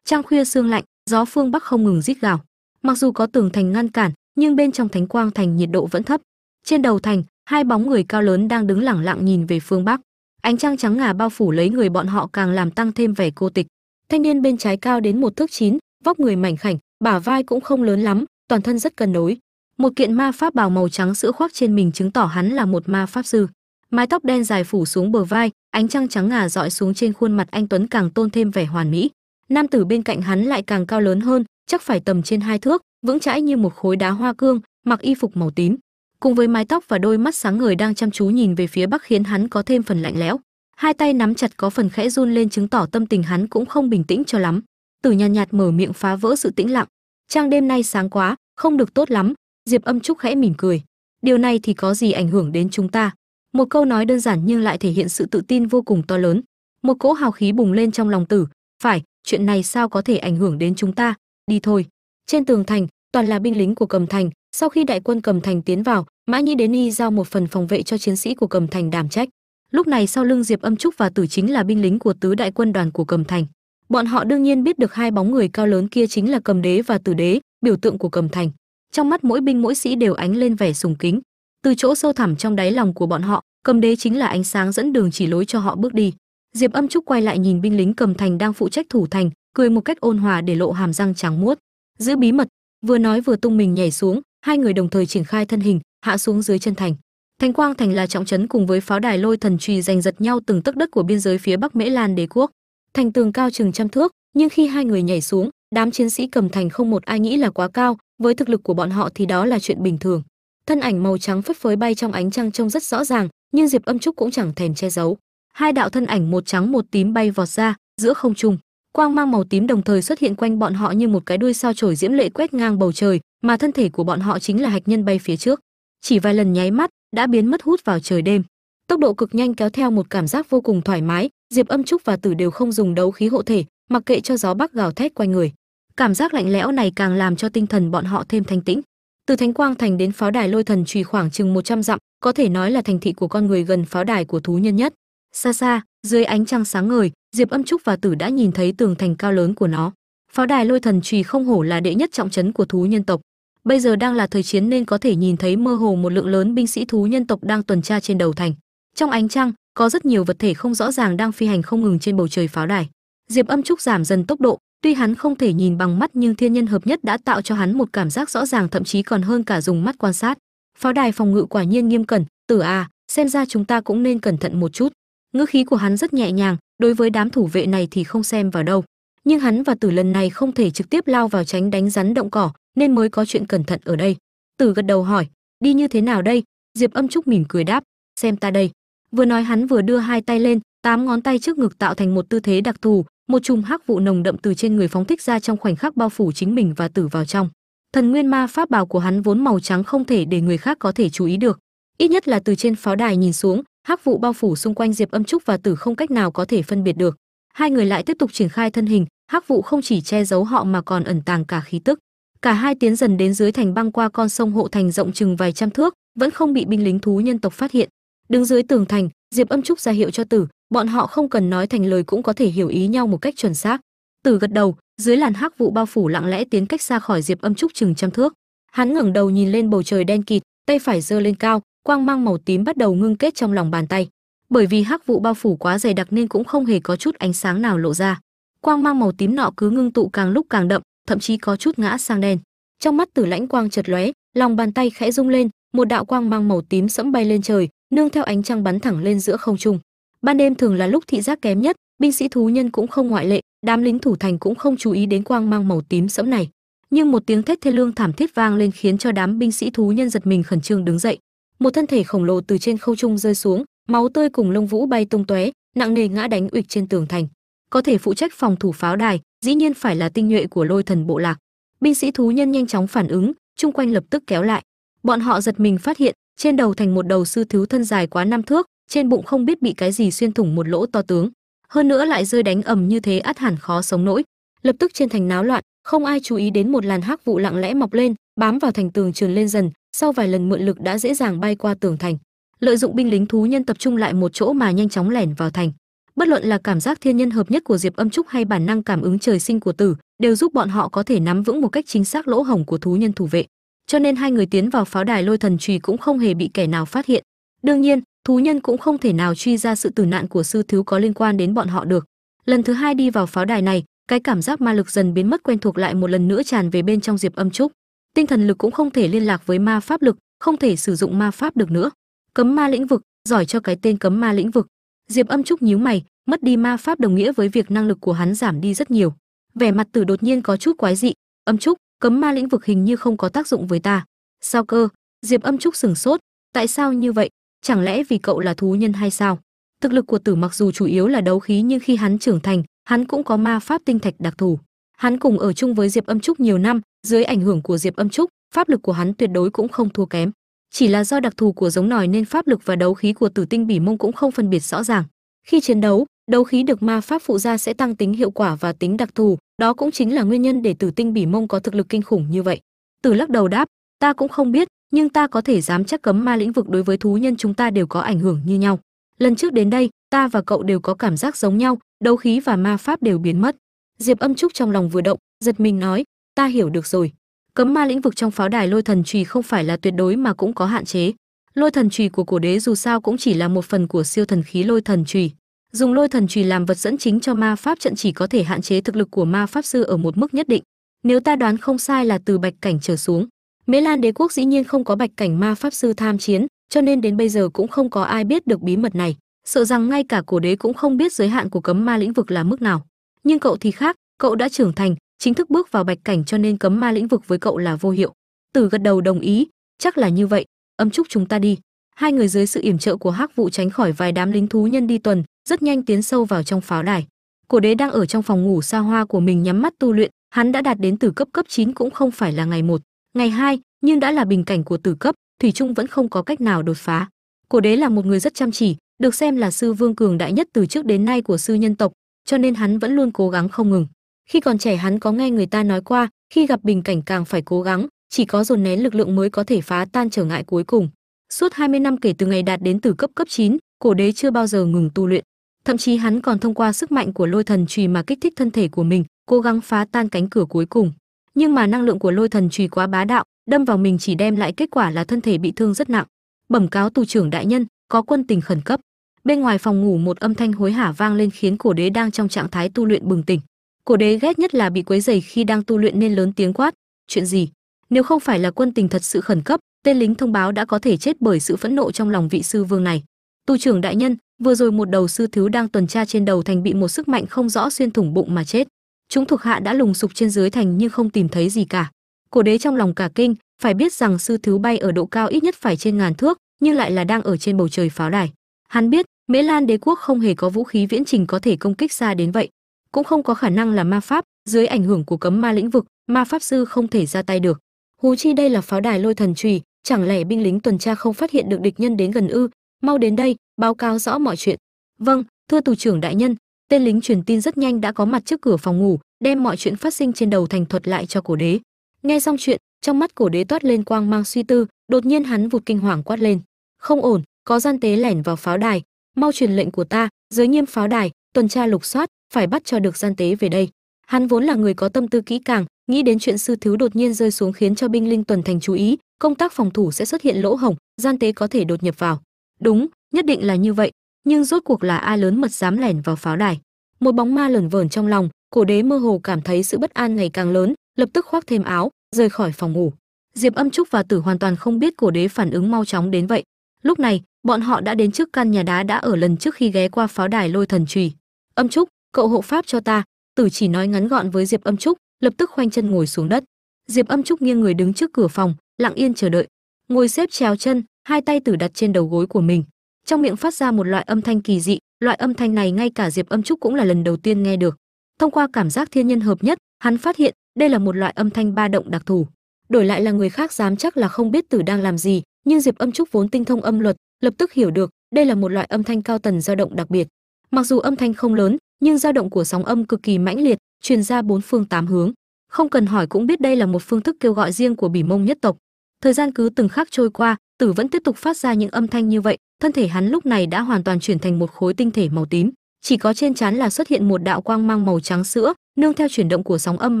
Trăng khuya sương lạnh, gió phương bắc không ngừng rít gào. Mặc dù có tường thành ngăn cản, nhưng bên trong thánh quang thành nhiệt độ vẫn thấp. Trên đầu thành, hai bóng người cao lớn đang đứng lẳng lặng nhìn về phương bắc. Ánh trăng trắng ngà bao phủ lấy người bọn họ càng làm tăng thêm vẻ cô tịch. Thanh niên bên trái cao đến một thước chín, vóc người mảnh khảnh, bả vai cũng không lớn lắm, toàn thân rất cân đối. Một kiện ma pháp bào màu trắng sữa khoác trên mình chứng tỏ hắn là một ma pháp sư. Mái tóc đen dài phủ xuống bờ vai, ánh trăng trắng ngà dọi xuống trên khuôn mặt anh tuấn càng tôn thêm vẻ hoàn mỹ nam tử bên cạnh hắn lại càng cao lớn hơn chắc phải tầm trên hai thước vững chãi như một khối đá hoa cương mặc y phục màu tím. Cùng với mái tóc và đôi mắt sáng ngời đang chăm chú nhìn về phía bắc khiến hắn có thêm phần lạnh lẽo. Hai tay nắm chặt có phần khẽ run lên chứng tỏ tâm tình hắn cũng không bình tĩnh cho lắm. Tử nhàn nhạt, nhạt mở miệng phá vỡ sự tĩnh lặng. Trang đêm nay sáng quá không được tốt lắm. Diệp âm trúc khẽ mỉm cười. Điều này thì có gì ảnh hưởng đến chúng ta? Một câu nói đơn giản nhưng lại thể hiện sự tự tin vô cùng to lớn. Một cỗ hào khí bùng lên trong lòng tử. Phải chuyện này sao có thể ảnh hưởng đến chúng ta? Đi thôi. Trên tường thành, toàn là binh lính của cầm thành. Sau khi đại quân cầm thành tiến vào, mã nhĩ đến y giao một phần phòng vệ cho chiến sĩ của cầm thành đảm trách. Lúc này sau lưng diệp âm trúc và tử chính là binh lính của tứ đại quân đoàn của cầm thành. Bọn họ đương nhiên biết được hai bóng người cao lớn kia chính là cầm đế và tử đế, biểu tượng của cầm thành. Trong mắt mỗi binh mỗi sĩ đều ánh lên vẻ sùng kính. Từ chỗ sâu thẳm trong đáy lòng của bọn họ, cầm đế chính là ánh sáng dẫn đường chỉ lối cho họ bước đi diệp âm trúc quay lại nhìn binh lính cầm thành đang phụ trách thủ thành, cười một cách ôn hòa để lộ hàm răng trắng muốt. Giữ bí mật, vừa nói vừa tung mình nhảy xuống, hai người đồng thời triển khai thân hình, hạ xuống dưới chân thành. Thành quang thành là trọng trấn cùng với pháo đài lôi thần trùy giành giật nhau từng tấc đất của biên giới phía bắc mễ lan đế quốc. Thành tường cao chừng trăm thước, nhưng khi hai người nhảy xuống, đám chiến sĩ cầm thành không một ai nghĩ là quá cao, với thực lực của bọn họ thì đó là chuyện bình thường. Thân ảnh màu trắng phất phới bay trong ánh trăng trông rất rõ ràng, nhưng diệp âm trúc cũng chẳng thèm che giấu hai đạo thân ảnh một trắng một tím bay vọt ra, giữa không trung. Quang mang màu tím đồng thời xuất hiện quanh bọn họ như một cái đuôi sao chổi diễm lệ quét ngang bầu trời, mà thân thể của bọn họ chính là hạch nhân bay phía trước. Chỉ vài lần nháy mắt, đã biến mất hút vào trời đêm. Tốc độ cực nhanh kéo theo một cảm giác vô cùng thoải mái, diệp âm trúc và tử đều không dùng đấu khí hộ thể, mặc kệ cho gió bắc gào thét quanh người. Cảm giác lạnh lẽo này càng làm cho tinh thần bọn họ thêm thanh tĩnh. Từ thánh quang thành đến pháo đài lôi thần trùy khoảng chừng 100 dặm, có thể nói là thành thị của con người gần pháo đài của thú nhân nhất xa xa, dưới ánh trăng sáng ngời, diệp âm trúc và tử đã nhìn thấy tường thành cao lớn của nó. Pháo đài lôi thần trùy không hổ là đệ nhất trọng trấn của thú nhân tộc. Bây giờ đang là thời chiến nên có thể nhìn thấy mơ hồ một lượng lớn binh sĩ thú nhân tộc đang tuần tra trên đầu thành. Trong ánh trăng, có rất nhiều vật thể không rõ ràng đang phi hành không ngừng trên bầu trời pháo đài. Diệp âm trúc giảm dần tốc độ, tuy hắn không thể nhìn bằng mắt nhưng thiên nhân hợp nhất đã tạo cho hắn một cảm giác rõ ràng thậm chí còn hơn cả dùng mắt quan sát. Pháo đài phòng ngự quả nhiên nghiêm cẩn, tử à xem ra chúng ta cũng nên cẩn thận một chút ngữ khí của hắn rất nhẹ nhàng, đối với đám thủ vệ này thì không xem vào đâu. Nhưng hắn và tử lần này không thể trực tiếp lao vào tránh đánh rắn động cỏ, nên mới có chuyện cẩn thận ở đây. Tử gật đầu hỏi, đi như thế nào đây? Diệp âm trúc mỉm cười đáp, xem ta đây. Vừa nói hắn vừa đưa hai tay lên, tám ngón tay trước ngực tạo thành một tư thế đặc thù, một chùm hắc vụ nồng đậm từ trên người phóng thích ra trong khoảnh khắc bao phủ chính mình và tử vào trong. Thần nguyên ma pháp bào của hắn vốn màu trắng không thể để người khác có thể chú ý được, ít nhất là từ trên pháo đài nhìn xuống hắc vụ bao phủ xung quanh diệp âm trúc và tử không cách nào có thể phân biệt được. Hai người lại tiếp tục triển khai thân hình, hắc vụ không chỉ che giấu họ mà còn ẩn tàng cả khí tức. Cả hai tiến dần đến dưới thành băng qua con sông hộ thành rộng chừng vài trăm thước, vẫn không bị binh lính thú nhân tộc phát hiện. Đứng dưới tường thành, diệp âm trúc ra hiệu cho tử, bọn họ không cần nói thành lời cũng có thể hiểu ý nhau một cách chuẩn xác. Tử gật đầu, dưới làn hắc vụ bao phủ lặng lẽ tiến cách xa khỏi diệp âm trúc chừng trăm thước. Hắn ngẩng đầu nhìn lên bầu trời đen kịt, tay phải giơ lên cao quang mang màu tím bắt đầu ngưng kết trong lòng bàn tay. Bởi vì hắc vụ bao phủ quá dày đặc nên cũng không hề có chút ánh sáng nào lộ ra. Quang mang màu tím nọ cứ ngưng tụ càng lúc càng đậm, thậm chí có chút ngã sang đen. Trong mắt tử lãnh quang chật lóe, lòng bàn tay khẽ rung lên, một đạo quang mang màu tím sẫm bay lên trời, nương theo ánh trăng bắn thẳng lên giữa không trung. Ban đêm thường là lúc thị giác kém nhất, binh sĩ thú nhân cũng không ngoại lệ, đám lính thủ thành cũng không chú ý đến quang mang màu tím sẫm này. Nhưng một tiếng thét thê lương thảm thiết vang lên khiến cho đám binh sĩ thú nhân giật mình khẩn trương đứng dậy một thân thể khổng lồ từ trên không trung rơi xuống, máu tươi cùng lông vũ bay tung tóe, nặng nề ngã đánh uịch trên tường thành. Có thể phụ trách phòng thủ pháo đài, dĩ nhiên phải là tinh nhuệ của lôi thần bộ lạc. Binh sĩ thú nhân nhanh chóng phản ứng, chung quanh lập tức kéo lại. Bọn họ giật mình phát hiện, trên đầu thành một đầu sư thiếu thân dài quá năm thước, trên bụng không biết bị cái gì xuyên thủng một lỗ to tướng. Hơn nữa lại rơi đánh ầm như thế ắt hẳn khó sống nổi. Lập tức trên thành náo loạn, không ai chú ý đến một làn hắc vụ lặng lẽ mọc lên, bám vào thành tường trườn lên dần sau vài lần mượn lực đã dễ dàng bay qua tường thành, lợi dụng binh lính thú nhân tập trung lại một chỗ mà nhanh chóng lẻn vào thành. Bất luận là cảm giác thiên nhân hợp nhất của diệp âm trúc hay bản năng cảm ứng trời sinh của tử đều giúp bọn họ có thể nắm vững một cách chính xác lỗ hổng của thú nhân thủ vệ. Cho nên hai người tiến vào pháo đài lôi thần trùy cũng không hề bị kẻ nào phát hiện. Đương nhiên, thú nhân cũng không thể nào truy ra sự tử nạn của sư thiếu có liên quan đến bọn họ được. Lần thứ hai đi vào pháo đài này, cái cảm giác ma lực dần biến mất quen thuộc lại một lần nữa tràn về bên trong diệp âm trúc tinh thần lực cũng không thể liên lạc với ma pháp lực, không thể sử dụng ma pháp được nữa. Cấm ma lĩnh vực, giỏi cho cái tên cấm ma lĩnh vực. Diệp âm trúc nhíu mày, mất đi ma pháp đồng nghĩa với việc năng lực của hắn giảm đi rất nhiều. Vẻ mặt tử đột nhiên có chút quái dị. Âm trúc, cấm ma lĩnh vực hình như không có tác dụng với ta. Sao cơ? Diệp âm trúc sừng sốt. Tại sao như vậy? Chẳng lẽ vì cậu là thú nhân hay sao? Thực lực của tử mặc dù chủ yếu là đấu khí nhưng khi hắn trưởng thành, hắn cũng có ma pháp tinh thạch đặc thù hắn cùng ở chung với diệp âm trúc nhiều năm, dưới ảnh hưởng của diệp âm trúc, pháp lực của hắn tuyệt đối cũng không thua kém. Chỉ là do đặc thù của giống nòi nên pháp lực và đấu khí của tử tinh bỉ mông cũng không phân biệt rõ ràng. Khi chiến đấu đấu khí được ma pháp phụ ra sẽ tăng tính hiệu quả và tính đặc thù, đó cũng chính là nguyên nhân để tử tinh bỉ mông có thực lực kinh khủng như vậy. Tử lắc đầu đáp, ta cũng không biết, nhưng ta có thể dám chắc cấm ma lĩnh vực đối với thú nhân chúng ta đều có ảnh hưởng như nhau. Lần trước đến đây, ta và cậu đều có cảm giác giống nhau, đấu khí và ma pháp đều biến mất diệp âm trúc trong lòng vừa động, giật mình nói, ta hiểu được rồi. Cấm ma lĩnh vực trong pháo đài lôi thần trùy không phải là tuyệt đối mà cũng có hạn chế. Lôi thần trùy của cổ đế dù sao cũng chỉ là một phần của siêu thần khí lôi thần trùy dùng lôi thần trùy làm vật dẫn chính cho ma pháp trận chỉ có thể hạn chế thực lực của ma pháp sư ở một mức nhất định. Nếu ta đoán không sai là từ bạch cảnh trở xuống. Mễ lan đế quốc dĩ nhiên không có bạch cảnh ma pháp sư tham chiến, cho nên đến bây giờ cũng không có ai biết được bí mật này. Sợ rằng ngay cả cổ đế cũng không biết giới hạn của cấm ma lĩnh vực là mức nào nhưng cậu thì khác, cậu đã trưởng thành, chính thức bước vào bạch cảnh cho nên cấm ma lĩnh vực với cậu là vô hiệu. Tử gật đầu đồng ý, chắc là như vậy âm chúc chúng ta đi. Hai người dưới sự yểm trợ của hắc vụ tránh khỏi vài đám lính thú nhân đi tuần, rất nhanh tiến sâu vào trong pháo đài. Cổ đế đang ở trong phòng ngủ xa hoa của mình nhắm mắt tu luyện, hắn đã đạt đến từ cấp cấp 9 cũng không phải là ngày một, ngày hai, nhưng đã là bình cảnh của tử cấp, thủy trung vẫn không có cách nào đột phá. Cổ đế là một người rất chăm chỉ, được xem là sư vương cường đại nhất từ trước đến nay của sư nhân tộc cho nên hắn vẫn luôn cố gắng không ngừng. Khi còn trẻ hắn có nghe người ta nói qua khi gặp bình cảnh càng phải cố gắng chỉ có dồn nén lực lượng mới có thể phá tan trở ngại cuối cùng. Suốt 20 năm kể từ ngày đạt đến từ cấp cấp 9, cổ đế chưa bao giờ ngừng tu luyện. Thậm chí hắn còn thông qua sức mạnh của lôi thần chùy mà kích thích thân thể của mình cố gắng phá tan cánh cửa cuối cùng. Nhưng mà năng lượng của lôi thần chùy quá bá đạo đâm vào mình chỉ đem lại kết quả là thân thể bị thương rất nặng. Bẩm cáo tù trưởng đại nhân có quân tình khẩn cấp bên ngoài phòng ngủ một âm thanh hối hả vang lên khiến cổ đế đang trong trạng thái tu luyện bừng tỉnh. Cổ đế ghét nhất là bị quấy rầy khi đang tu luyện nên lớn tiếng quát, chuyện gì? Nếu không phải là quân tình thật sự khẩn cấp, tên lính thông báo đã có thể chết bởi sự phẫn nộ trong lòng vị sư vương này. Tu trưởng đại nhân, vừa rồi một đầu sư thiếu đang tuần tra trên đầu thành bị một sức mạnh không rõ xuyên thủng bụng mà chết. Chúng thuộc hạ đã lùng sục trên dưới thành nhưng không tìm thấy gì cả. Cổ đế trong lòng cả kinh, phải biết rằng sư thiếu bay ở độ cao ít nhất phải trên ngàn thước, nhưng lại là đang ở trên bầu trời pháo đài. Hắn biết mễ lan đế quốc không hề có vũ khí viễn trình có thể công kích xa đến vậy, cũng không có khả năng là ma pháp, dưới ảnh hưởng của cấm ma lĩnh vực, ma pháp sư không thể ra tay được. Hú chi đây là pháo đài lôi thần trùy, chẳng lẽ binh lính tuần tra không phát hiện được địch nhân đến gần ư? Mau đến đây, báo cáo rõ mọi chuyện. Vâng thưa tù trưởng đại nhân, tên lính truyền tin rất nhanh đã có mặt trước cửa phòng ngủ, đem mọi chuyện phát sinh trên đầu thành thuật lại cho cổ đế. Nghe xong chuyện, trong mắt cổ đế toát lên quang mang suy tư, đột nhiên hắn vụt kinh hoàng quát lên. Không ổn, có gian tế lẻn vào pháo đài mau truyền lệnh của ta, giới nghiêm pháo đài, tuần tra lục soát, phải bắt cho được gian tế về đây. Hắn vốn là người có tâm tư kỹ càng, nghĩ đến chuyện sư thiếu đột nhiên rơi xuống khiến cho binh linh tuần thành chú ý, công tác phòng thủ sẽ xuất hiện lỗ hổng, gian tế có thể đột nhập vào. Đúng, nhất định là như vậy, nhưng rốt cuộc là ai lớn mật dám lẻn vào pháo đài? Một bóng ma lởn vởn trong lòng, cổ đế mơ hồ cảm thấy sự bất an ngày càng lớn, lập tức khoác thêm áo, rời khỏi phòng ngủ. Diệp âm trúc và tử hoàn toàn không biết cổ đế phản ứng mau chóng đến vậy. Lúc này bọn họ đã đến trước căn nhà đá đã ở lần trước khi ghé qua pháo đài lôi thần trùy âm trúc, cậu hộ pháp cho ta. Tử chỉ nói ngắn gọn với diệp âm trúc, lập tức khoanh chân ngồi xuống đất. Diệp âm trúc nghiêng người đứng trước cửa phòng, lặng yên chờ đợi. Ngồi xếp chéo chân, hai tay tử đặt trên đầu gối của mình. Trong miệng phát ra một loại âm thanh kỳ dị, loại âm thanh này ngay cả diệp âm trúc cũng là lần đầu tiên nghe được. Thông qua cảm giác thiên nhân hợp nhất, hắn phát hiện đây là một loại âm thanh ba động đặc thù. Đổi lại là người khác dám chắc là không biết tử đang làm gì, nhưng diệp âm trúc vốn tinh thông âm luật lập tức hiểu được, đây là một loại âm thanh cao tần dao động đặc biệt. Mặc dù âm thanh không lớn, nhưng dao động của sóng âm cực kỳ mãnh liệt, truyền ra bốn phương tám hướng. Không cần hỏi cũng biết đây là một phương thức kêu gọi riêng của bỉ mông nhất tộc. Thời gian cứ từng khắc trôi qua, tử vẫn tiếp tục phát ra những âm thanh như vậy, thân thể hắn lúc này đã hoàn toàn chuyển thành một khối tinh thể màu tím. Chỉ có trên trán là xuất hiện một đạo quang mang màu trắng sữa, nương theo chuyển động của sóng âm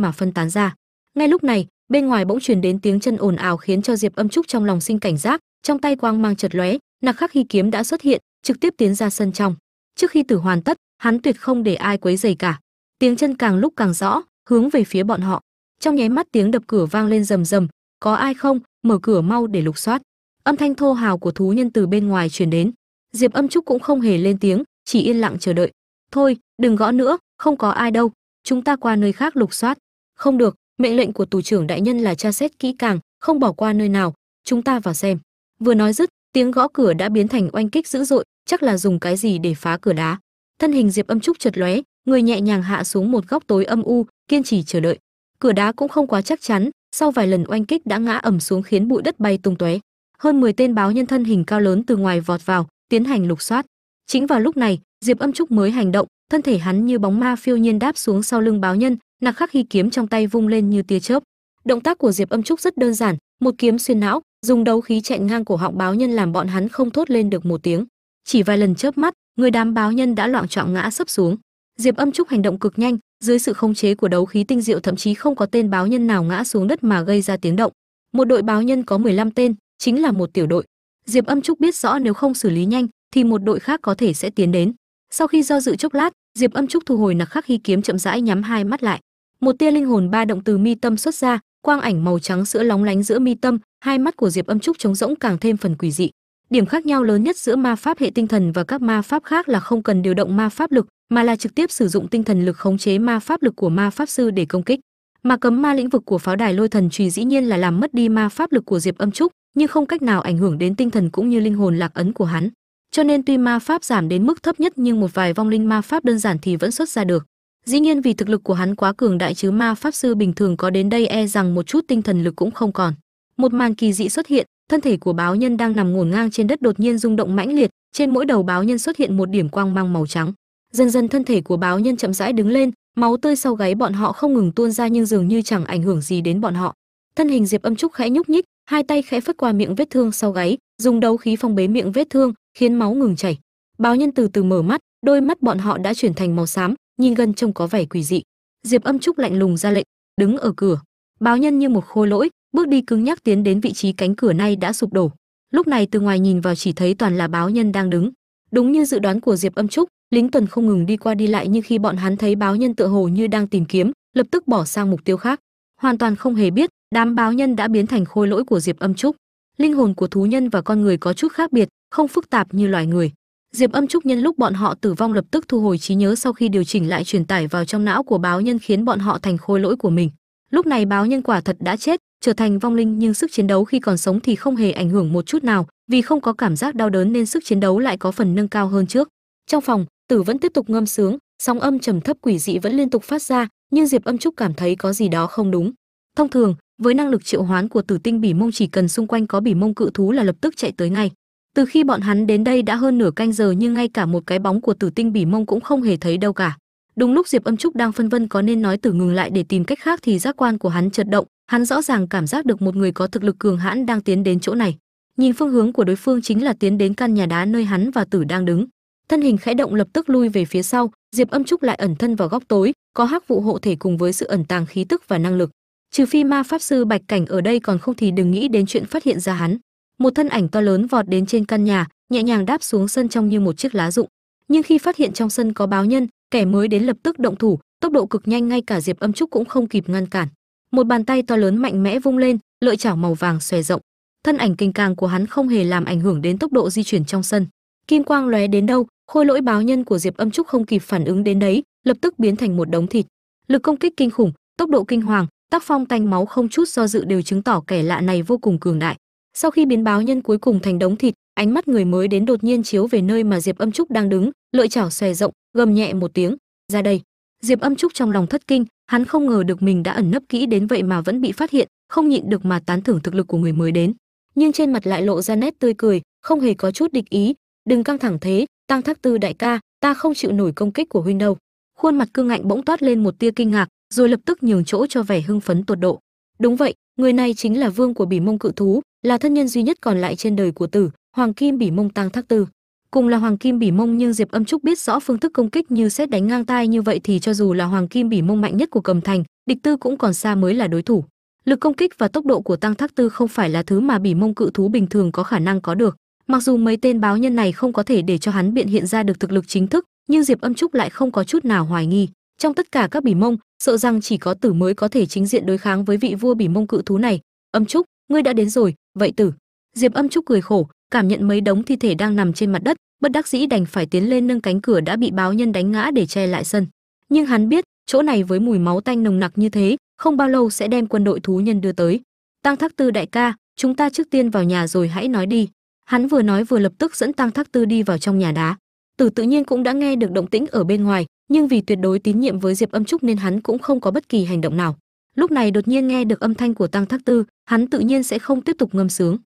mà phân tán ra. Ngay lúc này, bên ngoài bỗng truyền đến tiếng chân ồn ào khiến cho diệp âm trúc trong lòng sinh cảnh giác, trong tay quang mang chật lóe nặc khắc hy kiếm đã xuất hiện, trực tiếp tiến ra sân trong. Trước khi tử hoàn tất, hắn tuyệt không để ai quấy rầy cả. Tiếng chân càng lúc càng rõ, hướng về phía bọn họ. Trong nháy mắt tiếng đập cửa vang lên rầm rầm, có ai không, mở cửa mau để lục soát. Âm thanh thô hào của thú nhân từ bên ngoài truyền đến. Diệp âm trúc cũng không hề lên tiếng, chỉ yên lặng chờ đợi. Thôi, đừng gõ nữa, không có ai đâu, chúng ta qua nơi khác lục soát. Không được, mệnh lệnh của tù trưởng đại nhân là tra xét kỹ càng, không bỏ qua nơi nào, chúng ta vào xem. Vừa nói dứt tiếng gõ cửa đã biến thành oanh kích dữ dội, chắc là dùng cái gì để phá cửa đá. Thân hình diệp âm trúc chật lóe, người nhẹ nhàng hạ xuống một góc tối âm u, kiên trì chờ đợi. Cửa đá cũng không quá chắc chắn, sau vài lần oanh kích đã ngã ẩm xuống khiến bụi đất bay tung tóe. Hơn 10 tên báo nhân thân hình cao lớn từ ngoài vọt vào, tiến hành lục soát. Chính vào lúc này, diệp âm trúc mới hành động, thân thể hắn như bóng ma phiêu nhiên đáp xuống sau lưng báo nhân, nặc khắc hy kiếm trong tay vung lên như tia chớp. Động tác của diệp âm trúc rất đơn giản, một kiếm xuyên não dùng đấu khí chạy ngang cổ họng báo nhân làm bọn hắn không thốt lên được một tiếng. Chỉ vài lần chớp mắt, người đám báo nhân đã loạn trọng ngã sấp xuống. Diệp âm trúc hành động cực nhanh, dưới sự khống chế của đấu khí tinh diệu thậm chí không có tên báo nhân nào ngã xuống đất mà gây ra tiếng động. Một đội báo nhân có 15 tên, chính là một tiểu đội. Diệp âm trúc biết rõ nếu không xử lý nhanh, thì một đội khác có thể sẽ tiến đến. Sau khi do dự chốc lát, diệp âm trúc thu hồi nặc khắc hy kiếm chậm rãi nhắm hai mắt lại. Một tia linh hồn ba động từ mi tâm xuất ra, quang ảnh màu trắng sữa lóng lánh giữa mi tâm hai mắt của diệp âm trúc trống rỗng càng thêm phần quỷ dị. Điểm khác nhau lớn nhất giữa ma pháp hệ tinh thần và các ma pháp khác là không cần điều động ma pháp lực, mà là trực tiếp sử dụng tinh thần lực khống chế ma pháp lực của ma pháp sư để công kích. Mà cấm ma lĩnh vực của pháo đài lôi thần trùy dĩ nhiên là làm mất đi ma pháp lực của diệp âm trúc, nhưng không cách nào ảnh hưởng đến tinh thần cũng như linh hồn lạc ấn của hắn. Cho nên tuy ma pháp giảm đến mức thấp nhất nhưng một vài vong linh ma pháp đơn giản thì vẫn xuất ra được. Dĩ nhiên vì thực lực của hắn quá cường đại chứ ma pháp sư bình thường có đến đây e rằng một chút tinh thần lực cũng không còn một màn kỳ dị xuất hiện, thân thể của báo nhân đang nằm ngổn ngang trên đất đột nhiên rung động mãnh liệt, trên mỗi đầu báo nhân xuất hiện một điểm quang mang màu trắng. Dần dần thân thể của báo nhân chậm rãi đứng lên, máu tươi sau gáy bọn họ không ngừng tuôn ra nhưng dường như chẳng ảnh hưởng gì đến bọn họ. Thân hình diệp âm trúc khẽ nhúc nhích, hai tay khẽ phất qua miệng vết thương sau gáy, dùng đấu khí phong bế miệng vết thương, khiến máu ngừng chảy. Báo nhân từ từ mở mắt, đôi mắt bọn họ đã chuyển thành màu xám, nhìn gần trông có vẻ quỷ dị. Diệp âm trúc lạnh lùng ra lệnh, đứng ở cửa. Báo nhân như một khôi lỗi bước đi cứng nhắc tiến đến vị trí cánh cửa nay đã sụp đổ. Lúc này từ ngoài nhìn vào chỉ thấy toàn là báo nhân đang đứng. Đúng như dự đoán của diệp âm trúc, lính tuần không ngừng đi qua đi lại nhưng khi bọn hắn thấy báo nhân tựa hồ như đang tìm kiếm, lập tức bỏ sang mục tiêu khác. Hoàn toàn không hề biết, đám báo nhân đã biến thành khôi lỗi của diệp âm trúc. Linh hồn của thú nhân và con người có chút khác biệt, không phức tạp như loài người. Diệp âm trúc nhân lúc bọn họ tử vong lập tức thu hồi trí nhớ sau khi điều chỉnh lại truyền tải vào trong não của báo nhân khiến bọn họ thành khôi lỗi của mình. Lúc này báo nhân quả thật đã chết trở thành vong linh nhưng sức chiến đấu khi còn sống thì không hề ảnh hưởng một chút nào. Vì không có cảm giác đau đớn nên sức chiến đấu lại có phần nâng cao hơn trước. Trong phòng, tử vẫn tiếp tục ngâm sướng sóng âm trầm thấp quỷ dị vẫn liên tục phát ra, nhưng diệp âm trúc cảm thấy có gì đó không đúng. Thông thường, với năng lực triệu hoán của tử tinh bỉ mông chỉ cần xung quanh có bỉ mông cự thú là lập tức chạy tới ngay. Từ khi bọn hắn đến đây đã hơn nửa canh giờ nhưng ngay cả một cái bóng của tử tinh bỉ mông cũng không hề thấy đâu cả. Đúng lúc diệp âm trúc đang phân vân có nên nói tử ngừng lại để tìm cách khác thì giác quan của hắn chợt động hắn rõ ràng cảm giác được một người có thực lực cường hãn đang tiến đến chỗ này. Nhìn phương hướng của đối phương chính là tiến đến căn nhà đá nơi hắn và tử đang đứng. Thân hình khẽ động lập tức lui về phía sau, diệp âm trúc lại ẩn thân vào góc tối, có hắc vụ hộ thể cùng với sự ẩn tàng khí tức và năng lực. Trừ phi ma pháp sư bạch cảnh ở đây còn không thì đừng nghĩ đến chuyện phát hiện ra hắn. Một thân ảnh to lớn vọt đến trên căn nhà, nhẹ nhàng đáp xuống sân trong như một chiếc lá rụng. Nhưng khi phát hiện trong sân có báo nhân, kẻ mới đến lập tức động thủ, tốc độ cực nhanh ngay cả diệp âm trúc cũng không kịp ngăn cản một bàn tay to lớn mạnh mẽ vung lên, lợi chảo màu vàng xòe rộng. Thân ảnh kinh càng của hắn không hề làm ảnh hưởng đến tốc độ di chuyển trong sân. Kim quang lóe đến đâu, khôi lỗi báo nhân của diệp âm trúc không kịp phản ứng đến đấy, lập tức biến thành một đống thịt. Lực công kích kinh khủng, tốc độ kinh hoàng, tác phong tanh máu không chút do dự đều chứng tỏ kẻ lạ này vô cùng cường đại. Sau khi biến báo nhân cuối cùng thành đống thịt, ánh mắt người mới đến đột nhiên chiếu về nơi mà diệp âm trúc đang đứng, lợi chảo xòe rộng, gầm nhẹ một tiếng, ra đây diệp âm trúc trong lòng thất kinh, hắn không ngờ được mình đã ẩn nấp kỹ đến vậy mà vẫn bị phát hiện, không nhịn được mà tán thưởng thực lực của người mới đến. Nhưng trên mặt lại lộ ra nét tươi cười, không hề có chút địch ý. Đừng căng thẳng thế, tăng thác tư đại ca, ta không chịu nổi công kích của huynh đâu. Khuôn mặt cương ngạnh bỗng toát lên một tia kinh ngạc, rồi lập tức nhường chỗ cho vẻ hưng phấn tột độ. Đúng vậy, người này chính là vương của bỉ mông cự thú, là thân nhân duy nhất còn lại trên đời của tử, hoàng kim bỉ mông tăng thác tư cùng là hoàng kim bỉ mông, nhưng diệp âm trúc biết rõ phương thức công kích như xét đánh ngang tai như vậy thì cho dù là hoàng kim bỉ mông mạnh nhất của cầm thành, địch tư cũng còn xa mới là đối thủ. Lực công kích và tốc độ của tăng thác tư không phải là thứ mà bỉ mông cự thú bình thường có khả năng có được. Mặc dù mấy tên báo nhân này không có thể để cho hắn biện hiện ra được thực lực chính thức, nhưng diệp âm trúc lại không có chút nào hoài nghi. Trong tất cả các bỉ mông, sợ rằng chỉ có tử mới có thể chính diện đối kháng với vị vua bỉ mông cự thú này. Âm trúc, ngươi đã đến rồi, vậy tử. Diệp âm trúc cười khổ cảm nhận mấy đống thi thể đang nằm trên mặt đất, bất đắc dĩ đành phải tiến lên nâng cánh cửa đã bị báo nhân đánh ngã để che lại sân. Nhưng hắn biết, chỗ này với mùi máu tanh nồng nặc như thế, không bao lâu sẽ đem quân đội thú nhân đưa tới. Tăng thác tư đại ca, chúng ta trước tiên vào nhà rồi hãy nói đi. Hắn vừa nói vừa lập tức dẫn tăng thác tư đi vào trong nhà đá. Tử tự nhiên cũng đã nghe được động tĩnh ở bên ngoài, nhưng vì tuyệt đối tín nhiệm với diệp âm trúc nên hắn cũng không có bất kỳ hành động nào. Lúc này đột nhiên nghe được âm thanh của tăng thác tư, hắn tự nhiên sẽ không tiếp tục ngâm sướng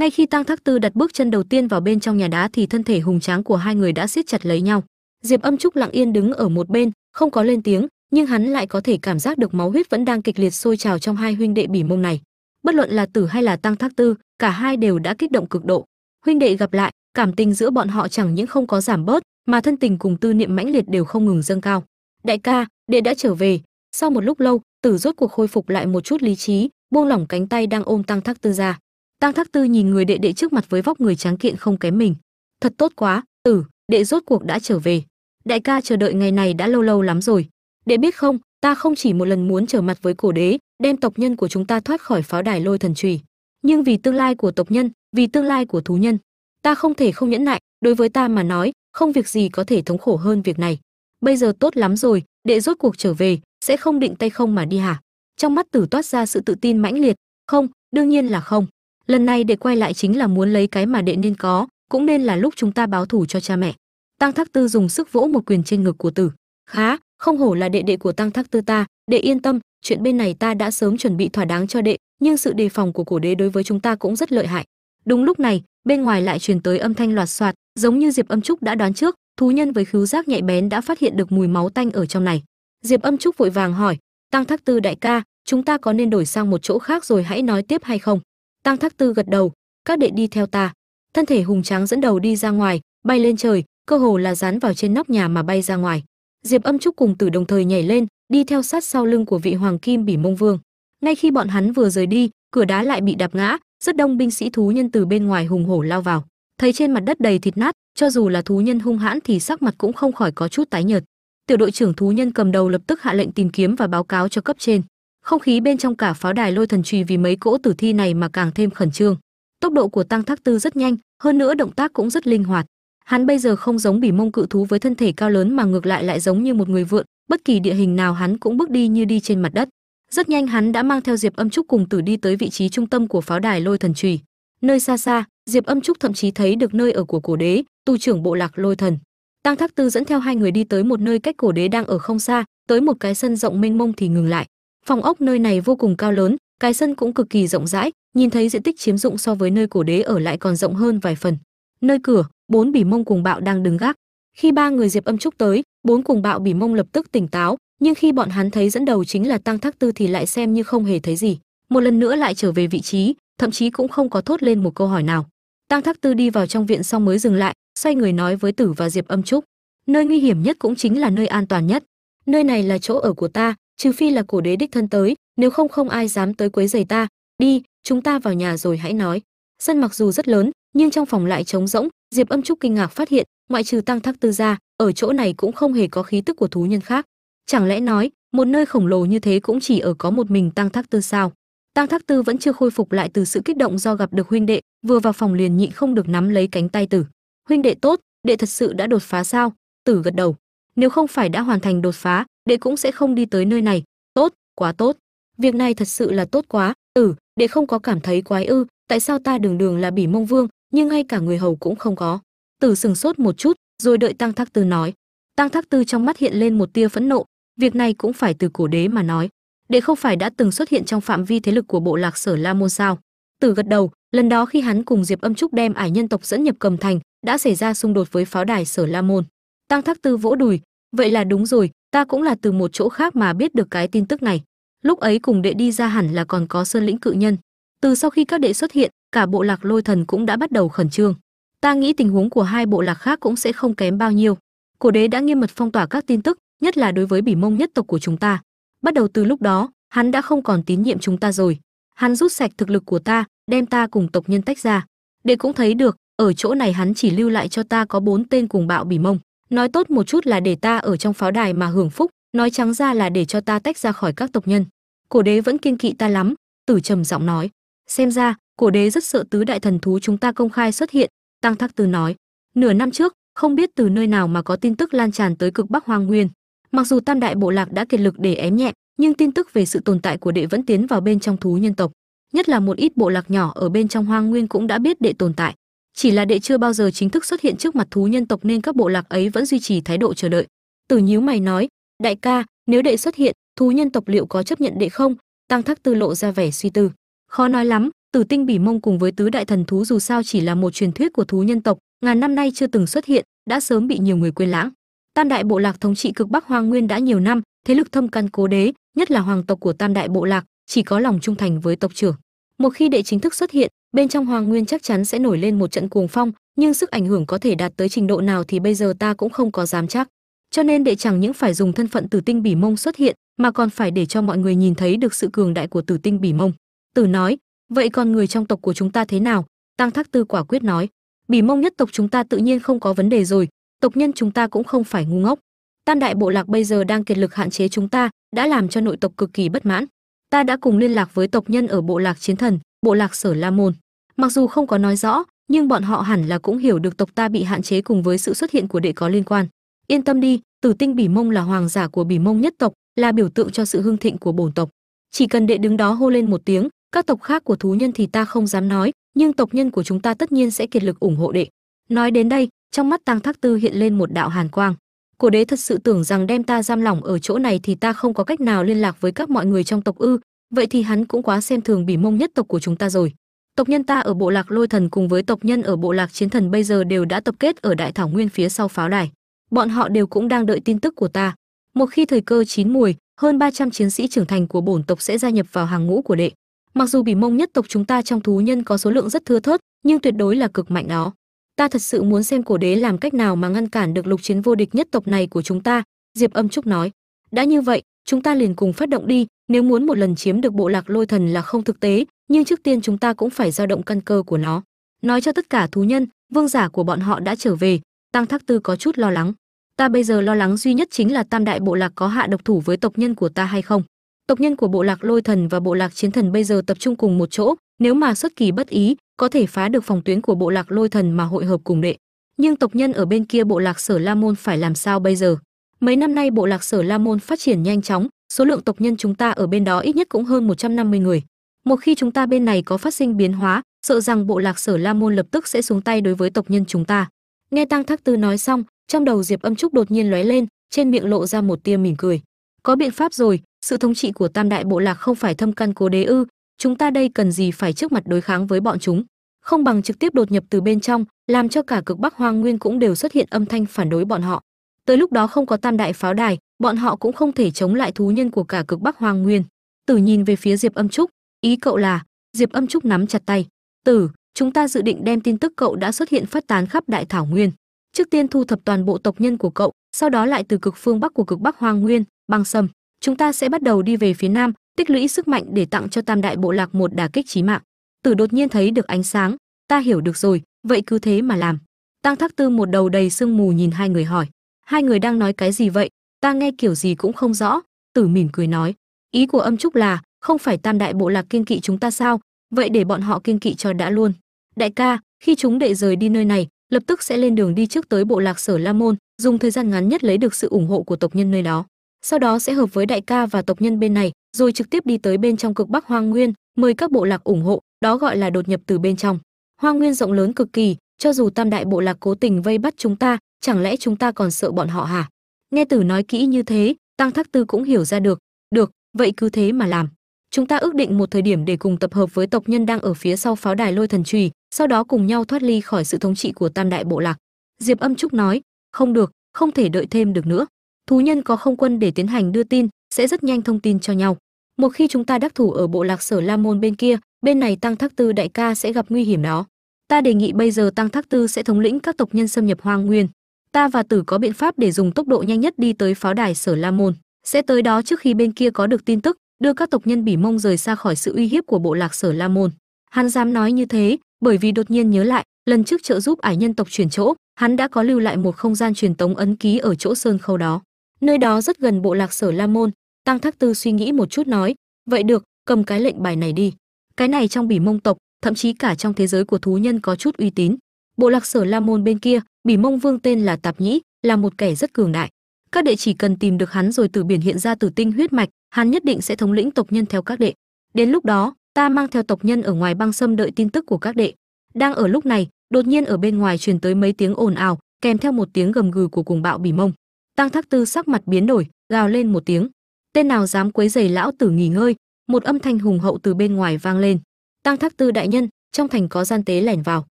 ngay khi tăng thác tư đặt bước chân đầu tiên vào bên trong nhà đá thì thân thể hùng tráng của hai người đã siết chặt lấy nhau. Diệp âm trúc lặng yên đứng ở một bên, không có lên tiếng, nhưng hắn lại có thể cảm giác được máu huyết vẫn đang kịch liệt sôi trào trong hai huynh đệ bỉ mông này. Bất luận là tử hay là tăng thác tư, cả hai đều đã kích động cực độ. Huynh đệ gặp lại, cảm tình giữa bọn họ chẳng những không có giảm bớt, mà thân tình cùng tư niệm mãnh liệt đều không ngừng dâng cao. Đại ca, đệ đã trở về. Sau một lúc lâu, tử rốt cuộc khôi phục lại một chút lý trí, buông lỏng cánh tay đang ôm tăng thác tư ra tăng thác tư nhìn người đệ đệ trước mặt với vóc người tráng kiện không kém mình. Thật tốt quá tử đệ rốt cuộc đã trở về. Đại ca chờ đợi ngày này đã lâu lâu lắm rồi. Đệ biết không, ta không chỉ một lần muốn trở mặt với cổ đế, đem tộc nhân của chúng ta thoát khỏi pháo đài lôi thần trùy. Nhưng vì tương lai của tộc nhân, vì tương lai của thú nhân, ta không thể không nhẫn nại, đối với ta mà nói, không việc gì có thể thống khổ hơn việc này. Bây giờ tốt lắm rồi, đệ rốt cuộc trở về, sẽ không định tay không mà đi hả? Trong mắt tử toát ra sự tự tin mãnh liệt. Không, đương nhiên là không lần này để quay lại chính là muốn lấy cái mà đệ nên có, cũng nên là lúc chúng ta báo thù cho cha mẹ. Tăng thác tư dùng sức vỗ một quyền trên ngực của tử. Khá không hổ là đệ đệ của tăng thác tư ta, đệ yên tâm, chuyện bên này ta đã sớm chuẩn bị thỏa đáng cho đệ, nhưng sự đề phòng của cổ đế đối với chúng ta cũng rất lợi hại. Đúng lúc này, bên ngoài lại truyền tới âm thanh loạt soạt, giống như diệp âm trúc đã đoán trước, thú nhân với khứu giác nhạy bén đã phát hiện được mùi máu tanh ở trong này. Diệp âm trúc vội vàng hỏi, tăng thác tư đại ca, chúng ta có nên đổi sang một chỗ khác rồi hãy nói tiếp hay không? Tăng thác tư gật đầu, các đệ đi theo ta. Thân thể hùng tráng dẫn đầu đi ra ngoài, bay lên trời, cơ hồ là dán vào trên nóc nhà mà bay ra ngoài. Diệp âm trúc cùng tử đồng thời nhảy lên, đi theo sát sau lưng của vị hoàng kim bỉ mông vương. Ngay khi bọn hắn vừa rời đi, cửa đá lại bị đạp ngã, rất đông binh sĩ thú nhân từ bên ngoài hùng hổ lao vào. Thấy trên mặt đất đầy thịt nát, cho dù là thú nhân hung hãn thì sắc mặt cũng không khỏi có chút tái nhợt. Tiểu đội trưởng thú nhân cầm đầu lập tức hạ lệnh tìm kiếm và báo cáo cho cấp trên không khí bên trong cả pháo đài lôi thần trùy vì mấy cỗ tử thi này mà càng thêm khẩn trương. Tốc độ của tăng thác tư rất nhanh, hơn nữa động tác cũng rất linh hoạt. Hắn bây giờ không giống bỉ mông cự thú với thân thể cao lớn mà ngược lại lại giống như một người vượn, bất kỳ địa hình nào hắn cũng bước đi như đi trên mặt đất. Rất nhanh hắn đã mang theo diệp âm trúc cùng tử đi tới vị trí trung tâm của pháo đài lôi thần trùy nơi xa xa, diệp âm trúc thậm chí thấy được nơi ở của cổ đế tu trưởng bộ lạc lôi thần. Tăng thác tư dẫn theo hai người đi tới một nơi cách cổ đế đang ở không xa, tới một cái sân rộng mênh mông thì ngừng lại phòng ốc nơi này vô cùng cao lớn, cái sân cũng cực kỳ rộng rãi, nhìn thấy diện tích chiếm dụng so với nơi cổ đế ở lại còn rộng hơn vài phần. Nơi cửa, bốn bỉ mông cùng bạo đang đứng gác. Khi ba người diệp âm trúc tới, bốn cùng bạo bỉ mông lập tức tỉnh táo, nhưng khi bọn hắn thấy dẫn đầu chính là tăng thác tư thì lại xem như không hề thấy gì. Một lần nữa lại trở về vị trí, thậm chí cũng không có thốt lên một câu hỏi nào. Tăng thác tư đi vào trong viện xong mới dừng lại, xoay người nói với tử và diệp âm trúc. Nơi nguy hiểm nhất cũng chính là nơi an toàn nhất. Nơi này là chỗ ở của ta trừ phi là cổ đế đích thân tới, nếu không không ai dám tới quấy giày ta. Đi, chúng ta vào nhà rồi hãy nói. Sân mặc dù rất lớn, nhưng trong phòng lại trống rỗng, diệp âm trúc kinh ngạc phát hiện, ngoại trừ tăng thác tư ra ở chỗ này cũng không hề có khí tức của thú nhân khác. Chẳng lẽ nói, một nơi khổng lồ như thế cũng chỉ ở có một mình tăng thác tư sao? Tăng thác tư vẫn chưa khôi phục lại từ sự kích động do gặp được huynh đệ, vừa vào phòng liền nhịn không được nắm lấy cánh tay tử. Huynh đệ tốt, đệ thật sự đã đột phá sao? Tử gật đầu nếu không phải đã hoàn thành đột phá, đệ cũng sẽ không đi tới nơi này. Tốt, quá tốt. Việc này thật sự là tốt quá. Ừ đệ không có cảm thấy quái ư, tại sao ta đường đường là bỉ mông vương, nhưng ngay cả người hầu cũng không có. Tử sừng sốt một chút, rồi đợi tăng thác tư nói. Tăng thác tư trong mắt hiện lên một tia phẫn nộ. Việc này cũng phải từ cổ đế mà nói. Đệ không phải đã từng xuất hiện trong phạm vi thế lực của bộ lạc sở la môn sao? Tử gật đầu, lần đó khi hắn cùng diệp âm trúc đem ải nhân tộc dẫn nhập cầm thành, đã xảy ra xung đột với pháo đài sở la môn tăng thác tư vỗ đùi, vậy là đúng rồi, ta cũng là từ một chỗ khác mà biết được cái tin tức này. Lúc ấy cùng đệ đi ra hẳn là còn có sơn lĩnh cự nhân. Từ sau khi các đệ xuất hiện, cả bộ lạc lôi thần cũng đã bắt đầu khẩn trương. Ta nghĩ tình huống của hai bộ lạc khác cũng sẽ không kém bao nhiêu. Cổ đế đã nghiêm mật phong tỏa các tin tức, nhất là đối với bỉ mông nhất tộc của chúng ta. Bắt đầu từ lúc đó, hắn đã không còn tín nhiệm chúng ta rồi. Hắn rút sạch thực lực của ta, đem ta cùng tộc nhân tách ra. Đệ cũng thấy được, ở chỗ này hắn chỉ lưu lại cho ta có bốn tên cùng bạo bỉ mông nói tốt một chút là để ta ở trong pháo đài mà hưởng phúc, nói trắng ra là để cho ta tách ra khỏi các tộc nhân. Cổ đế vẫn kiên kỵ ta lắm, tử trầm giọng nói. Xem ra, cổ đế rất sợ tứ đại thần thú chúng ta công khai xuất hiện, tăng thắc tư nói. Nửa năm trước, không biết từ nơi nào mà có tin tức lan tràn tới cực bắc hoang nguyên. Mặc dù tam đại bộ lạc đã kiệt lực để ém nhẹ, nhưng tin tức về sự tồn tại của đệ vẫn tiến vào bên trong thú nhân tộc. Nhất là một ít bộ lạc nhỏ ở bên trong hoang nguyên cũng đã biết đệ tồn tại chỉ là đệ chưa bao giờ chính thức xuất hiện trước mặt thú nhân tộc nên các bộ lạc ấy vẫn duy trì thái độ chờ đợi. Tử nhíu mày nói, đại ca, nếu đệ xuất hiện, thú nhân tộc liệu có chấp nhận đệ không? Tăng thắc tư lộ ra vẻ suy tư. Khó nói lắm, tử tinh bỉ mông cùng với tứ đại thần thú dù sao chỉ là một truyền thuyết của thú nhân tộc, ngàn năm nay chưa từng xuất hiện, đã sớm bị nhiều người quên lãng. Tam đại bộ lạc thống trị cực bắc hoang nguyên đã nhiều năm, thế lực thâm căn cố đế, nhất là hoàng tộc của tam đại bộ lạc, chỉ có lòng trung thành với tộc trưởng một khi đệ chính thức xuất hiện, bên trong hoàng nguyên chắc chắn sẽ nổi lên một trận cuồng phong, nhưng sức ảnh hưởng có thể đạt tới trình độ nào thì bây giờ ta cũng không có dám chắc. Cho nên đệ chẳng những phải dùng thân phận tử tinh bỉ mông xuất hiện, mà còn phải để cho mọi người nhìn thấy được sự cường đại của tử tinh bỉ mông. Tử nói, vậy còn người trong tộc của chúng ta thế nào? Tăng thác tư quả quyết nói, bỉ mông nhất tộc chúng ta tự nhiên không có vấn đề rồi, tộc nhân chúng ta cũng không phải ngu ngốc. Tam đại bộ lạc bây giờ đang kiệt lực hạn chế chúng ta, đã làm cho nội tộc cực kỳ bất mãn ta đã cùng liên lạc với tộc nhân ở bộ lạc chiến thần, bộ lạc sở la môn. Mặc dù không có nói rõ, nhưng bọn họ hẳn là cũng hiểu được tộc ta bị hạn chế cùng với sự xuất hiện của đệ có liên quan. Yên tâm đi, tử tinh bỉ mông là hoàng giả của bỉ mông nhất tộc, là biểu tượng cho sự hưng thịnh của bổn tộc. Chỉ cần đệ đứng đó hô lên một tiếng, các tộc khác của thú nhân thì ta không dám nói, nhưng tộc nhân của chúng ta tất nhiên sẽ kiệt lực ủng hộ đệ. Nói đến đây, trong mắt tăng thác tư hiện lên một đạo hàn quang cổ đế thật sự tưởng rằng đem ta giam lỏng ở chỗ này thì ta không có cách nào liên lạc với các mọi người trong tộc ư? Vậy thì hắn cũng quá xem thường bỉ mông nhất tộc của chúng ta rồi. Tộc nhân ta ở bộ lạc lôi thần cùng với tộc nhân ở bộ lạc chiến thần bây giờ đều đã tập kết ở đại thảo nguyên phía sau pháo đài. Bọn họ đều cũng đang đợi tin tức của ta. Một khi thời cơ chín mùi, hơn 300 chiến sĩ trưởng thành của bổn tộc sẽ gia nhập vào hàng ngũ của đệ. Mặc dù bỉ mông nhất tộc chúng ta trong thú nhân có số lượng rất thưa thớt, nhưng tuyệt đối là cực mạnh đó ta thật sự muốn xem cổ đế làm cách nào mà ngăn cản được lục chiến vô địch nhất tộc này của chúng ta, diệp âm trúc nói. Đã như vậy, chúng ta liền cùng phát động đi, nếu muốn một lần chiếm được bộ lạc lôi thần là không thực tế, nhưng trước tiên chúng ta cũng phải dao động căn cơ của nó. Nói cho tất cả thú nhân, vương giả của bọn họ đã trở về, tăng thác tư có chút lo lắng. Ta bây giờ lo lắng duy nhất chính là tam đại bộ lạc có hạ độc thủ với tộc nhân của ta hay không? Tộc nhân của bộ lạc lôi thần và bộ lạc chiến thần bây giờ tập trung cùng một chỗ, nếu mà xuất kỳ bất ý có thể phá được phòng tuyến của bộ lạc lôi thần mà hội hợp cùng đệ. Nhưng tộc nhân ở bên kia bộ lạc sở la môn phải làm sao bây giờ? Mấy năm nay bộ lạc sở la môn phát triển nhanh chóng, số lượng tộc nhân chúng ta ở bên đó ít nhất cũng hơn 150 người. Một khi chúng ta bên này có phát sinh biến hóa, sợ rằng bộ lạc sở la môn lập tức sẽ xuống tay đối với tộc nhân chúng ta. Nghe tăng thác tư nói xong, trong đầu diệp âm trúc đột nhiên lóe lên, trên miệng lộ ra một tia mỉm cười. Có biện pháp rồi, sự thống trị của tam đại bộ lạc không phải thâm căn cố đế ư chúng ta đây cần gì phải trước mặt đối kháng với bọn chúng? Không bằng trực tiếp đột nhập từ bên trong, làm cho cả cực bắc hoang nguyên cũng đều xuất hiện âm thanh phản đối bọn họ. Tới lúc đó không có tam đại pháo đài, bọn họ cũng không thể chống lại thú nhân của cả cực bắc hoang nguyên. Tử nhìn về phía diệp âm trúc, ý cậu là, diệp âm trúc nắm chặt tay. Tử, chúng ta dự định đem tin tức cậu đã xuất hiện phát tán khắp đại thảo nguyên. Trước tiên thu thập toàn bộ tộc nhân của cậu, sau đó lại từ cực phương bắc của cực bắc hoang nguyên băng sâm chúng ta sẽ bắt đầu đi về phía nam tích lũy sức mạnh để tặng cho tam đại bộ lạc một đả kích chí mạng. Tử đột nhiên thấy được ánh sáng, ta hiểu được rồi, vậy cứ thế mà làm. Tăng thác tư một đầu đầy sương mù nhìn hai người hỏi. Hai người đang nói cái gì vậy? Ta nghe kiểu gì cũng không rõ. Tử mỉm cười nói. Ý của âm trúc là, không phải tam đại bộ lạc kiên kỵ chúng ta sao? Vậy để bọn họ kiên kỵ cho đã luôn. Đại ca, khi chúng đệ rời đi nơi này, lập tức sẽ lên đường đi trước tới bộ lạc sở la môn, dùng thời gian ngắn nhất lấy được sự ủng hộ của tộc nhân nơi đó. Sau đó sẽ hợp với đại ca và tộc nhân bên này rồi trực tiếp đi tới bên trong cực bắc hoang nguyên, mời các bộ lạc ủng hộ, đó gọi là đột nhập từ bên trong. Hoang nguyên rộng lớn cực kỳ, cho dù tam đại bộ lạc cố tình vây bắt chúng ta, chẳng lẽ chúng ta còn sợ bọn họ hả? Nghe tử nói kỹ như thế, tăng thắc tư cũng hiểu ra được. Được, vậy cứ thế mà làm. Chúng ta ước định một thời điểm để cùng tập hợp với tộc nhân đang ở phía sau pháo đài lôi thần trùy, sau đó cùng nhau thoát ly khỏi sự thống trị của tam đại bộ lạc. Diệp âm trúc nói, không được, không thể đợi thêm được nữa. Thú nhân có không quân để tiến hành đưa tin, sẽ rất nhanh thông tin cho nhau một khi chúng ta đắc thủ ở bộ lạc sở la môn bên kia, bên này tăng thắc tư đại ca sẽ gặp nguy hiểm đó. Ta đề nghị bây giờ tăng thắc tư sẽ thống lĩnh các tộc nhân xâm nhập hoang nguyên. Ta và tử có biện pháp để dùng tốc độ nhanh nhất đi tới pháo đài sở la môn. Sẽ tới đó trước khi bên kia có được tin tức, đưa các tộc nhân bỉ mông rời xa khỏi sự uy hiếp của bộ lạc sở la môn. Hắn dám nói như thế, bởi vì đột nhiên nhớ lại, lần trước trợ giúp ải nhân tộc chuyển chỗ, hắn đã có lưu lại một không gian truyền tống ấn ký ở chỗ sơn khâu đó. Nơi đó rất gần bộ lạc sở la môn tăng thác tư suy nghĩ một chút nói, vậy được, cầm cái lệnh bài này đi. Cái này trong bỉ mông tộc, thậm chí cả trong thế giới của thú nhân có chút uy tín. Bộ lạc sở la môn bên kia, bỉ mông vương tên là tạp nhĩ, là một kẻ rất cường đại. Các đệ chỉ cần tìm được hắn rồi từ biển hiện ra tử tinh huyết mạch, hắn nhất định sẽ thống lĩnh tộc nhân theo các đệ. Đến lúc đó, ta mang theo tộc nhân ở ngoài băng sâm đợi tin tức của các đệ. Đang ở lúc này, đột nhiên ở bên ngoài truyền tới mấy tiếng ồn ào, kèm theo một tiếng gầm gừ của cùng bạo bỉ mông. Tăng thác tư sắc mặt biến đổi, gào lên một tiếng tên nào dám quấy giày lão tử nghỉ ngơi? Một âm thanh hùng hậu từ bên ngoài vang lên. Tăng thác tư đại nhân, trong thành có gian tế lẻn vào.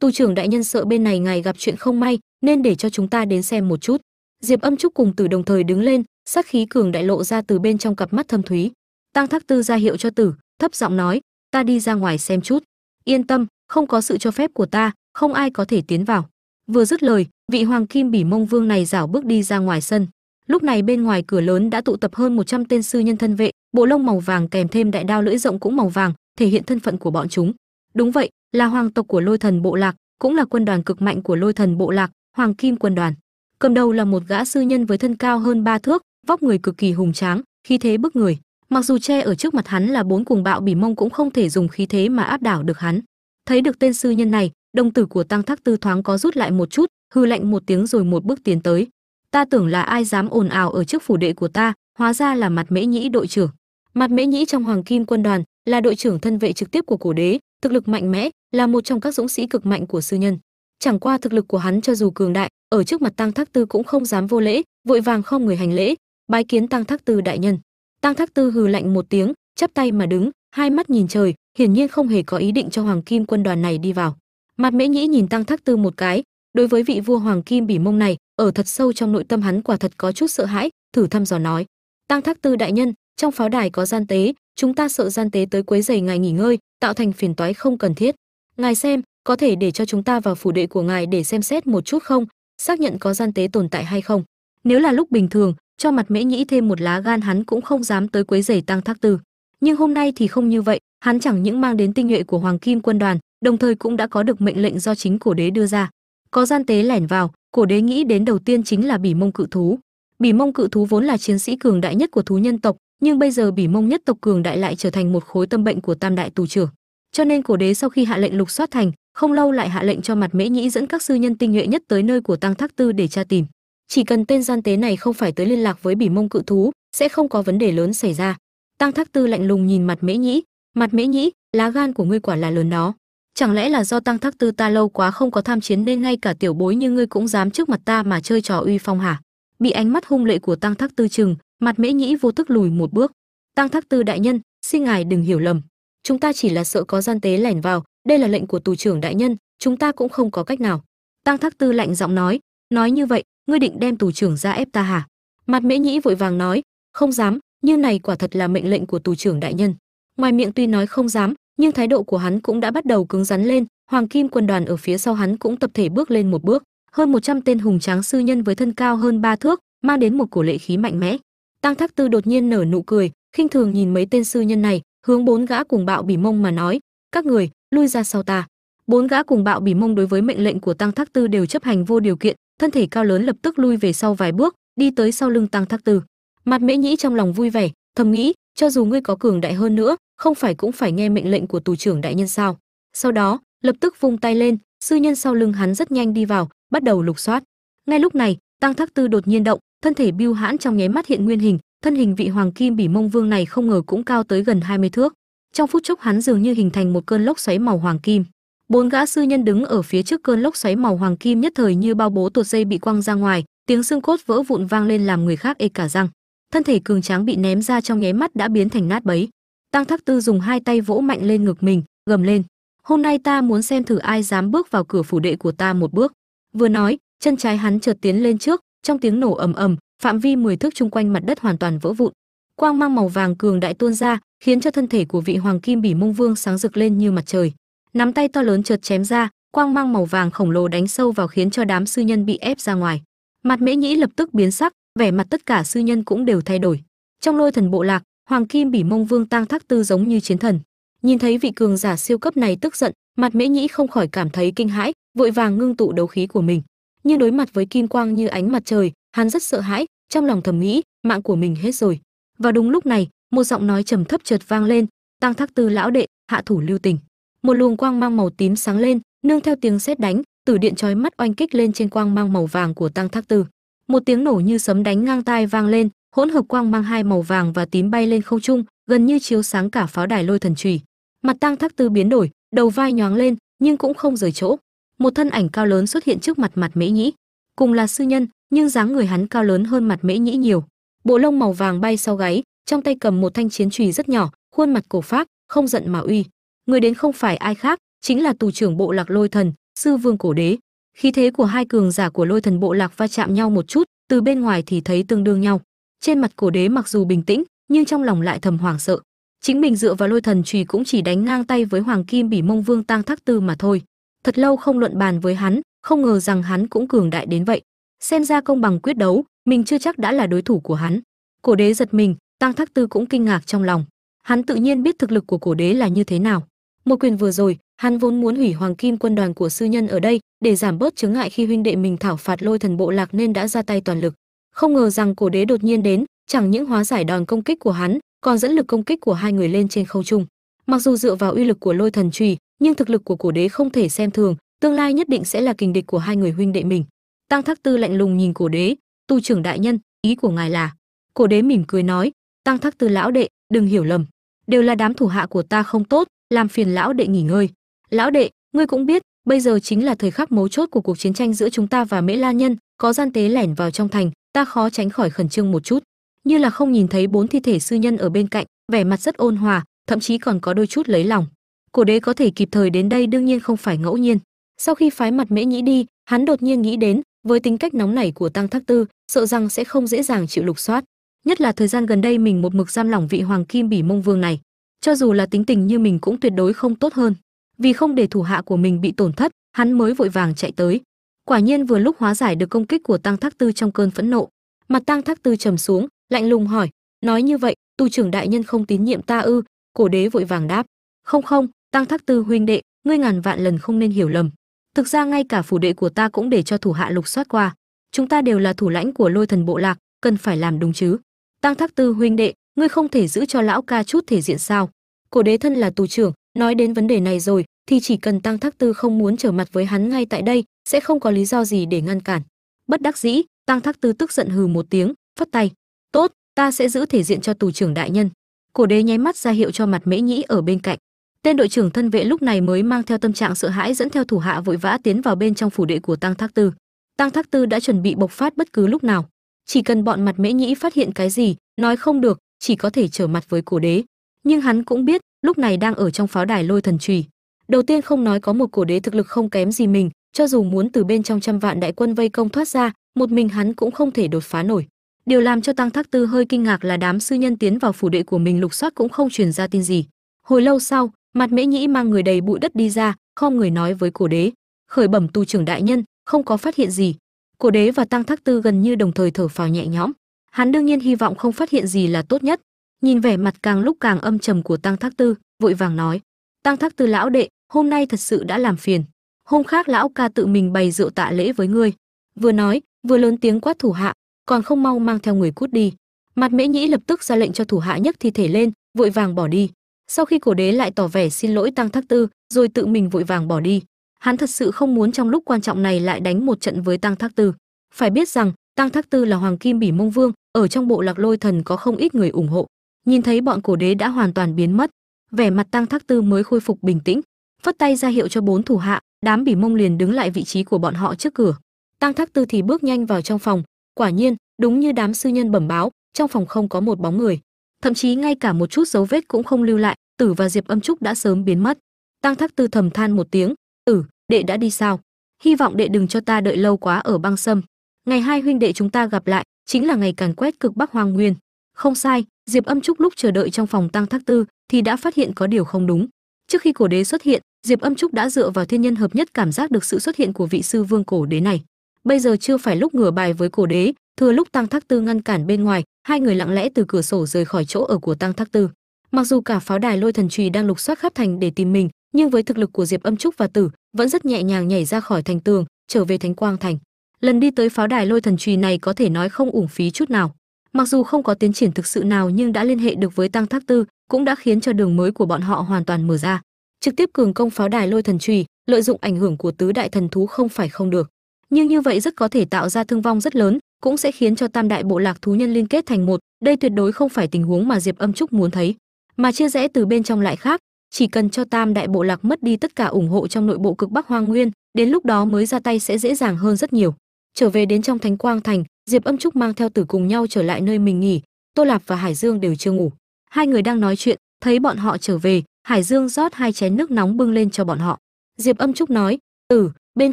Tu trưởng đại nhân sợ bên này ngài gặp chuyện không may, nên để cho chúng ta đến xem một chút. Diệp âm trúc cùng tử đồng thời đứng lên, sát khí cường đại lộ ra từ bên trong cặp mắt thâm thúy. Tăng thác tư ra hiệu cho tử, thấp giọng nói, ta đi ra ngoài xem chút. Yên tâm, không có sự cho phép của ta, không ai có thể tiến vào. Vừa dứt lời, vị hoàng kim bỉ mông vương này rảo bước đi ra ngoài sân lúc này bên ngoài cửa lớn đã tụ tập hơn 100 tên sư nhân thân vệ, bộ lông màu vàng kèm thêm đại đao lưỡi rộng cũng màu vàng, thể hiện thân phận của bọn chúng. Đúng vậy, là hoàng tộc của lôi thần bộ lạc, cũng là quân đoàn cực mạnh của lôi thần bộ lạc, hoàng kim quân đoàn. Cầm đầu là một gã sư nhân với thân cao hơn ba thước, vóc người cực kỳ hùng tráng, khí thế bức người. Mặc dù che ở trước mặt hắn là bốn cuồng bạo bỉ mông cũng không thể dùng khí thế mà áp đảo được hắn. Thấy được tên sư nhân này, đồng tử của tăng thác tư thoáng có rút lại một chút, hư lạnh một tiếng rồi một bước tiến tới ta tưởng là ai dám ồn ào ở trước phủ đệ của ta, hóa ra là mặt mễ nhĩ đội trưởng. Mặt mễ nhĩ trong hoàng kim quân đoàn, là đội trưởng thân vệ trực tiếp của cổ đế, thực lực mạnh mẽ, là một trong các dũng sĩ cực mạnh của sư nhân. Chẳng qua thực lực của hắn cho dù cường đại, ở trước mặt tăng thác tư cũng không dám vô lễ, vội vàng không người hành lễ, bái kiến tăng thác tư đại nhân. Tăng thác tư hừ lạnh một tiếng, chắp tay mà đứng, hai mắt nhìn trời, hiển nhiên không hề có ý định cho hoàng kim quân đoàn này đi vào. Mặt mễ nhĩ nhìn tăng thác tư một cái, đối với vị vua hoàng kim bỉ mông này ở thật sâu trong nội tâm hắn quả thật có chút sợ hãi, thử thăm dò nói. Tăng thác tư đại nhân, trong pháo đài có gian tế, chúng ta sợ gian tế tới quấy giày ngài nghỉ ngơi, tạo thành phiền toái không cần thiết. Ngài xem, có thể để cho chúng ta vào phủ đệ của ngài để xem xét một chút không? Xác nhận có gian tế tồn tại hay không? Nếu là lúc bình thường, cho mặt mễ nhĩ thêm một lá gan hắn cũng không dám tới quấy giày tăng thác tư. Nhưng hôm nay thì không như vậy, hắn chẳng những mang đến tinh nhuệ của hoàng kim quân đoàn, đồng thời cũng đã có được mệnh lệnh do chính cổ đế đưa ra. Có gian tế lẻn vào cổ đế nghĩ đến đầu tiên chính là bỉ mông cự thú. Bỉ mông cự thú vốn là chiến sĩ cường đại nhất của thú nhân tộc, nhưng bây giờ bỉ mông nhất tộc cường đại lại trở thành một khối tâm bệnh của tam đại tù trưởng. Cho nên cổ đế sau khi hạ lệnh lục soát thành, không lâu lại hạ lệnh cho mặt mễ nhĩ dẫn các sư nhân tinh nhuệ nhất tới nơi của tăng thác tư để tra tìm. Chỉ cần tên gian tế này không phải tới liên lạc với bỉ mông cự thú, sẽ không có vấn đề lớn xảy ra. Tăng thác tư lạnh lùng nhìn mặt mễ nhĩ. Mặt mễ nhĩ, lá gan của ngươi quả là lớn đó chẳng lẽ là do tăng thác tư ta lâu quá không có tham chiến nên ngay cả tiểu bối như ngươi cũng dám trước mặt ta mà chơi trò uy phong hả? Bị ánh mắt hung lệ của tăng thác tư chừng, mặt mễ nhĩ vô thức lùi một bước. Tăng thác tư đại nhân, xin ngài đừng hiểu lầm. Chúng ta chỉ là sợ có gian tế lẻn vào, đây là lệnh của tù trưởng đại nhân, chúng ta cũng không có cách nào. Tăng thác tư lạnh giọng nói nói như vậy, ngươi định đem tù trưởng ra ép ta hả? Mặt mễ nhĩ vội vàng nói, không dám, như này quả thật là mệnh lệnh của tù trưởng đại nhân. Ngoài miệng tuy nói không dám nhưng thái độ của hắn cũng đã bắt đầu cứng rắn lên, hoàng kim quân đoàn ở phía sau hắn cũng tập thể bước lên một bước. Hơn 100 tên hùng tráng sư nhân với thân cao hơn ba thước, mang đến một cổ lệ khí mạnh mẽ. Tăng thác tư đột nhiên nở nụ cười, khinh thường nhìn mấy tên sư nhân này, hướng bốn gã cùng bạo bỉ mông mà nói, các người, lui ra sau ta. Bốn gã cùng bạo bỉ mông đối với mệnh lệnh của tăng thác tư đều chấp hành vô điều kiện, thân thể cao lớn lập tức lui về sau vài bước, đi tới sau lưng tăng thác tư. Mặt mễ nhĩ trong lòng vui vẻ, thầm nghĩ cho dù ngươi có cường đại hơn nữa, không phải cũng phải nghe mệnh lệnh của tù trưởng đại nhân sao? Sau đó, lập tức vung tay lên, sư nhân sau lưng hắn rất nhanh đi vào, bắt đầu lục soát. Ngay lúc này, tăng thác tư đột nhiên động, thân thể biêu hãn trong nháy mắt hiện nguyên hình, thân hình vị hoàng kim bỉ mông vương này không ngờ cũng cao tới gần 20 thước. Trong phút chốc hắn dường như hình thành một cơn lốc xoáy màu hoàng kim. Bốn gã sư nhân đứng ở phía trước cơn lốc xoáy màu hoàng kim nhất thời như bao bố tuột dây bị quăng ra ngoài, tiếng xương cốt vỡ vụn vang lên làm người khác ê cả răng thân thể cường tráng bị ném ra trong nháy mắt đã biến thành nát bấy. Tăng thác tư dùng hai tay vỗ mạnh lên ngực mình, gầm lên. Hôm nay ta muốn xem thử ai dám bước vào cửa phủ đệ của ta một bước. Vừa nói, chân trái hắn chợt tiến lên trước, trong tiếng nổ ầm ầm, phạm vi 10 thước chung quanh mặt đất hoàn toàn vỡ vụn. Quang mang màu vàng cường đại tuôn ra, khiến cho thân thể của vị hoàng kim bỉ mông vương sáng rực lên như mặt trời. Nắm tay to lớn chợt chém ra, quang mang màu vàng khổng lồ đánh sâu vào khiến cho đám sư nhân bị ép ra ngoài. Mặt mễ nhĩ lập tức biến sắc vẻ mặt tất cả sư nhân cũng đều thay đổi. Trong lôi thần bộ lạc, hoàng kim bỉ mông vương tăng thác tư giống như chiến thần. Nhìn thấy vị cường giả siêu cấp này tức giận mặt mễ nhĩ không khỏi cảm thấy kinh hãi, vội vàng ngưng tụ đấu khí của mình. Nhưng đối mặt với kim quang như ánh mặt trời, hắn rất sợ hãi, trong lòng thầm nghĩ, mạng của mình hết rồi. Và đúng lúc này, một giọng nói trầm thấp chợt vang lên tăng thác tư lão đệ, hạ thủ lưu tình. Một luồng quang mang màu tím sáng lên, nương theo tiếng sét đánh, tử điện chói mắt oanh kích lên trên quang mang màu vàng của tăng thác tư một tiếng nổ như sấm đánh ngang tai vang lên, hỗn hợp quang mang hai màu vàng và tím bay lên không trung, gần như chiếu sáng cả pháo đài lôi thần trùy mặt tăng thác tư biến đổi, đầu vai nhoáng lên, nhưng cũng không rời chỗ. Một thân ảnh cao lớn xuất hiện trước mặt mặt mễ nhĩ. Cùng là sư nhân, nhưng dáng người hắn cao lớn hơn mặt mễ nhĩ nhiều. Bộ lông màu vàng bay sau gáy, trong tay cầm một thanh chiến chùy rất nhỏ, khuôn mặt cổ phác, không giận mà uy. Người đến không phải ai khác, chính là tù trưởng bộ lạc lôi thần, sư vương cổ đế khí thế của hai cường giả của lôi thần bộ lạc va chạm nhau một chút, từ bên ngoài thì thấy tương đương nhau. Trên mặt cổ đế mặc dù bình tĩnh, nhưng trong lòng lại thầm hoảng sợ. Chính mình dựa vào lôi thần trùy cũng chỉ đánh ngang tay với hoàng kim bỉ mông vương tang thác tư mà thôi. Thật lâu không luận bàn với hắn, không ngờ rằng hắn cũng cường đại đến vậy. Xem ra công bằng quyết đấu, mình chưa chắc đã là đối thủ của hắn. Cổ đế giật mình tăng thác tư cũng kinh ngạc trong lòng. Hắn tự nhiên biết thực lực của cổ đế là như thế nào một quyền vừa rồi, hắn vốn muốn hủy hoàng kim quân đoàn của sư nhân ở đây, để giảm bớt chướng ngại khi huynh đệ mình thảo phạt lôi thần bộ lạc nên đã ra tay toàn lực. Không ngờ rằng cổ đế đột nhiên đến, chẳng những hóa giải đòn công kích của hắn, còn dẫn lực công kích của hai người lên trên không trung. Mặc dù dựa vào uy lực của lôi thần trùy, nhưng thực lực của cổ đế không thể xem thường, tương lai nhất định sẽ là kình địch của hai người huynh đệ mình. Tăng thác tư lạnh lùng nhìn cổ đế, tu trưởng đại nhân, ý của ngài là? Cổ đế mỉm cười nói, tăng thác tư lão đệ, đừng hiểu lầm. Đều là đám thủ hạ của ta không tốt làm phiền lão đệ nghỉ ngơi. Lão đệ, ngươi cũng biết, bây giờ chính là thời khắc mấu chốt của cuộc chiến tranh giữa chúng ta và mễ la nhân, có gian tế lẻn vào trong thành, ta khó tránh khỏi khẩn trương một chút. Như là không nhìn thấy bốn thi thể sư nhân ở bên cạnh, vẻ mặt rất ôn hòa, thậm chí còn có đôi chút lấy lòng. Cổ đế có thể kịp thời đến đây đương nhiên không phải ngẫu nhiên. Sau khi phái mặt mễ nhĩ đi, hắn đột nhiên nghĩ đến, với tính cách nóng nảy của tăng thác tư, sợ rằng sẽ không dễ dàng chịu lục soát. Nhất là thời gian gần đây mình một mực giam lỏng vị hoàng kim bỉ mông vương này cho dù là tính tình như mình cũng tuyệt đối không tốt hơn. Vì không để thủ hạ của mình bị tổn thất, hắn mới vội vàng chạy tới. Quả nhiên vừa lúc hóa giải được công kích của tăng thác tư trong cơn phẫn nộ mặt tăng thác tư trầm xuống, lạnh lùng hỏi, nói như vậy tu trưởng đại nhân không tín nhiệm ta ư? Cổ đế vội vàng đáp, không không, tăng thác tư huynh đệ, ngươi ngàn vạn lần không nên hiểu lầm. Thực ra ngay cả phủ đệ của ta cũng để cho thủ hạ lục soát qua. Chúng ta đều là thủ lãnh của lôi thần bộ lạc, cần phải làm đúng chứ. Tăng thác tư huynh đệ ngươi không thể giữ cho lão ca chút thể diện sao? Cổ đế thân là tù trưởng, nói đến vấn đề này rồi, thì chỉ cần tăng thác tư không muốn trở mặt với hắn ngay tại đây, sẽ không có lý do gì để ngăn cản. Bất đắc dĩ, tăng thác tư tức giận hừ một tiếng, phất tay. Tốt, ta sẽ giữ thể diện cho tù trưởng đại nhân. Cổ đế nháy mắt ra hiệu cho mặt mễ nhĩ ở bên cạnh. Tên đội trưởng thân vệ lúc này mới mang theo tâm trạng sợ hãi dẫn theo thủ hạ vội vã tiến vào bên trong phủ đệ của tăng thác tư. Tăng thác tư đã chuẩn bị bộc phát bất cứ lúc nào. Chỉ cần bọn mặt mễ nhĩ phát hiện cái gì, nói không được chỉ có thể trở mặt với cổ đế. Nhưng hắn cũng biết, lúc này đang ở trong pháo đài lôi thần trùy. Đầu tiên không nói có một cổ đế thực lực không kém gì mình, cho dù muốn từ bên trong trăm vạn đại quân vây công thoát ra, một mình hắn cũng không thể đột phá nổi. Điều làm cho tăng thác tư hơi kinh ngạc là đám sư nhân tiến vào phủ đệ của mình lục soát cũng không truyền ra tin gì. Hồi lâu sau, mặt mễ nhĩ mang người đầy bụi đất đi ra không người nói với cổ đế, khởi bẩm tu trưởng đại nhân, không có phát hiện gì. Cổ đế và tăng thác tư gần như đồng thời thở phào nhẹ nhõm hắn đương nhiên hy vọng không phát hiện gì là tốt nhất. Nhìn vẻ mặt càng lúc càng âm trầm của tăng thác tư, vội vàng nói, tăng thác tư lão đệ, hôm nay thật sự đã làm phiền. Hôm khác lão ca tự mình bày rượu tạ lễ với ngươi. Vừa nói, vừa lớn tiếng quát thủ hạ, còn không mau mang theo người cút đi. Mặt mễ nhĩ lập tức ra lệnh cho thủ hạ nhấc thi thể lên, vội vàng bỏ đi. Sau khi cổ đế lại tỏ vẻ xin lỗi tăng thác tư, rồi tự mình vội vàng bỏ đi. Hắn thật sự không muốn trong lúc quan trọng này lại đánh một trận với tăng thác tư. Phải biết rằng tăng thác tư là hoàng kim bỉ mông vương, ở trong bộ lạc lôi thần có không ít người ủng hộ. Nhìn thấy bọn cổ đế đã hoàn toàn biến mất, vẻ mặt tăng thác tư mới khôi phục bình tĩnh, phất tay ra hiệu cho bốn thủ hạ, đám bỉ mông liền đứng lại vị trí của bọn họ trước cửa. Tăng thác tư thì bước nhanh vào trong phòng, quả nhiên, đúng như đám sư nhân bẩm báo, trong phòng không có một bóng người. Thậm chí ngay cả một chút dấu vết cũng không lưu lại, tử và diệp âm trúc đã sớm biến mất. Tăng thác tư thầm than một tiếng tử đệ đã đi sao? Hy vọng đệ đừng cho ta đợi lâu quá ở băng sâm ngày hai huynh đệ chúng ta gặp lại, chính là ngày càn quét cực bắc hoang nguyên. Không sai, diệp âm trúc lúc chờ đợi trong phòng tăng thác tư thì đã phát hiện có điều không đúng. Trước khi cổ đế xuất hiện, diệp âm trúc đã dựa vào thiên nhân hợp nhất cảm giác được sự xuất hiện của vị sư vương cổ đế này. Bây giờ chưa phải lúc ngửa bài với cổ đế, thừa lúc tăng thác tư ngăn cản bên ngoài, hai người lặng lẽ từ cửa sổ rời khỏi chỗ ở của tăng thác tư. Mặc dù cả pháo đài lôi thần trùy đang lục soát khắp thành để tìm mình, nhưng với thực lực của diệp âm trúc và tử, vẫn rất nhẹ nhàng nhảy ra khỏi thành tường, trở về thánh quang thành lần đi tới pháo đài lôi thần trùy này có thể nói không uổng phí chút nào. Mặc dù không có tiến triển thực sự nào nhưng đã liên hệ được với tăng thác tư, cũng đã khiến cho đường mới của bọn họ hoàn toàn mở ra. Trực tiếp cường công pháo đài lôi thần trùy lợi dụng ảnh hưởng của tứ đại thần thú không phải không được. Nhưng như vậy rất có thể tạo ra thương vong rất lớn, cũng sẽ khiến cho tam đại bộ lạc thú nhân liên kết thành một. Đây tuyệt đối không phải tình huống mà diệp âm trúc muốn thấy. Mà chia rẽ từ bên trong lại khác, chỉ cần cho tam đại bộ lạc mất đi tất cả ủng hộ trong nội bộ cực bắc hoang nguyên, đến lúc đó mới ra tay sẽ dễ dàng hơn rất nhiều trở về đến trong thánh quang thành, diệp âm trúc mang theo tử cùng nhau trở lại nơi mình nghỉ. Tô lạp và hải dương đều chưa ngủ. Hai người đang nói chuyện, thấy bọn họ trở về, hải dương rót hai chén nước nóng bưng lên cho bọn họ. Diệp âm trúc nói tử bên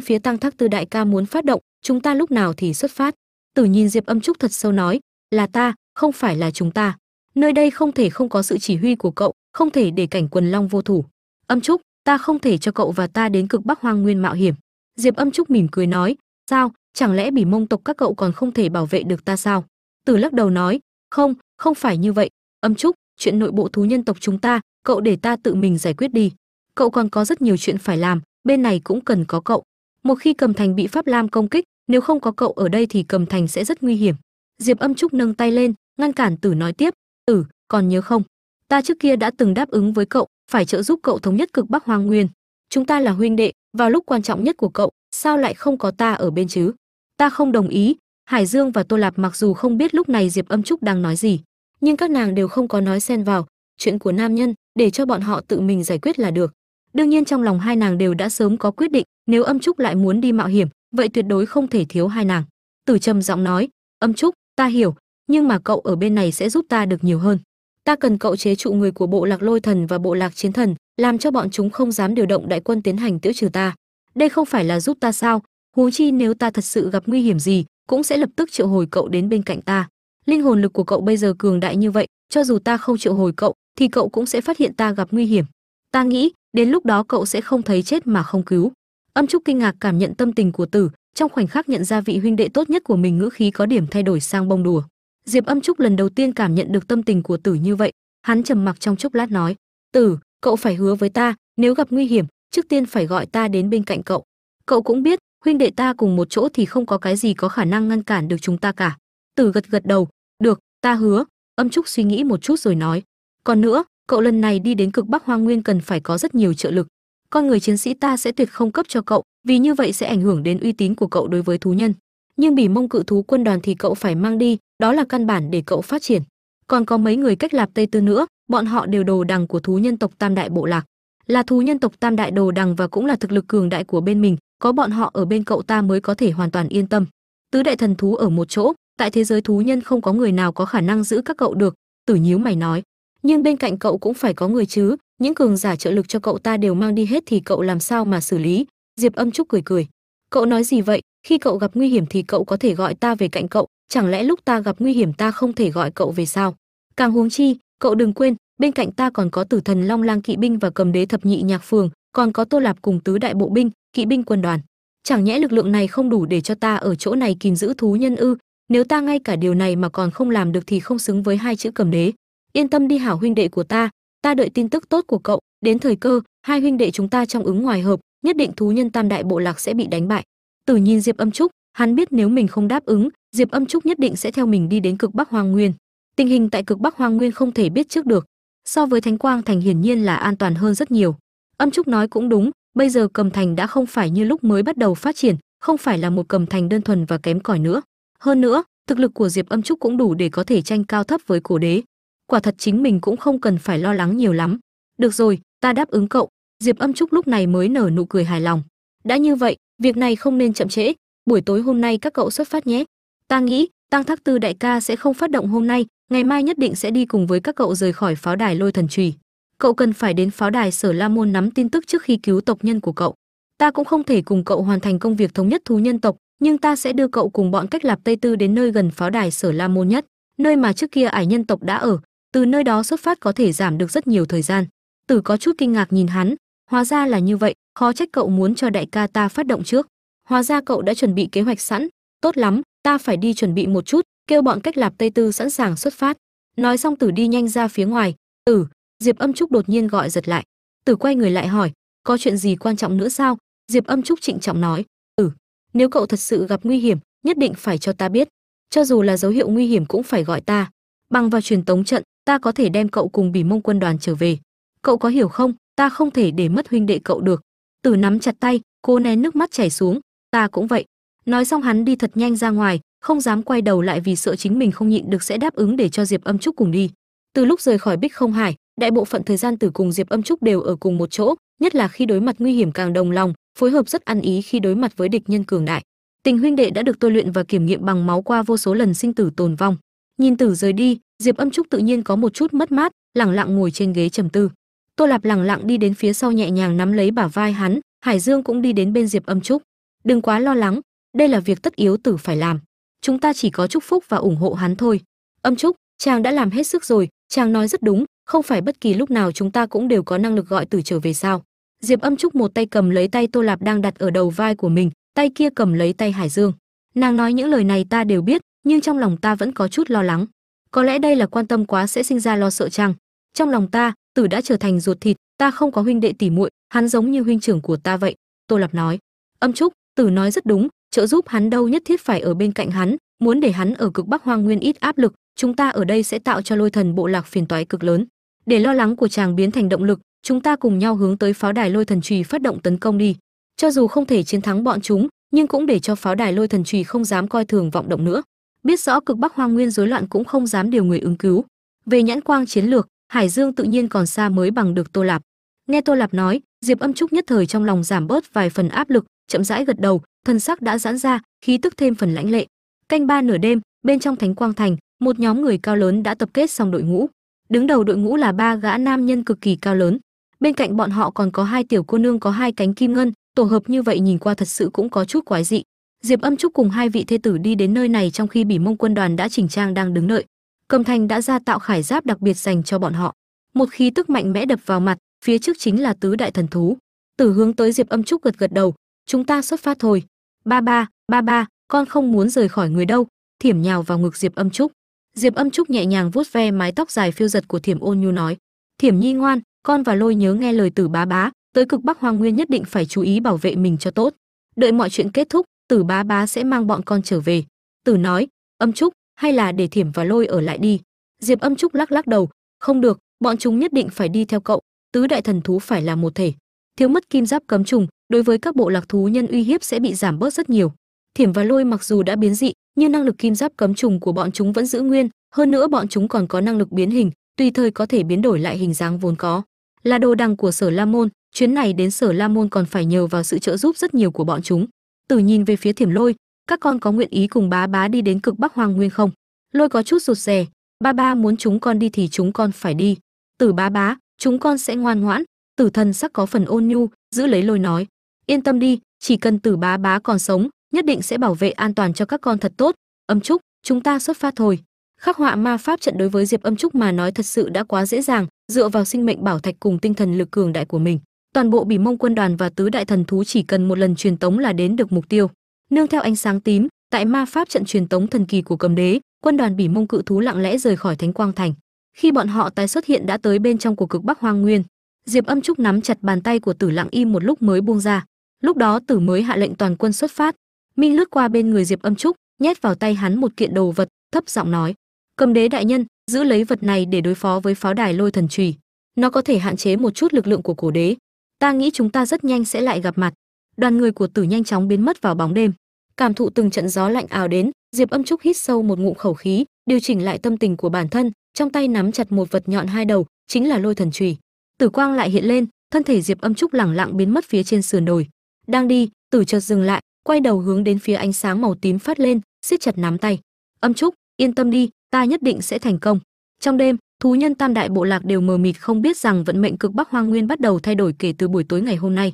phía tăng thác tư đại ca muốn phát động, chúng ta lúc nào thì xuất phát. Tử nhìn diệp âm trúc thật sâu nói, là ta, không phải là chúng ta. Nơi đây không thể không có sự chỉ huy của cậu, không thể để cảnh quần long vô thủ. Âm trúc, ta không thể cho cậu và ta đến cực bắc hoang nguyên mạo hiểm. Diệp âm trúc mỉm cười nói, sao? Chẳng lẽ bỉ mông tộc các cậu còn không thể bảo vệ được ta sao? Tử lắc đầu nói, không không phải như vậy. Âm trúc, chuyện nội bộ thú nhân tộc chúng ta, cậu để ta tự mình giải quyết đi. Cậu còn có rất nhiều chuyện phải làm, bên này cũng cần có cậu. Một khi cầm thành bị pháp lam công kích, nếu không có cậu ở đây thì cầm thành sẽ rất nguy hiểm. Diệp âm trúc nâng tay lên, ngăn cản tử nói tiếp tử còn nhớ không? Ta trước kia đã từng đáp ứng với cậu, phải trợ giúp cậu thống nhất cực bắc hoang nguyên. Chúng ta là huynh đệ, vào lúc quan trọng nhất của cậu, sao lại không có ta ở bên chứ? Ta không đồng ý. Hải dương và tô lạp mặc dù không biết lúc này diệp âm trúc đang nói gì, nhưng các nàng đều không có nói xen vào. Chuyện của nam nhân, để cho bọn họ tự mình giải quyết là được. Đương nhiên trong lòng hai nàng đều đã sớm có quyết định, nếu âm trúc lại muốn đi mạo hiểm, vậy tuyệt đối không thể thiếu hai nàng. Tử trầm giọng nói, âm trúc, ta hiểu, nhưng mà cậu ở bên này sẽ giúp ta được nhiều hơn. Ta cần cậu chế trụ người của bộ lạc lôi thần và bộ lạc chiến thần, làm cho bọn chúng không dám điều động đại quân tiến hành tiêu trừ ta. Đây không phải là giúp ta sao? Huống chi nếu ta thật sự gặp nguy hiểm gì, cũng sẽ lập tức triệu hồi cậu đến bên cạnh ta. Linh hồn lực của cậu bây giờ cường đại như vậy, cho dù ta không triệu hồi cậu, thì cậu cũng sẽ phát hiện ta gặp nguy hiểm. Ta nghĩ, đến lúc đó cậu sẽ không thấy chết mà không cứu. Âm trúc kinh ngạc cảm nhận tâm tình của tử, trong khoảnh khắc nhận ra vị huynh đệ tốt nhất của mình ngữ khí có điểm thay đổi sang bông đùa. Diệp âm trúc lần đầu tiên cảm nhận được tâm tình của tử như vậy. Hắn trầm mặc trong chốc lát nói, tử, cậu phải hứa với ta, nếu gặp nguy hiểm, trước tiên phải gọi ta đến bên cạnh cậu. Cậu cũng biết huynh đệ ta cùng một chỗ thì không có cái gì có khả năng ngăn cản được chúng ta cả. Tử gật gật đầu, được, ta hứa. Âm trúc suy nghĩ một chút rồi nói, còn nữa, cậu lần này đi đến cực bắc hoang nguyên cần phải có rất nhiều trợ lực. Con người chiến sĩ ta sẽ tuyệt không cấp cho cậu, vì như vậy sẽ ảnh hưởng đến uy tín của cậu đối với thú nhân. Nhưng bỉ mông cự thú quân đoàn thì cậu phải mang đi, đó là căn bản để cậu phát triển. Còn có mấy người cách lạp tây tư nữa, bọn họ đều đồ đằng của thú nhân tộc tam đại bộ lạc là thú nhân tộc tam đại đồ đằng và cũng là thực lực cường đại của bên mình, có bọn họ ở bên cậu ta mới có thể hoàn toàn yên tâm. Tứ đại thần thú ở một chỗ, tại thế giới thú nhân không có người nào có khả năng giữ các cậu được. Tử nhíu mày nói, nhưng bên cạnh cậu cũng phải có người chứ, những cường giả trợ lực cho cậu ta đều mang đi hết thì cậu làm sao mà xử lý? Diệp âm trúc cười cười, cậu nói gì vậy? Khi cậu gặp nguy hiểm thì cậu có thể gọi ta về cạnh cậu, chẳng lẽ lúc ta gặp nguy hiểm ta không thể gọi cậu về sao? Càng huống chi, cậu đừng quên bên cạnh ta còn có tử thần long lang, kỵ binh và cầm đế thập nhị nhạc phường, còn có tô lạp cùng tứ đại bộ binh, kỵ binh quân đoàn. Chẳng nhẽ lực lượng này không đủ để cho ta ở chỗ này kìm giữ thú nhân ư? Nếu ta ngay cả điều này mà còn không làm được thì không xứng với hai chữ cầm đế. Yên tâm đi hảo huynh đệ của ta ta đợi tin tức tốt của cậu. Đến thời cơ, hai huynh đệ chúng ta trong ứng ngoài hợp, nhất định thú nhân tam đại bộ lạc sẽ bị đánh bại. Tử nhìn diệp âm trúc, hắn biết nếu mình không đáp ứng, diệp âm trúc nhất định sẽ theo mình đi đến cực bắc hoàng nguyên. Tình hình tại cực bắc hoàng nguyên không thể biết trước được so với thánh quang thành hiển nhiên là an toàn hơn rất nhiều. Âm trúc nói cũng đúng, bây giờ cầm thành đã không phải như lúc mới bắt đầu phát triển, không phải là một cầm thành đơn thuần và kém cỏi nữa. Hơn nữa, thực lực của diệp âm trúc cũng đủ để có thể tranh cao thấp với cổ đế. Quả thật chính mình cũng không cần phải lo lắng nhiều lắm. Được rồi, ta đáp ứng cậu. Diệp âm trúc lúc này mới nở nụ cười hài lòng. Đã như vậy, việc này không nên chậm trễ. Buổi tối hôm nay các cậu xuất phát nhé. Ta nghĩ tăng thác tư đại ca sẽ không phát động hôm nay ngày mai nhất định sẽ đi cùng với các cậu rời khỏi pháo đài lôi thần trùy. Cậu cần phải đến pháo đài sở la môn nắm tin tức trước khi cứu tộc nhân của cậu. Ta cũng không thể cùng cậu hoàn thành công việc thống nhất thú nhân tộc, nhưng ta sẽ đưa cậu cùng bọn cách lạp tây tư đến nơi gần pháo đài sở la môn nhất, nơi mà trước kia ải nhân tộc đã ở. Từ nơi đó xuất phát có thể giảm được rất nhiều thời gian. Tử có chút kinh ngạc nhìn hắn. Hóa ra là như vậy, khó trách cậu muốn cho đại ca ta phát động trước. Hóa ra cậu đã chuẩn bị kế hoạch sẵn. Tốt lắm, ta phải đi chuẩn bị một chút kêu bọn cách lạp tây tư sẵn sàng xuất phát. Nói xong tử đi nhanh ra phía ngoài. Tử diệp âm trúc đột nhiên gọi giật lại. Tử quay người lại hỏi, có chuyện gì quan trọng nữa sao? Diệp âm trúc trịnh trọng nói ừ nếu cậu thật sự gặp nguy hiểm, nhất định phải cho ta biết. Cho dù là dấu hiệu nguy hiểm cũng phải gọi ta. Bằng vào truyền tống trận, ta có thể đem cậu cùng bỉ mông quân đoàn trở về. Cậu có hiểu không? Ta không thể để mất huynh đệ cậu được. Tử nắm chặt tay, cô nén nước mắt chảy xuống. Ta cũng vậy. Nói xong hắn đi thật nhanh ra ngoài không dám quay đầu lại vì sợ chính mình không nhịn được sẽ đáp ứng để cho diệp âm trúc cùng đi. Từ lúc rời khỏi bích không hải, đại bộ phận thời gian tử cùng diệp âm trúc đều ở cùng một chỗ, nhất là khi đối mặt nguy hiểm càng đồng lòng, phối hợp rất ăn ý khi đối mặt với địch nhân cường đại. Tình huynh đệ đã được tôi luyện và kiểm nghiệm bằng máu qua vô số lần sinh tử tồn vong. Nhìn tử rời đi, diệp âm trúc tự nhiên có một chút mất mát, lẳng lặng ngồi trên ghế trầm tư. Tô lạp lẳng lặng đi đến phía sau nhẹ nhàng nắm lấy bả vai hắn, hải dương cũng đi đến bên diệp âm trúc. Đừng quá lo lắng, đây là việc tất yếu, tử phải làm chúng ta chỉ có chúc phúc và ủng hộ hắn thôi. Âm trúc chàng đã làm hết sức rồi, chàng nói rất đúng, không phải bất kỳ lúc nào chúng ta cũng đều có năng lực gọi tử trở về sao? Diệp âm trúc một tay cầm lấy tay tô lạp đang đặt ở đầu vai của mình, tay kia cầm lấy tay hải dương. Nàng nói những lời này ta đều biết, nhưng trong lòng ta vẫn có chút lo lắng. Có lẽ đây là quan tâm quá sẽ sinh ra lo sợ chăng? Trong lòng ta, tử đã trở thành ruột thịt, ta không có huynh đệ tỉ muội, hắn giống như huynh trưởng của ta vậy, tô lạp nói. Âm trúc tử nói rất đúng trợ giúp hắn đâu nhất thiết phải ở bên cạnh hắn, muốn để hắn ở cực bắc hoang nguyên ít áp lực, chúng ta ở đây sẽ tạo cho lôi thần bộ lạc phiền toái cực lớn. Để lo lắng của chàng biến thành động lực, chúng ta cùng nhau hướng tới pháo đài lôi thần trùy phát động tấn công đi. Cho dù không thể chiến thắng bọn chúng, nhưng cũng để cho pháo đài lôi thần trùy không dám coi thường vọng động nữa. Biết rõ cực bắc hoang nguyên rối loạn cũng không dám điều người ứng cứu. Về nhãn quang chiến lược, hải dương tự nhiên còn xa mới bằng được tô lạp. Nghe tô lạp nói, diệp âm trúc nhất thời trong lòng giảm bớt vài phần áp lực, chậm rãi gật đầu thân sắc đã giãn ra, khí tức thêm phần lãnh lệ. Canh ba nửa đêm, bên trong thánh quang thành, một nhóm người cao lớn đã tập kết xong đội ngũ. Đứng đầu đội ngũ là ba gã nam nhân cực kỳ cao lớn. Bên cạnh bọn họ còn có hai tiểu cô nương có hai cánh kim ngân, tổ hợp như vậy nhìn qua thật sự cũng có chút quái dị. Diệp âm trúc cùng hai vị thê tử đi đến nơi này trong khi bỉ mông quân đoàn đã chỉnh trang đang đứng đợi. Cầm thành đã ra tạo khải giáp đặc biệt dành cho bọn họ. Một khí tức mạnh mẽ đập vào mặt, phía trước chính là tứ đại thần thú. Tử hướng tới diệp âm trúc gật gật đầu, chúng ta xuất phát thôi ba ba ba ba, con không muốn rời khỏi người đâu. Thiểm nhào vào ngực diệp âm trúc. Diệp âm trúc nhẹ nhàng vuốt ve mái tóc dài phiêu giật của thiểm ôn nhu nói, thiểm nhi ngoan, con và lôi nhớ nghe lời tử bá bá, tới cực bắc hoang nguyên nhất định phải chú ý bảo vệ mình cho tốt. Đợi mọi chuyện kết thúc, tử bá bá sẽ mang bọn con trở về. Tử nói, âm trúc, hay là để thiểm và lôi ở lại đi. Diệp âm trúc lắc lắc đầu, không được, bọn chúng nhất định phải đi theo cậu, tứ đại thần thú phải là một thể. Thiếu mất kim giáp cấm trùng đối với các bộ lạc thú, nhân uy hiếp sẽ bị giảm bớt rất nhiều. Thiểm và lôi mặc dù đã biến dị, nhưng năng lực kim giáp cấm trùng của bọn chúng vẫn giữ nguyên. Hơn nữa, bọn chúng còn có năng lực biến hình, tùy thời có thể biến đổi lại hình dáng vốn có. Là đồ đằng của sở la môn, chuyến này đến sở la môn còn phải nhờ vào sự trợ giúp rất nhiều của bọn chúng. Tử nhìn về phía thiểm lôi, các con có nguyện ý cùng bá bá đi đến cực bắc hoàng nguyên không? Lôi có chút rụt rè. Ba ba muốn chúng con đi thì chúng con phải đi. Tử bá bá, chúng con sẽ ngoan ngoãn. Tử thần sắc có phần ôn nhu, giữ lấy lôi nói yên tâm đi, chỉ cần tử bá bá còn sống, nhất định sẽ bảo vệ an toàn cho các con thật tốt. Âm trúc, chúng ta xuất phát thôi. Khắc họa ma pháp trận đối với diệp âm trúc mà nói thật sự đã quá dễ dàng, dựa vào sinh mệnh bảo thạch cùng tinh thần lực cường đại của mình. Toàn bộ bỉ mông quân đoàn và tứ đại thần thú chỉ cần một lần truyền tống là đến được mục tiêu. Nương theo ánh sáng tím, tại ma pháp trận truyền tống thần kỳ của cầm đế, quân đoàn bỉ mông cự thú lặng lẽ rời khỏi thánh quang thành. Khi bọn họ tái xuất hiện đã tới bên trong của cực bắc hoang nguyên. Diệp âm trúc nắm chặt bàn tay của tử lặng im một lúc mới buông ra lúc đó tử mới hạ lệnh toàn quân xuất phát. Minh lướt qua bên người diệp âm trúc, nhét vào tay hắn một kiện đồ vật, thấp giọng nói, cầm đế đại nhân, giữ lấy vật này để đối phó với pháo đài lôi thần chùy nó có thể hạn chế một chút lực lượng của cổ đế. Ta nghĩ chúng ta rất nhanh sẽ lại gặp mặt. Đoàn người của tử nhanh chóng biến mất vào bóng đêm. Cảm thụ từng trận gió lạnh ảo đến, diệp âm trúc hít sâu một ngụm khẩu khí, điều chỉnh lại tâm tình của bản thân, trong tay nắm chặt một vật nhọn hai đầu, chính là lôi thần chùy tử quang lại hiện lên, thân thể diệp âm trúc lẳng lặng biến mất phía trên sườn đồi đang đi, tử chợt dừng lại, quay đầu hướng đến phía ánh sáng màu tím phát lên, siết chặt nắm tay. Âm trúc, yên tâm đi, ta nhất định sẽ thành công. Trong đêm, thú nhân tam đại bộ lạc đều mờ mịt không biết rằng vận mệnh cực bắc hoang nguyên bắt đầu thay đổi kể từ buổi tối ngày hôm nay.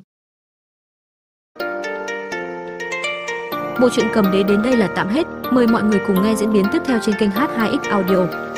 Bộ truyện cầm đế đến đây là tạm hết. Mời mọi người cùng nghe diễn biến tiếp theo trên kênh h2x audio.